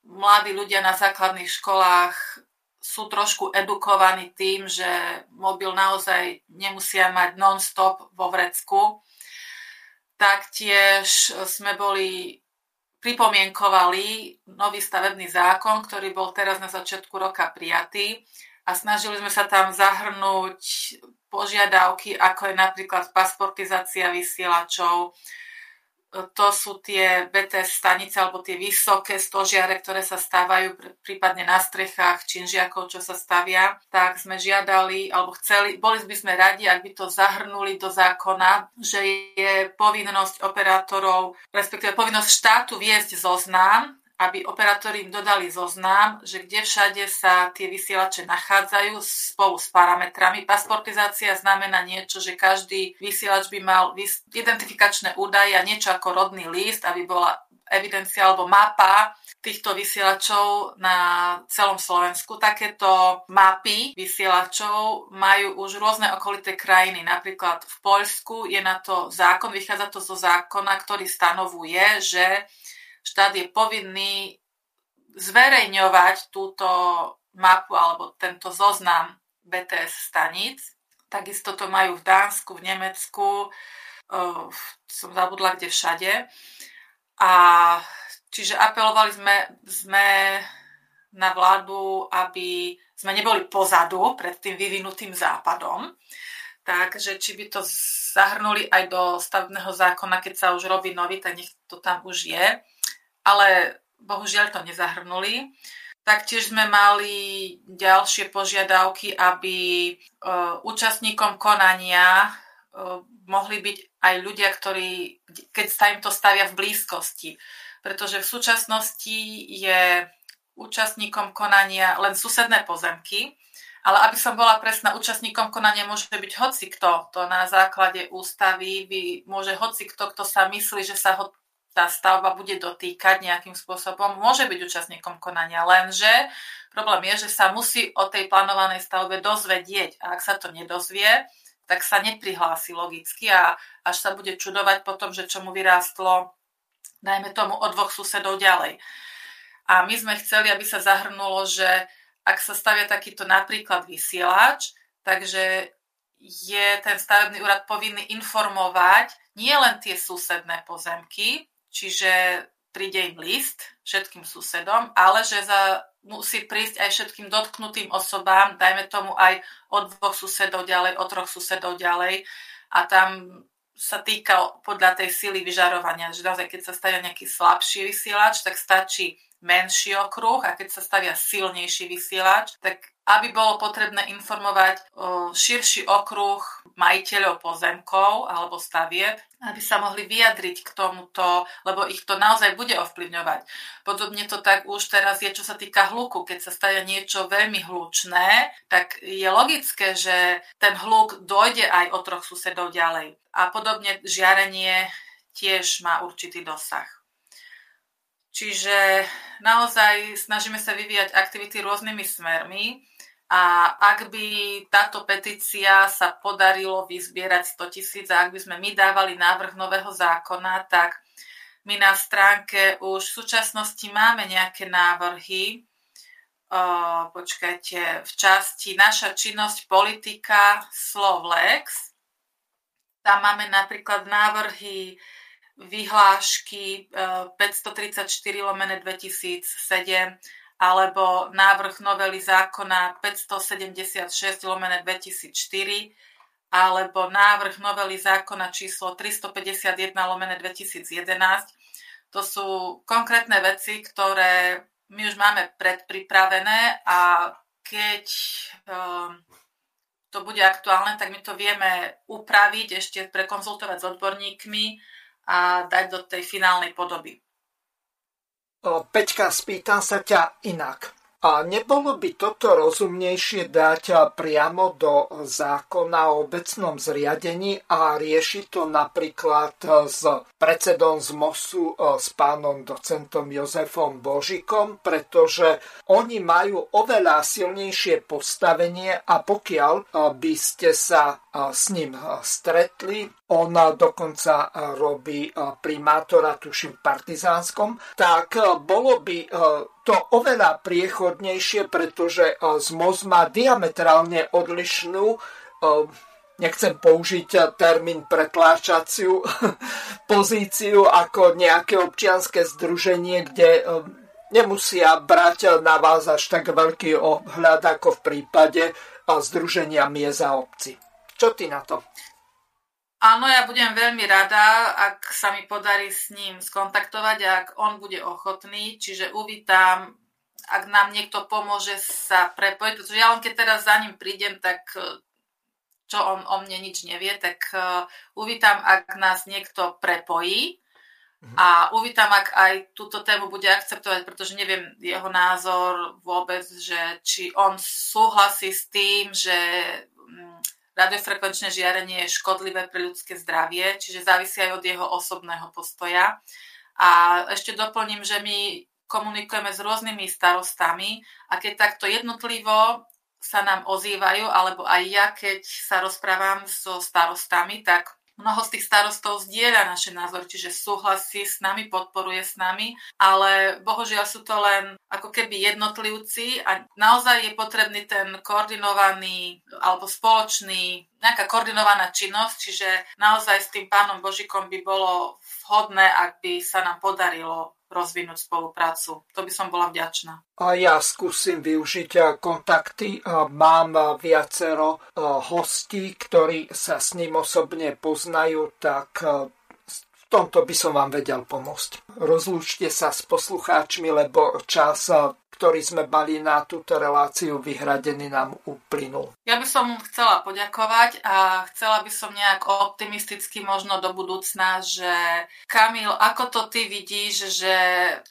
mladí ľudia na základných školách sú trošku edukovaní tým, že mobil naozaj nemusia mať non-stop vo vrecku. Taktiež sme boli pripomienkovali nový stavebný zákon, ktorý bol teraz na začiatku roka prijatý a snažili sme sa tam zahrnúť požiadavky, ako je napríklad pasportizácia vysielačov, to sú tie BTS stanice alebo tie vysoké stožiare, ktoré sa stávajú prípadne na strechách činžiakov, čo sa stavia, tak sme žiadali alebo chceli, boli by sme radi, ak by to zahrnuli do zákona, že je povinnosť operátorov, respektíve povinnosť štátu viesť zoznam aby operátori im dodali zoznam, že kde všade sa tie vysielače nachádzajú spolu s parametrami. Pasportizácia znamená niečo, že každý vysielač by mal identifikačné údaje a niečo ako rodný list, aby bola evidencia alebo mapa týchto vysielačov na celom Slovensku. Takéto mapy vysielačov majú už rôzne okolité krajiny. Napríklad v Poľsku je na to zákon, vychádza to zo zákona, ktorý stanovuje, že štát je povinný zverejňovať túto mapu alebo tento zoznam BTS staníc. Takisto to majú v Dánsku, v Nemecku, uh, som zabudla kde všade. A čiže apelovali sme, sme na vládu, aby sme neboli pozadu pred tým vyvinutým západom. Takže či by to zahrnuli aj do stavebného zákona, keď sa už robí nový, tak nech to tam už je ale bohužiaľ to nezahrnuli. Taktiež sme mali ďalšie požiadavky, aby e, účastníkom konania e, mohli byť aj ľudia, ktorí, keď sa im to stavia v blízkosti. Pretože v súčasnosti je účastníkom konania len susedné pozemky, ale aby som bola presná, účastníkom konania môže byť hoci kto. To na základe ústavy by, môže hoci kto, kto sa myslí, že sa ho tá stavba bude dotýkať nejakým spôsobom, môže byť účastníkom konania, lenže problém je, že sa musí o tej plánovanej stavbe dozvedieť a ak sa to nedozvie, tak sa neprihlási logicky a až sa bude čudovať potom, že čo mu vyrástlo, dajme tomu, od dvoch susedov ďalej. A my sme chceli, aby sa zahrnulo, že ak sa stavia takýto napríklad vysielač, takže je ten stavebný úrad povinný informovať nie len tie susedné pozemky, čiže príde im list všetkým susedom, ale že za, musí prísť aj všetkým dotknutým osobám, dajme tomu aj od dvoch susedov ďalej, od troch susedov ďalej. A tam sa týka podľa tej síly vyžarovania, že naozaj keď sa stavia nejaký slabší vysielač, tak stačí menší okruh a keď sa stavia silnejší vysielač, tak aby bolo potrebné informovať širší okruh majiteľov pozemkov alebo stavieb, aby sa mohli vyjadriť k tomuto, lebo ich to naozaj bude ovplyvňovať. Podobne to tak už teraz je, čo sa týka hluku. Keď sa staja niečo veľmi hlučné, tak je logické, že ten hluk dojde aj o troch susedov ďalej. A podobne žiarenie tiež má určitý dosah. Čiže naozaj snažíme sa vyvíjať aktivity rôznymi smermi a ak by táto petícia sa podarilo vyzbierať 100 tisíc a ak by sme my dávali návrh nového zákona, tak my na stránke už v súčasnosti máme nejaké návrhy. O, počkajte, v časti Naša činnosť politika Slovlex. Tam máme napríklad návrhy vyhlášky 534 e, lomene 2007 alebo návrh novely zákona 576 lomene 2004 alebo návrh novely zákona číslo 351 lomene 2011. To sú konkrétne veci, ktoré my už máme predpripravené a keď um, to bude aktuálne, tak my to vieme upraviť, ešte prekonzultovať s odborníkmi a dať do tej finálnej podoby. Peťka, spýtam sa ťa inak. A nebolo by toto rozumnejšie dať priamo do zákona o obecnom zriadení a riešiť to napríklad s predsedom z MOSu, s pánom docentom Jozefom Božikom, pretože oni majú oveľa silnejšie postavenie a pokiaľ by ste sa s ním stretli, on dokonca robí primátora, tuším, partizánskom, tak bolo by to oveľa priechodnejšie, pretože z MOZ má diametrálne odlišnú nechcem použiť termín pretláčaciu pozíciu ako nejaké občianske združenie, kde nemusia brať na vás až tak veľký ohľad ako v prípade združenia miest a obci. Čo ty na to? Áno, ja budem veľmi rada, ak sa mi podarí s ním skontaktovať a ak on bude ochotný, čiže uvítam, ak nám niekto pomôže sa prepojiť, pretože ja len keď teraz za ním prídem, tak e, čo on o mne nič nevie, tak uh, uvítam, ak nás niekto prepojí mhm. a uvítam, ak aj túto tému bude akceptovať, pretože neviem jeho názor vôbec, že či on súhlasí s tým, že radiofrekvenčné žiarenie je škodlivé pre ľudské zdravie, čiže závisí aj od jeho osobného postoja. A ešte doplním, že my komunikujeme s rôznymi starostami a keď takto jednotlivo sa nám ozývajú, alebo aj ja, keď sa rozprávam so starostami, tak Mnoho z tých starostov zdieľa naše názory, čiže súhlasí s nami, podporuje s nami, ale bohužiaľ sú to len ako keby jednotlivci a naozaj je potrebný ten koordinovaný alebo spoločný, nejaká koordinovaná činnosť, čiže naozaj s tým pánom Božikom by bolo vhodné, ak by sa nám podarilo rozvinúť spoluprácu. To by som bola vďačná. A ja skúsim využiť eh, kontakty. Mám eh, viacero eh, hostí, ktorí sa s ním osobne poznajú, tak v tomto by som vám vedel pomôcť. Rozlúčte sa s poslucháčmi, lebo čas ktorý sme mali na túto reláciu vyhradený nám uplynul. Ja by som chcela poďakovať a chcela by som nejak optimisticky možno do budúcna, že Kamil, ako to ty vidíš, že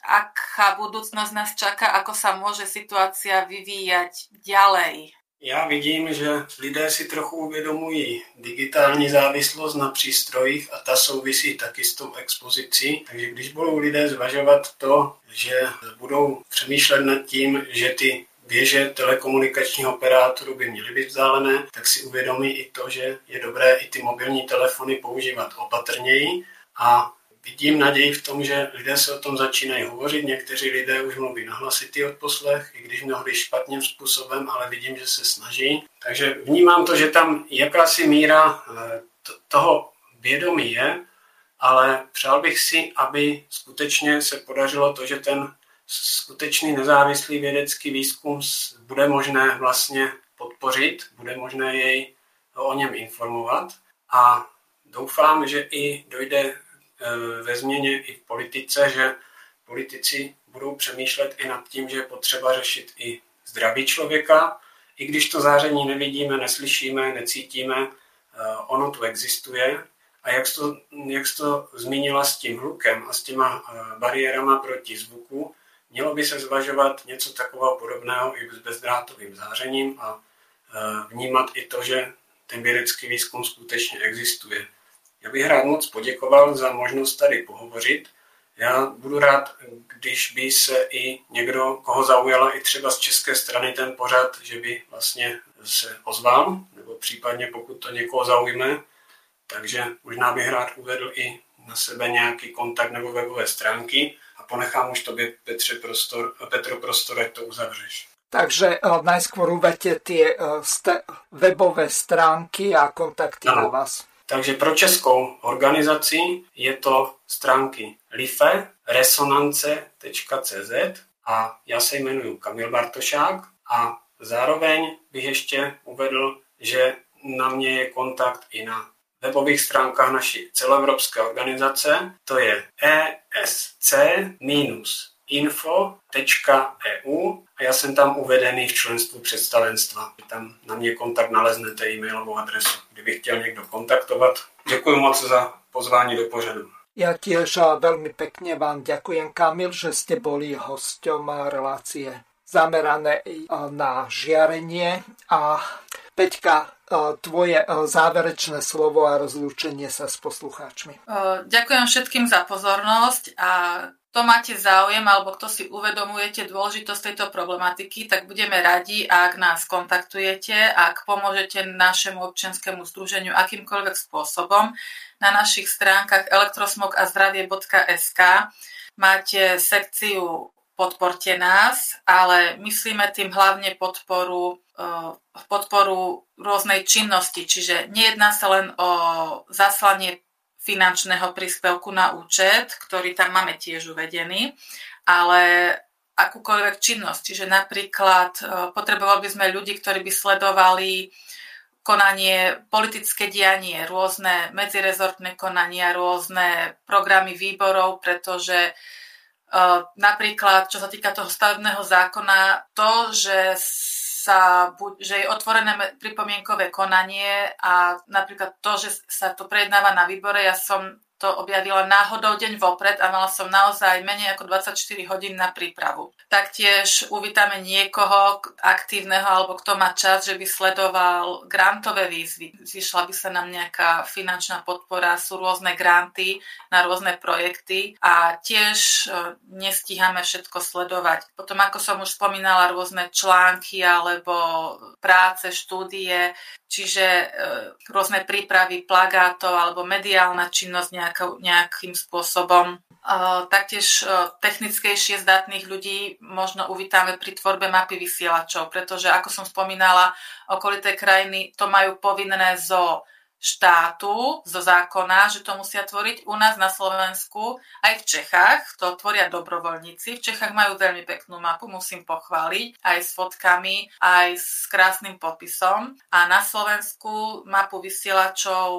aká budúcnosť nás čaká, ako sa môže situácia vyvíjať ďalej? Já vidím, že lidé si trochu uvědomují digitální závislost na přístrojích a ta souvisí taky s tou expozicí. Takže když budou lidé zvažovat to, že budou přemýšlet nad tím, že ty věže telekomunikačního operátoru by měly být vzdálené, tak si uvědomí i to, že je dobré i ty mobilní telefony používat opatrněji a vidím naději v tom, že lidé se o tom začínají hovořit. Někteří lidé už mluví na hlasitý odposlech, i když mnohdy špatným způsobem, ale vidím, že se snaží. Takže vnímám to, že tam jakási míra eh, toho vědomí je, ale přál bych si, aby skutečně se podařilo to, že ten skutečný nezávislý vědecký výzkum bude možné vlastně podpořit, bude možné jej o něm informovat a doufám, že i dojde ve změně i v politice, že politici budou přemýšlet i nad tím, že je potřeba řešit i zdraví člověka, i když to záření nevidíme, neslyšíme, necítíme, eh, ono tu existuje. A jak jsi to, jak jsi to zmínila s tím hlukem a s těma eh, bariérama proti zvuku, mělo by se zvažovat něco takového podobného i s bezdrátovým zářením a vnímat i to, že ten vědecký výzkum skutečně existuje. Já bych rád moc poděkoval za možnost tady pohovořit. Já budu rád, když by se i někdo, koho zaujala i třeba z české strany ten pořad, že by vlastně se ozval, nebo případně pokud to někoho zaujme, takže možná bych rád uvedl i na sebe nějaký kontakt nebo webové stránky a ponechám už tobě, Petře, prostor, Petro, prostor, ať to uzavřeš. Takže uh, najskôr uvedte tie uh, webové stránky a kontakty ano. na vás. Takže pro českou organizaci je to stránky life resonance.cz a já se jmenuji Kamil Bartošák a zároveň bych ještě uvedl, že na mě je kontakt i na webových stránkách naší celoevropské organizace, to je esc-info.eu a já jsem tam uvedený v členstvu představenstva. Tam na mě kontakt naleznete e-mailovou adresu, kdyby chtěl někdo kontaktovat. Děkuji moc za pozvání do pořadu. Ja tiež veľmi pekne vám ďakujem, Kamil, že ste boli hosťom relácie zamerané na žiarenie. A Peťka, tvoje záverečné slovo a rozlúčenie sa s poslucháčmi. Ďakujem všetkým za pozornosť a kto máte záujem alebo kto si uvedomujete dôležitosť tejto problematiky, tak budeme radi, ak nás kontaktujete, ak pomôžete našemu občianskému združeniu akýmkoľvek spôsobom. Na našich stránkach elektrosmog.a zdravie.sk máte sekciu podporte nás, ale myslíme tým hlavne podporu, eh, podporu rôznej činnosti, čiže nejedná sa len o zaslanie finančného príspevku na účet, ktorý tam máme tiež uvedený, ale akúkoľvek činnosť. Čiže napríklad e, potrebovali by sme ľudí, ktorí by sledovali konanie, politické dianie, rôzne medzirezortné konania, rôzne programy výborov, pretože uh, napríklad, čo sa týka toho stavebného zákona, to, že sa, že je otvorené pripomienkové konanie a napríklad to, že sa to prejednáva na výbore, ja som to objavila náhodou deň vopred a mala som naozaj menej ako 24 hodín na prípravu. Taktiež uvítame niekoho aktívneho alebo kto má čas, že by sledoval grantové výzvy. Zišla by sa nám nejaká finančná podpora, sú rôzne granty na rôzne projekty a tiež e, nestíhame všetko sledovať. Potom, ako som už spomínala, rôzne články alebo práce, štúdie, čiže e, rôzne prípravy plagátov alebo mediálna činnosť nejakou, nejakým spôsobom. Taktiež e, technickejšie zdatných ľudí možno uvítame pri tvorbe mapy vysielačov, pretože ako som spomínala, okolité krajiny to majú povinné zo štátu zo zákona, že to musia tvoriť u nás na Slovensku, aj v Čechách, to tvoria dobrovoľníci. V Čechách majú veľmi peknú mapu, musím pochváliť, aj s fotkami, aj s krásnym popisom. A na Slovensku mapu vysielačov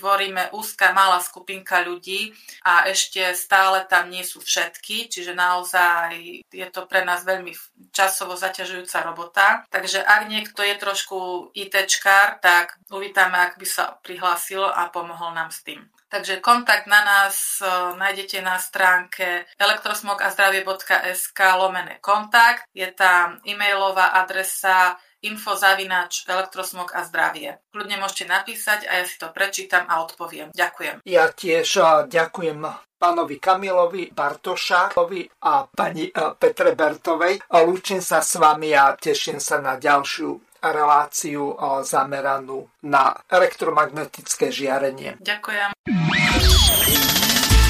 tvoríme úzka malá skupinka ľudí a ešte stále tam nie sú všetky, čiže naozaj je to pre nás veľmi časovo zaťažujúca robota. Takže ak niekto je trošku ITčkár, tak uvítame, ak by sa prihlásil a pomohol nám s tým. Takže kontakt na nás e, nájdete na stránke elektrosmogazdravie.sk lomene kontakt. Je tam e-mailová adresa infozavinač elektrosmog a zdravie. Kľudne môžete napísať a ja si to prečítam a odpoviem. Ďakujem. Ja tiež ďakujem pánovi Kamilovi Bartošákovi a pani Petre Bertovej. Lúčim sa s vami a teším sa na ďalšiu reláciu zameranú na elektromagnetické žiarenie. Ďakujem.